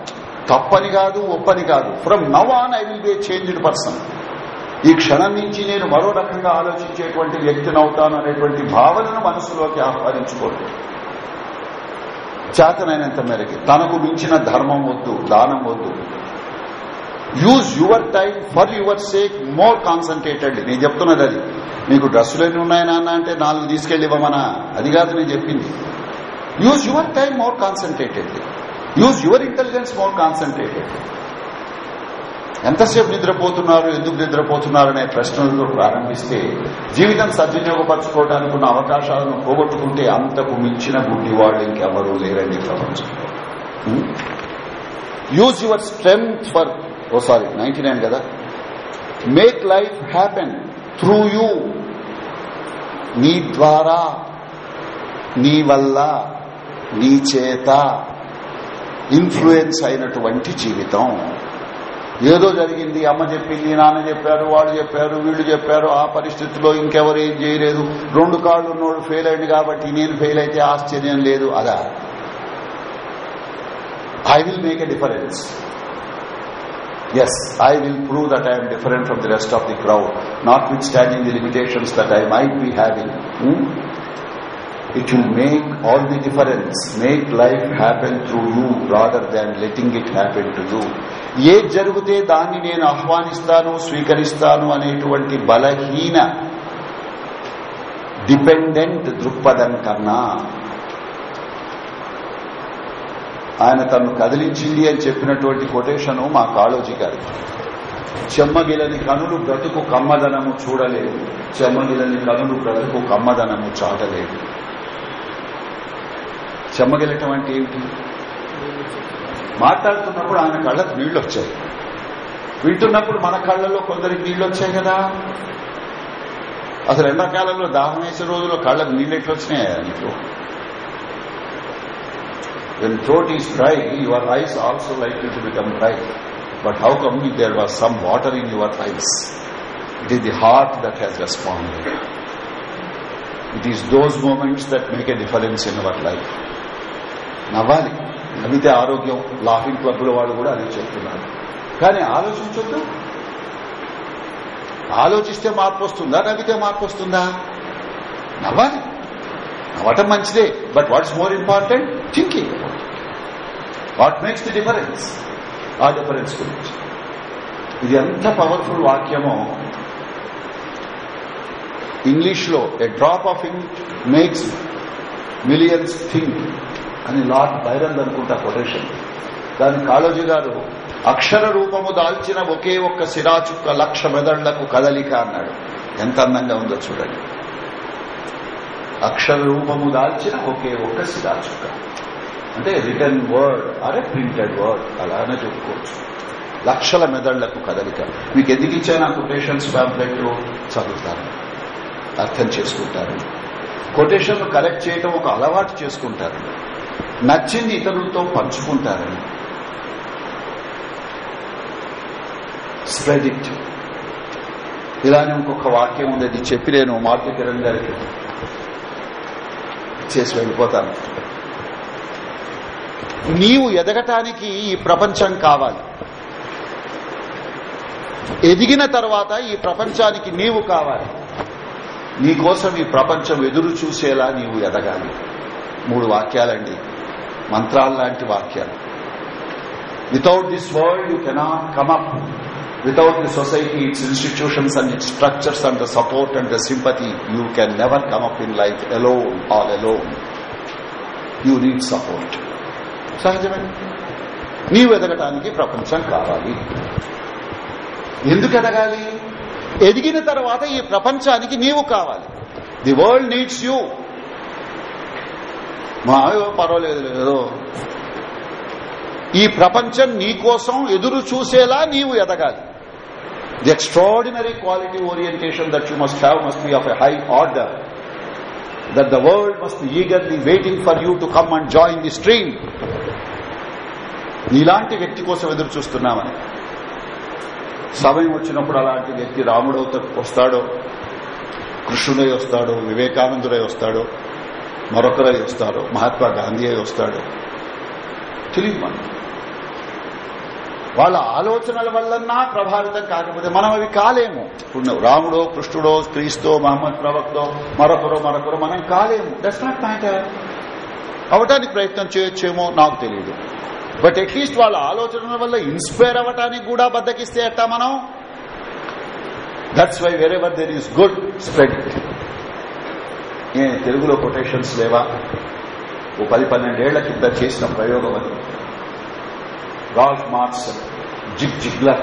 తప్పని కాదు ఒప్పని కాదు. From now on I will be changed person ఈ క్షణం నుంచి నేను మరో రకంగా ఆలోచించేటువంటి వ్యక్తిని అవుతాను అనేటువంటి భావనను మనసులోకి ఆహ్వానించుకోండి. చేతనైనంత మేరకి. తనకు మించిన ధర్మం వద్దు దానం వద్దు. Use your time for your sake more concentrated నేను చెప్తున్నది అది. నీకు డ్రెస్సులు ఎన్ని ఉన్నాయి నాన్న అంటే నాలుగు తీసుకెళ్ళి ఇవ్వమనా? అది కాదు నేను చెప్పింది. Use your time more concentratedly use your intelligence more concentrated ఎంతసేపు నిద్రపోతున్నారు ఎందుకు నిద్రపోతున్నారు అనే ప్రశ్నలతో ప్రారంభిస్తే జీవితం సద్వినియోగపరచుకోవడానికి ఉన్న అవకాశాలను పోగొట్టుకుంటే అంతకు మించిన గుడ్డివాళ్ళు ఇంకెవరూ లేరండి ప్రపంచంలో. Use your strength for oh sorry ninety nine కదా? Make life happen through you నీ ద్వారా నీ వల్ల నీ చేత. ఇన్ఫ్లుయెన్స్ అయినటువంటి జీవితం. ఏదో జరిగింది అమ్మ చెప్పింది నాన్న చెప్పారు వాళ్ళు చెప్పారు వీళ్ళు చెప్పారు ఆ పరిస్థితిలో ఇంకెవరు ఏం చేయలేదు. రెండు కాళ్ళు ఉన్నోడు ఫెయిల్ అయింది కాబట్టి నేను ఫెయిల్ అయితే ఆశ్చర్యం లేదు అదా. I will make a difference yes I will prove that I'm different from the rest of the crowd notwithstanding the limitations that I might be having it will make all the difference. Make life happen through you rather than letting it happen to you. ఏ జరిగితే దాన్ని నేను ఆహ్వానిస్తాను స్వీకరిస్తాను అనేటువంటి బలహీన dependent దృక్పథం కన్నా ఆయన తను కదిలించింది అని చెప్పినటువంటి కొటేషను మా కాళోజీ గారి. చెమ్మగిలని కనులు బ్రతుకు కమ్మదనము చూడలేదు. చెమ్మగిలని కనులు బ్రతుకు కమ్మదనము చాటలేదు. చెమ్మగిలటం అంటే ఏమిటి మాట్లాడుతున్నప్పుడు ఆయన కళ్ళకు నీళ్ళు వచ్చాయి వింటున్నప్పుడు మన కళ్ళల్లో కొందరికి నీళ్ళు వచ్చాయి కదా అసలు ఎండాకాలంలో దాహం వేసే రోజుల్లో కళ్ళకు నీళ్ళు ఎట్లా వచ్చినాయా నీకు When throat is dry, your eyes also likely to become dry. But how come there was some water in your eyes? It is the heart that has responded. It is those moments that make a difference in our life. నవ్వాలి. నవ్వితే ఆరోగ్యం laughing క్లబ్ల వాళ్ళు కూడా అదే చెప్తున్నారు. కానీ ఆలోచించొద్దు. ఆలోచిస్తే మార్పు వస్తుందా? నవ్వితే మార్పు వస్తుందా? నవ్వాలి. నవ్వటం మంచిదే but what's more important thinking what makes the difference ఆ డిఫరెన్స్ గురించి. ఇది ఎంత పవర్ఫుల్ వాక్యమో. ఇంగ్లీష్లో a drop of ink makes millions think అని లార్డ్ బైరన్ అనుకుంటా కొటేషన్. దాని కాళోజీ గారు అక్షర రూపము దాల్చిన ఒకే ఒక్క సిరాచుక్క లక్ష మెదళ్ళకు కదలిక అన్నాడు. ఎంత అందంగా ఉందో చూడండి. అక్షర రూపము దాల్చిన ఒకే ఒక్క సిరాచుక్క. అంటే రిటర్న్ వర్డ్ అరే ప్రింటెడ్ వర్డ్ అలానే చెప్పుకోవచ్చు. లక్షల మెదళ్ళకు కదలిక. మీకు ఎందుకు ఇచ్చాను ఆ కొటేషన్స్ ప్యాంప్లెట్ చదువుతారు. అర్థం చేసుకుంటారు. కొటేషన్ కలెక్ట్ చేయటం ఒక అలవాటు చేసుకుంటారు. నచ్చింది ఇతరులతో పంచుకుంటారని. స్ప్రెడ్ ఇట్ ఇలానే ఇంకొక వాక్యం ఉంది అది చెప్పి నేను మారుతి కిరణ్ గారికి. చేసి వెళ్ళిపోతాను. నీవు ఎదగటానికి ఈ ప్రపంచం కావాలి. ఎదిగిన తర్వాత ఈ ప్రపంచానికి నీవు కావాలి. నీకోసం ఈ ప్రపంచం ఎదురు చూసేలా నీవు ఎదగాలి. మూడు వాక్యాలండి. మంత్రాలు లాంటి వాక్యాలు. Without this world you cannot come up without the society its institutions and its structures and the support and the sympathy you can never come up in life alone all alone you need support సహజమే. నీవు ఎదగటానికి ప్రపంచం కావాలి. ఎందుకు ఎదగాలి? ఎదిగిన తర్వాత ఈ ప్రపంచానికి నీవు కావాలి. ది వరల్డ్ నీడ్స్ యూ మా పర్వాలేదు ఏదో. ఈ ప్రపంచం నీ కోసం ఎదురు చూసేలా నీవు ఎదగాలి. The extraordinary quality orientation that you must have must be of a high order that the world must eagerly waiting for you to come and join the stream నీలాంటి వ్యక్తి కోసం ఎదురు చూస్తున్నామని. సమయం వచ్చినప్పుడు అలాంటి వ్యక్తి రాముడు వస్తాడో కృష్ణుడై వస్తాడో వివేకానందుడై వస్తాడో మరొకరై వస్తారు మహాత్మా గాంధీ అయి తెలియదు మనం వాళ్ళ ఆలోచనల వల్లన్నా ప్రభావితం కాకపోతే మనం అవి కాలేము. ఇప్పుడు రాముడో కృష్ణుడో క్రీస్తో మహమ్మద్ ప్రవక్తో మరొకరో మరొకరు మనం కాలేము. దట్స్ నాట్ మ్యాటర్ అవటానికి ప్రయత్నం చేయొచ్చేమో నాకు తెలియదు బట్ అట్లీస్ట్ వాళ్ళ ఆలోచనల వల్ల ఇన్స్పైర్ అవ్వటానికి కూడా బద్దకిస్తే ఎట్టా మనం? That's why wherever there is good spread ఏ తెలుగులో కొటేషన్స్ లేవా? ఓ పది పన్నెండేళ్ళ కింద చేసిన ప్రయోగం అది. Ralph Marks Zig Ziglar.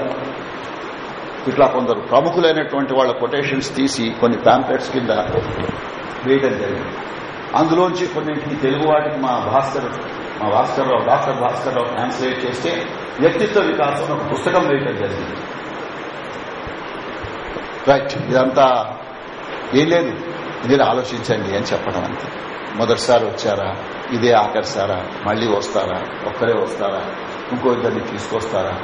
ఇట్లా కొందరు ప్రముఖులైనటువంటి వాళ్ళ కొటేషన్స్ తీసి కొన్ని ప్యాంప్లెట్స్ కింద వేయడం జరిగింది. అందులోంచి కొన్నింటిని తెలుగు వాటికి మా భాస్కర్ మా భాస్కర్ రావు డాక్టర్ భాస్కర్ రావు ట్రాన్స్లేట్ చేస్తే వ్యక్తిత్వ వికాసం ఒక పుస్తకం వేయటం జరిగింది. రైట్ ఇదంతా ఏం లేదు. మీరు ఆలోచించండి అని చెప్పడం అంతే. మొదటిసారి వచ్చారా? ఇదే ఆఖరిసారా? మళ్ళీ వస్తారా? ఒక్కరే వస్తారా? ఇంకో ఇద్దరిని తీసుకొస్తారా?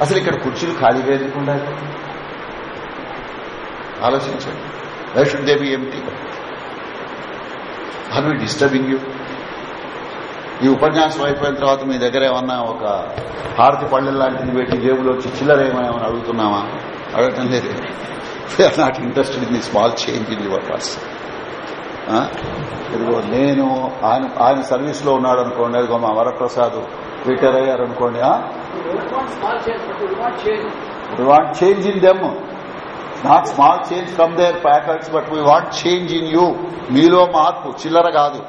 అసలు ఇక్కడ కుర్చీలు ఖాళీగా ఎందుకు ఉండాలి? ఆలోచించండి. Why should they be empty are we disturbing you ఈ ఉపన్యాసం అయిపోయిన తర్వాత మీ దగ్గర ఏమన్నా ఒక హారతి పళ్ళె లాంటిది పెట్టి జేబులో వచ్చి చిల్లర ఏమైనా ఏమైనా అడుగుతున్నామా? అడగటం లేదు. We are not interested in the small change in your person ఇదిగో నేను ఆయన ఆయన సర్వీస్లో ఉన్నాడు అనుకోండి అదిగో మా వరప్రసాద్ రిటైర్ అయ్యారు అనుకోండి we want change in them not small change from their packets but we want change in you మీలో మార్పు చిల్లర కాదు.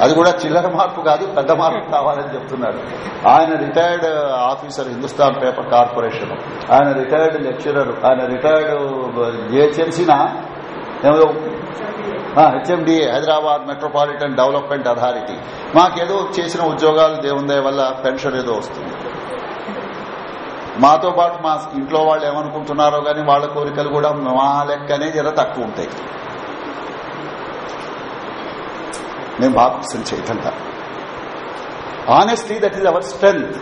అది కూడా చిల్లర మార్పు కాదు పెద్ద మార్పు కావాలని చెప్తున్నాడు. ఆయన retired officer Hindustan Paper Corporation. ఆయన రిటైర్డ్ లెక్చరర్ ఆయన రిటైర్డ్ జిహెచ్ఎంసీనా ఏదో HMD Hyderabad Metropolitan Development Authority మాకేదో చేసిన ఉద్యోగాలు దేవుందే వల్ల పెన్షన్ ఏదో వస్తుంది. మాతో పాటు మా ఇంట్లో వాళ్ళు ఏమనుకుంటున్నారో గాని వాళ్ళ కోరికలు కూడా మా లెక్కనే జర తక్కువ ఉంటాయి. మేము బాప్సం చేయటంట honestly that is our strength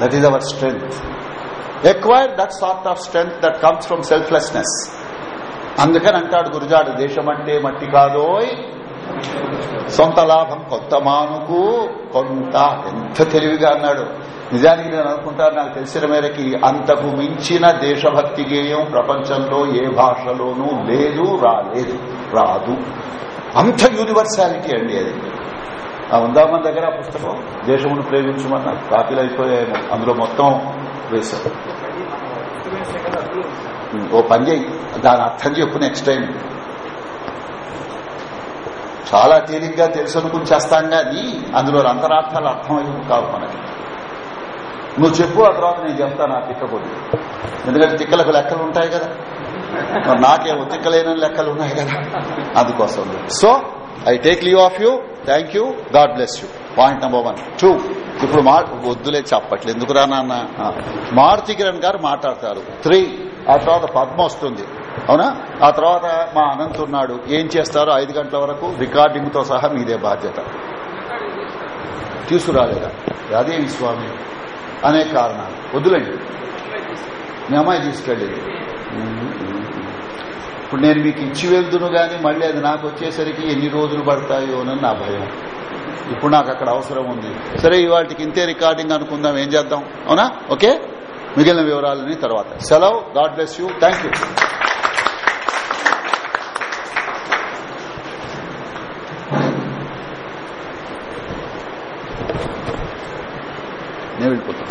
that is our strength acquire that sort of strength that comes from selflessness అందుకని అంటాడు గురుజాడు దేశం అంటే మట్టి కాదోయ్ సొంత లాభం కొత్త మానుకు కొంత ఎంత తెలివిగా అన్నాడు. నిజానికి నేను అనుకుంటాను నాకు తెలిసిన మేరకి అంతకు మించిన దేశభక్తి గేయం ప్రపంచంలో ఏ భాషలోనూ లేదు రాలేదు రాదు. అంత యూనివర్సాలిటీ అండి అది. ఆ ఉందా మన దగ్గర పుస్తకం దేశమును ప్రేమించమన్న కాపీలు అయిపోయాయేమో. అందులో మొత్తం వేశారు. ఓ పని చేయి. దాని అర్థం చెప్పు నెక్స్ట్ టైం చాలా తేలిగ్గా తెలుసు అనుకుని చేస్తాం కానీ అందులో అంతరార్థాలు అర్థమయ్యేవి కావు మనకి. నువ్వు చెప్పు ఆ తర్వాత నేను చెప్తాను ఆ తిక్క కొద్ది ఎందుకంటే తిక్కలకు లెక్కలు ఉంటాయి కదా. మరి నాకేమో తిక్కలేని లెక్కలు ఉన్నాయి కదా. అందుకోసం. So I take leave of you. Thank you. God bless you. Point number one. Two. ఇప్పుడు మా వద్దులే చెప్పట్లేదు ఎందుకురా రానా మారుతి కిరణ్ గారు మాట్లాడతారు. త్రీ. ఆ తర్వాత పద్మ వస్తుంది. అవునా? ఆ తర్వాత మా అనంత్ ఉన్నాడు. ఏం చేస్తారో? ఐదు గంటల వరకు రికార్డింగ్తో సహా మీదే బాధ్యత. తీసుకురాలేదా? అదేమి స్వామి అనే కారణాలు. వద్దులేండి. మీ అమ్మాయి తీసుకెళ్ళింది ఇప్పుడు నేను మీకు ఇచ్చి వెళ్తును గాని మళ్ళీ అది నాకు వచ్చేసరికి ఎన్ని రోజులు పడతాయో అని నా భయం. ఇప్పుడు నాకు అక్కడ అవసరం ఉంది. సరే ఇవాటికి ఇంతే రికార్డింగ్ అనుకుందాం. ఏం చేద్దాం? అవునా? ఓకే? మిగిలిన వివరాలని తర్వాత. సెలవు. God bless you. Thank you నేను వెళ్ళిపోతాను